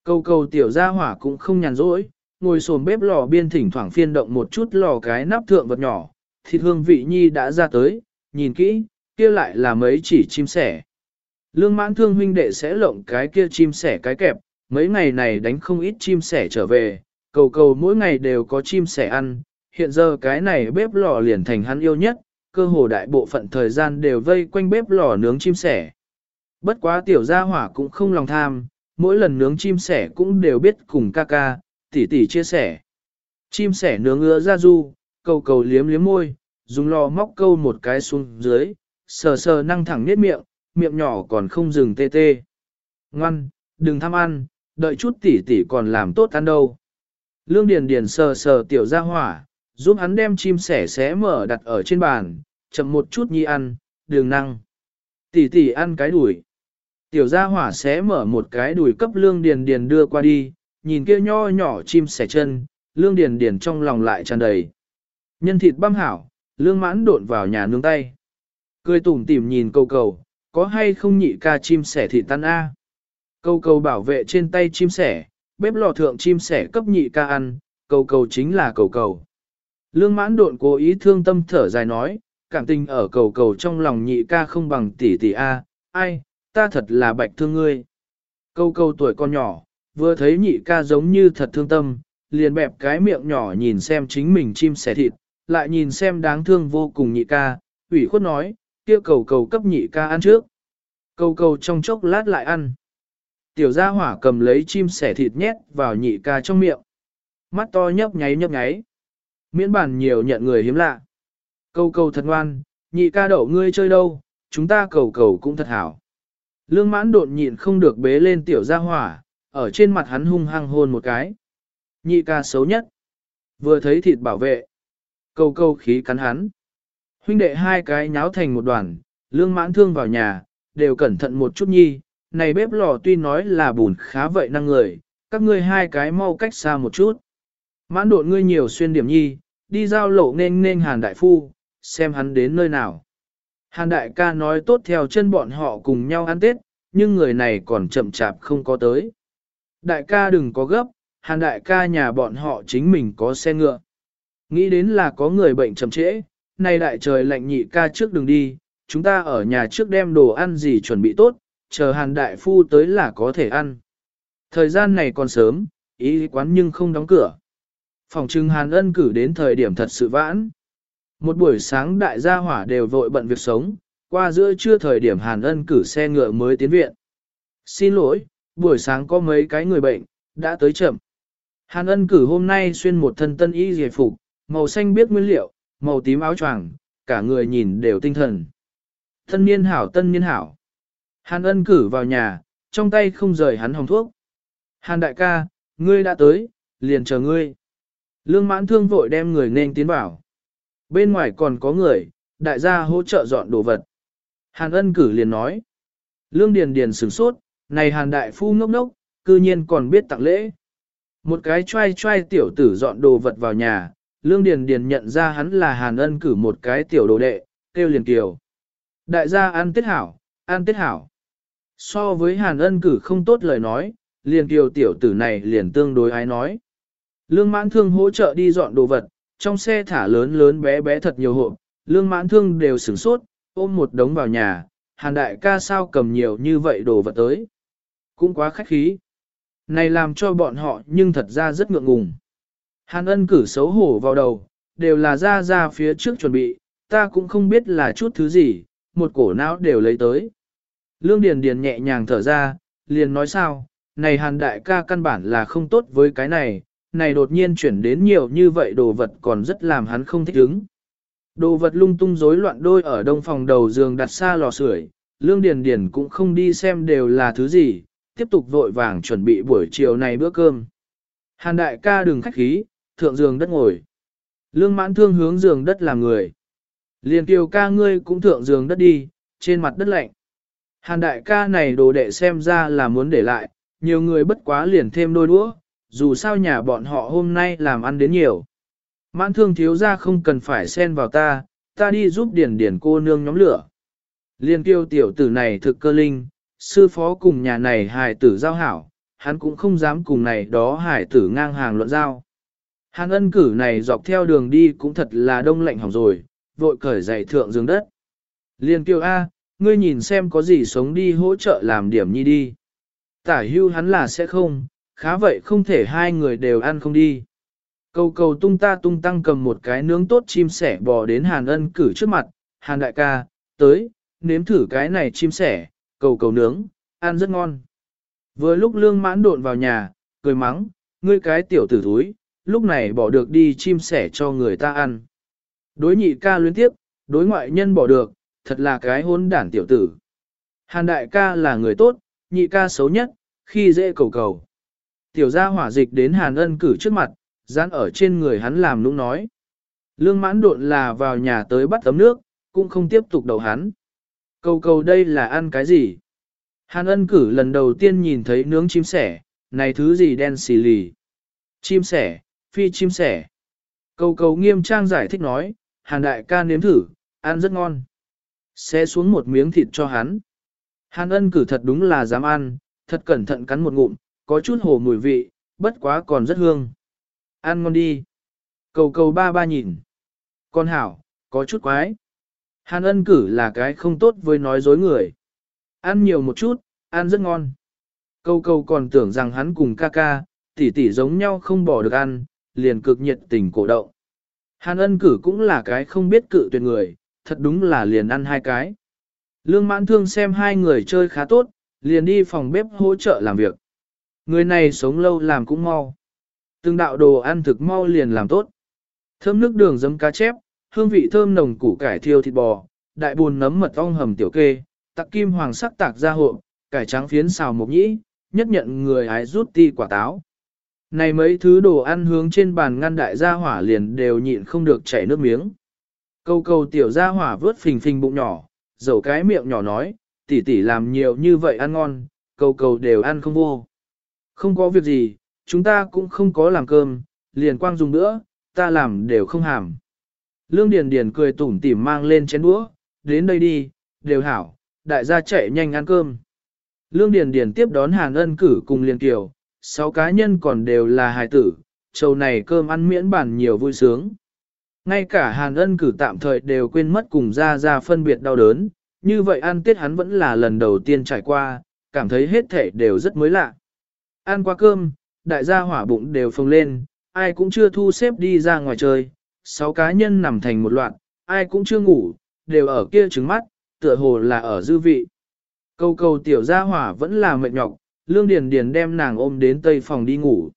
Speaker 1: Cầu cầu tiểu gia hỏa cũng không nhàn rỗi, ngồi sồn bếp lò biên thỉnh thoảng phiên động một chút lò cái nắp thượng vật nhỏ, thịt hương vị nhi đã ra tới, nhìn kỹ, kia lại là mấy chỉ chim sẻ. Lương mãn thương huynh đệ sẽ lộng cái kia chim sẻ cái kẹp, mấy ngày này đánh không ít chim sẻ trở về, cầu cầu mỗi ngày đều có chim sẻ ăn, hiện giờ cái này bếp lò liền thành hắn yêu nhất, cơ hồ đại bộ phận thời gian đều vây quanh bếp lò nướng chim sẻ. Bất quá tiểu gia hỏa cũng không lòng tham, mỗi lần nướng chim sẻ cũng đều biết cùng ca ca, tỉ tỉ chia sẻ. Chim sẻ nướng ưa ra du, cầu cầu liếm liếm môi, dùng lò móc câu một cái xuống dưới, sờ sờ năng thẳng nết miệng, miệng nhỏ còn không dừng tê tê. Ngoan, đừng tham ăn, đợi chút tỷ tỷ còn làm tốt ăn đâu. Lương Điền Điền sờ sờ tiểu gia hỏa, giúp hắn đem chim sẻ xé mở đặt ở trên bàn, chậm một chút nhi ăn, đường năng. Tỷ tỷ ăn cái đuổi. Tiểu gia hỏa xé mở một cái đùi cấp Lương Điền Điền đưa qua đi, nhìn kia nho nhỏ chim sẻ chân, Lương Điền Điền trong lòng lại tràn đầy. Nhân thịt băm hảo, Lương mãn độn vào nhà nướng tay. Cười tủm tỉm nhìn cầu cầu, có hay không nhị ca chim sẻ thịt tan a? Cầu cầu bảo vệ trên tay chim sẻ, bếp lò thượng chim sẻ cấp nhị ca ăn, cầu cầu chính là cầu cầu. Lương mãn độn cố ý thương tâm thở dài nói, cảm tình ở cầu cầu trong lòng nhị ca không bằng tỷ tỷ A, ai, ta thật là bạch thương ngươi. Câu câu tuổi con nhỏ, vừa thấy nhị ca giống như thật thương tâm, liền bẹp cái miệng nhỏ nhìn xem chính mình chim sẻ thịt, lại nhìn xem đáng thương vô cùng nhị ca, ủy khuất nói, kia cầu cầu cấp nhị ca ăn trước. Cầu cầu trong chốc lát lại ăn. Tiểu gia hỏa cầm lấy chim sẻ thịt nhét vào nhị ca trong miệng. Mắt to nhấp nháy nhấp nháy. Miễn bản nhiều nhận người hiếm lạ. Cầu cầu thật ngoan, nhị ca đậu ngươi chơi đâu, chúng ta cầu cầu cũng thật hảo. Lương mãn đột nhịn không được bế lên tiểu gia hỏa, ở trên mặt hắn hung hăng hôn một cái. Nhị ca xấu nhất. Vừa thấy thịt bảo vệ. Cầu câu khí cắn hắn. Huynh đệ hai cái nháo thành một đoàn, lương mãn thương vào nhà, đều cẩn thận một chút nhi. Này bếp lò tuy nói là bùn khá vậy năng người, các ngươi hai cái mau cách xa một chút. Mãn đột ngươi nhiều xuyên điểm nhi, đi giao lộ nên nên hàn đại phu, xem hắn đến nơi nào. Hàn đại ca nói tốt theo chân bọn họ cùng nhau ăn tết, nhưng người này còn chậm chạp không có tới. Đại ca đừng có gấp, hàn đại ca nhà bọn họ chính mình có xe ngựa. Nghĩ đến là có người bệnh chậm trễ, nay đại trời lạnh nhị ca trước đừng đi, chúng ta ở nhà trước đem đồ ăn gì chuẩn bị tốt, chờ hàn đại phu tới là có thể ăn. Thời gian này còn sớm, ý quán nhưng không đóng cửa. Phòng trưng hàn ân cử đến thời điểm thật sự vãn. Một buổi sáng đại gia hỏa đều vội bận việc sống, qua giữa trưa thời điểm hàn ân cử xe ngựa mới tiến viện. Xin lỗi, buổi sáng có mấy cái người bệnh, đã tới chậm. Hàn ân cử hôm nay xuyên một thân tân y giải phục, màu xanh biết nguyên liệu, màu tím áo choàng, cả người nhìn đều tinh thần. Tân niên hảo tân niên hảo. Hàn ân cử vào nhà, trong tay không rời hắn hồng thuốc. Hàn đại ca, ngươi đã tới, liền chờ ngươi. Lương mãn thương vội đem người nên tiến vào. Bên ngoài còn có người, đại gia hỗ trợ dọn đồ vật. Hàn ân cử liền nói. Lương Điền Điền sửng sốt, này hàn đại phu ngốc ngốc, cư nhiên còn biết tặng lễ. Một cái trai trai tiểu tử dọn đồ vật vào nhà, Lương Điền Điền nhận ra hắn là hàn ân cử một cái tiểu đồ đệ, kêu liền kiều. Đại gia ăn tết hảo, ăn tết hảo. So với hàn ân cử không tốt lời nói, liền kiều tiểu tử này liền tương đối ái nói. Lương mãn thương hỗ trợ đi dọn đồ vật, trong xe thả lớn lớn bé bé thật nhiều hộp, lương mãn thương đều sửng sốt, ôm một đống vào nhà, hàn đại ca sao cầm nhiều như vậy đồ vật tới. Cũng quá khách khí. Này làm cho bọn họ nhưng thật ra rất ngượng ngùng. Hàn ân cử xấu hổ vào đầu, đều là ra ra phía trước chuẩn bị, ta cũng không biết là chút thứ gì, một cổ não đều lấy tới. Lương Điền Điền nhẹ nhàng thở ra, liền nói sao, này hàn đại ca căn bản là không tốt với cái này, này đột nhiên chuyển đến nhiều như vậy đồ vật còn rất làm hắn không thích ứng. Đồ vật lung tung rối loạn đôi ở đông phòng đầu giường đặt xa lò sưởi, Lương Điền Điền cũng không đi xem đều là thứ gì, tiếp tục vội vàng chuẩn bị buổi chiều này bữa cơm. Hàn đại ca đừng khách khí, thượng giường đất ngồi. Lương mãn thương hướng giường đất làm người. Liền kiều ca ngươi cũng thượng giường đất đi, trên mặt đất lạnh. Hàn đại ca này đồ đệ xem ra là muốn để lại, nhiều người bất quá liền thêm đôi đũa, dù sao nhà bọn họ hôm nay làm ăn đến nhiều. Mãn thương thiếu ra không cần phải xen vào ta, ta đi giúp điển điển cô nương nhóm lửa. Liên Tiêu tiểu tử này thực cơ linh, sư phó cùng nhà này hài tử giao hảo, hắn cũng không dám cùng này đó hải tử ngang hàng luận giao. Hàn ân cử này dọc theo đường đi cũng thật là đông lạnh hỏng rồi, vội cởi giày thượng giường đất. Liên kiêu A, ngươi nhìn xem có gì sống đi hỗ trợ làm điểm nhi đi. Tả hưu hắn là sẽ không, khá vậy không thể hai người đều ăn không đi. Cầu cầu tung ta tung tăng cầm một cái nướng tốt chim sẻ bò đến Hàn ân cử trước mặt, Hàn đại ca, tới, nếm thử cái này chim sẻ, cầu cầu nướng, ăn rất ngon. Vừa lúc lương mãn độn vào nhà, cười mắng, ngươi cái tiểu tử thúi, lúc này bỏ được đi chim sẻ cho người ta ăn. Đối nhị ca luyến tiếp, đối ngoại nhân bỏ được, thật là cái hôn đản tiểu tử. Hàn đại ca là người tốt, nhị ca xấu nhất, khi dễ cầu cầu. Tiểu gia hỏa dịch đến hàn ân cử trước mặt, dán ở trên người hắn làm nũng nói. Lương mãn độn là vào nhà tới bắt tấm nước, cũng không tiếp tục đầu hắn. Cầu cầu đây là ăn cái gì? Hàn ân cử lần đầu tiên nhìn thấy nướng chim sẻ, này thứ gì đen xì lì. Chim sẻ, phi chim sẻ. Cầu cầu nghiêm trang giải thích nói, hàn đại ca nếm thử, ăn rất ngon. Xé xuống một miếng thịt cho hắn. Hàn ân cử thật đúng là dám ăn, thật cẩn thận cắn một ngụm, có chút hồ mùi vị, bất quá còn rất hương. Ăn ngon đi. Cầu cầu ba ba nhìn. Con hảo, có chút quái. Hàn ân cử là cái không tốt với nói dối người. Ăn nhiều một chút, ăn rất ngon. Cầu cầu còn tưởng rằng hắn cùng ca ca, tỷ tỷ giống nhau không bỏ được ăn, liền cực nhiệt tình cổ động. Hàn ân cử cũng là cái không biết cự tuyệt người, thật đúng là liền ăn hai cái. Lương mãn thương xem hai người chơi khá tốt, liền đi phòng bếp hỗ trợ làm việc. Người này sống lâu làm cũng mau. Từng đạo đồ ăn thực mau liền làm tốt. Thơm nước đường giấm cá chép, hương vị thơm nồng củ cải thiêu thịt bò, đại buồn nấm mật ong hầm tiểu kê, tặc kim hoàng sắc tạc ra hộ, cải trắng phiến xào mộc nhĩ, nhất nhận người ái rút ti quả táo. Này mấy thứ đồ ăn hướng trên bàn ngăn đại gia hỏa liền đều nhịn không được chảy nước miếng. Câu câu tiểu gia hỏa vớt phình phình bụng nhỏ, dầu cái miệng nhỏ nói, tỷ tỷ làm nhiều như vậy ăn ngon, câu câu đều ăn không vô. Không có việc gì, chúng ta cũng không có làm cơm, liền quang dùng nữa, ta làm đều không hàm. Lương Điền Điền cười tủm tỉm mang lên chén đũa, đến đây đi, đều hảo, đại gia chạy nhanh ăn cơm. Lương Điền Điền tiếp đón Hàn Ân cử cùng Liên Kiều, sáu cá nhân còn đều là hài tử, trầu này cơm ăn miễn bản nhiều vui sướng. Ngay cả Hàn Ân cử tạm thời đều quên mất cùng ra ra phân biệt đau đớn, như vậy ăn tết hắn vẫn là lần đầu tiên trải qua, cảm thấy hết thể đều rất mới lạ. Ăn qua cơm, đại gia hỏa bụng đều phồng lên, ai cũng chưa thu xếp đi ra ngoài chơi, sáu cá nhân nằm thành một loạt, ai cũng chưa ngủ, đều ở kia trứng mắt, tựa hồ là ở dư vị. Câu cầu tiểu gia hỏa vẫn là mệt nhọc, lương điền điền đem nàng ôm đến tây phòng đi ngủ.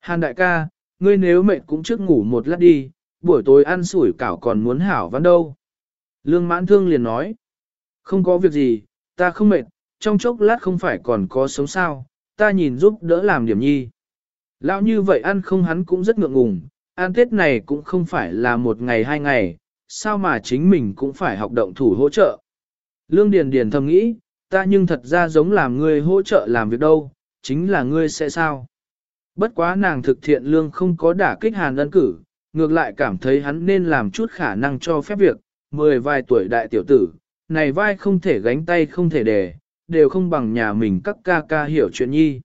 Speaker 1: Hàn đại ca, ngươi nếu mệt cũng trước ngủ một lát đi, buổi tối ăn sủi cảo còn muốn hảo văn đâu. Lương mãn thương liền nói, không có việc gì, ta không mệt, trong chốc lát không phải còn có sống sao, ta nhìn giúp đỡ làm điểm nhi. Lão như vậy ăn không hắn cũng rất ngượng ngùng, ăn tết này cũng không phải là một ngày hai ngày, sao mà chính mình cũng phải học động thủ hỗ trợ. Lương Điền Điền thầm nghĩ, ta nhưng thật ra giống làm ngươi hỗ trợ làm việc đâu, chính là ngươi sẽ sao. Bất quá nàng thực thiện lương không có đả kích hàn ân cử, ngược lại cảm thấy hắn nên làm chút khả năng cho phép việc, mười vài tuổi đại tiểu tử, này vai không thể gánh tay không thể để, đều không bằng nhà mình các ca ca hiểu chuyện nhi.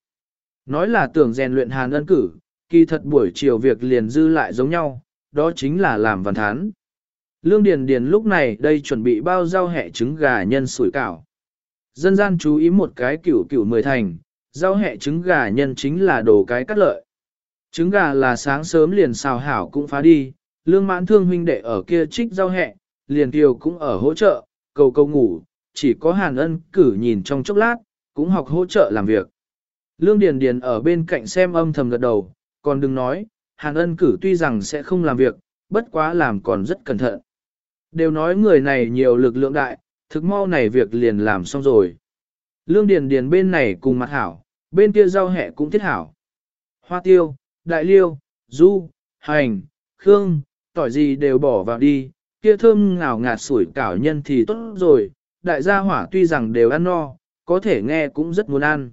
Speaker 1: Nói là tưởng rèn luyện hàn ân cử, kỳ thật buổi chiều việc liền dư lại giống nhau, đó chính là làm văn thán. Lương Điền Điền lúc này đây chuẩn bị bao rau hẹ trứng gà nhân sủi cảo. Dân gian chú ý một cái cửu cửu mười thành, rau hẹ trứng gà nhân chính là đồ cái cắt lợi. Trứng gà là sáng sớm liền xào hảo cũng phá đi, lương mãn thương huynh đệ ở kia trích rau hẹ, liền Tiêu cũng ở hỗ trợ, cầu cầu ngủ, chỉ có hàn ân cử nhìn trong chốc lát, cũng học hỗ trợ làm việc. Lương Điền Điền ở bên cạnh xem âm thầm gật đầu, còn đừng nói, hàn ân cử tuy rằng sẽ không làm việc, bất quá làm còn rất cẩn thận. Đều nói người này nhiều lực lượng đại, thực mau này việc liền làm xong rồi. Lương Điền Điền bên này cùng mặt hảo, bên kia rau hẹ cũng thiết hảo. Hoa tiêu, đại liêu, du, hành, khương, tỏi gì đều bỏ vào đi, kia thơm ngào ngạt sủi cảo nhân thì tốt rồi, đại gia hỏa tuy rằng đều ăn no, có thể nghe cũng rất muốn ăn.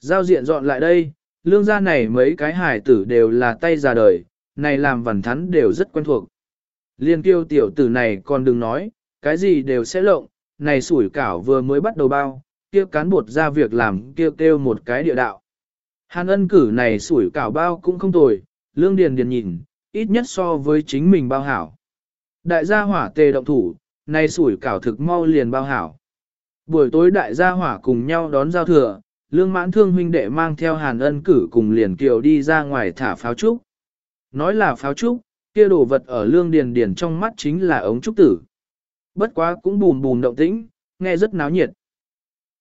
Speaker 1: Giao diện dọn lại đây, lương gia này mấy cái hải tử đều là tay già đời, này làm vằn thắn đều rất quen thuộc. Liên kiêu tiểu tử này còn đừng nói, cái gì đều sẽ lộng, này sủi cảo vừa mới bắt đầu bao, kia cán bột ra việc làm kêu kêu một cái địa đạo. Hàn ân cử này sủi cảo bao cũng không tồi, lương điền điền nhìn, ít nhất so với chính mình bao hảo. Đại gia hỏa tề động thủ, nay sủi cảo thực mau liền bao hảo. Buổi tối đại gia hỏa cùng nhau đón giao thừa, lương mãn thương huynh đệ mang theo hàn ân cử cùng liền kiều đi ra ngoài thả pháo trúc. Nói là pháo trúc, kia đồ vật ở lương điền điền trong mắt chính là ống trúc tử. Bất quá cũng bùn bùn động tĩnh, nghe rất náo nhiệt.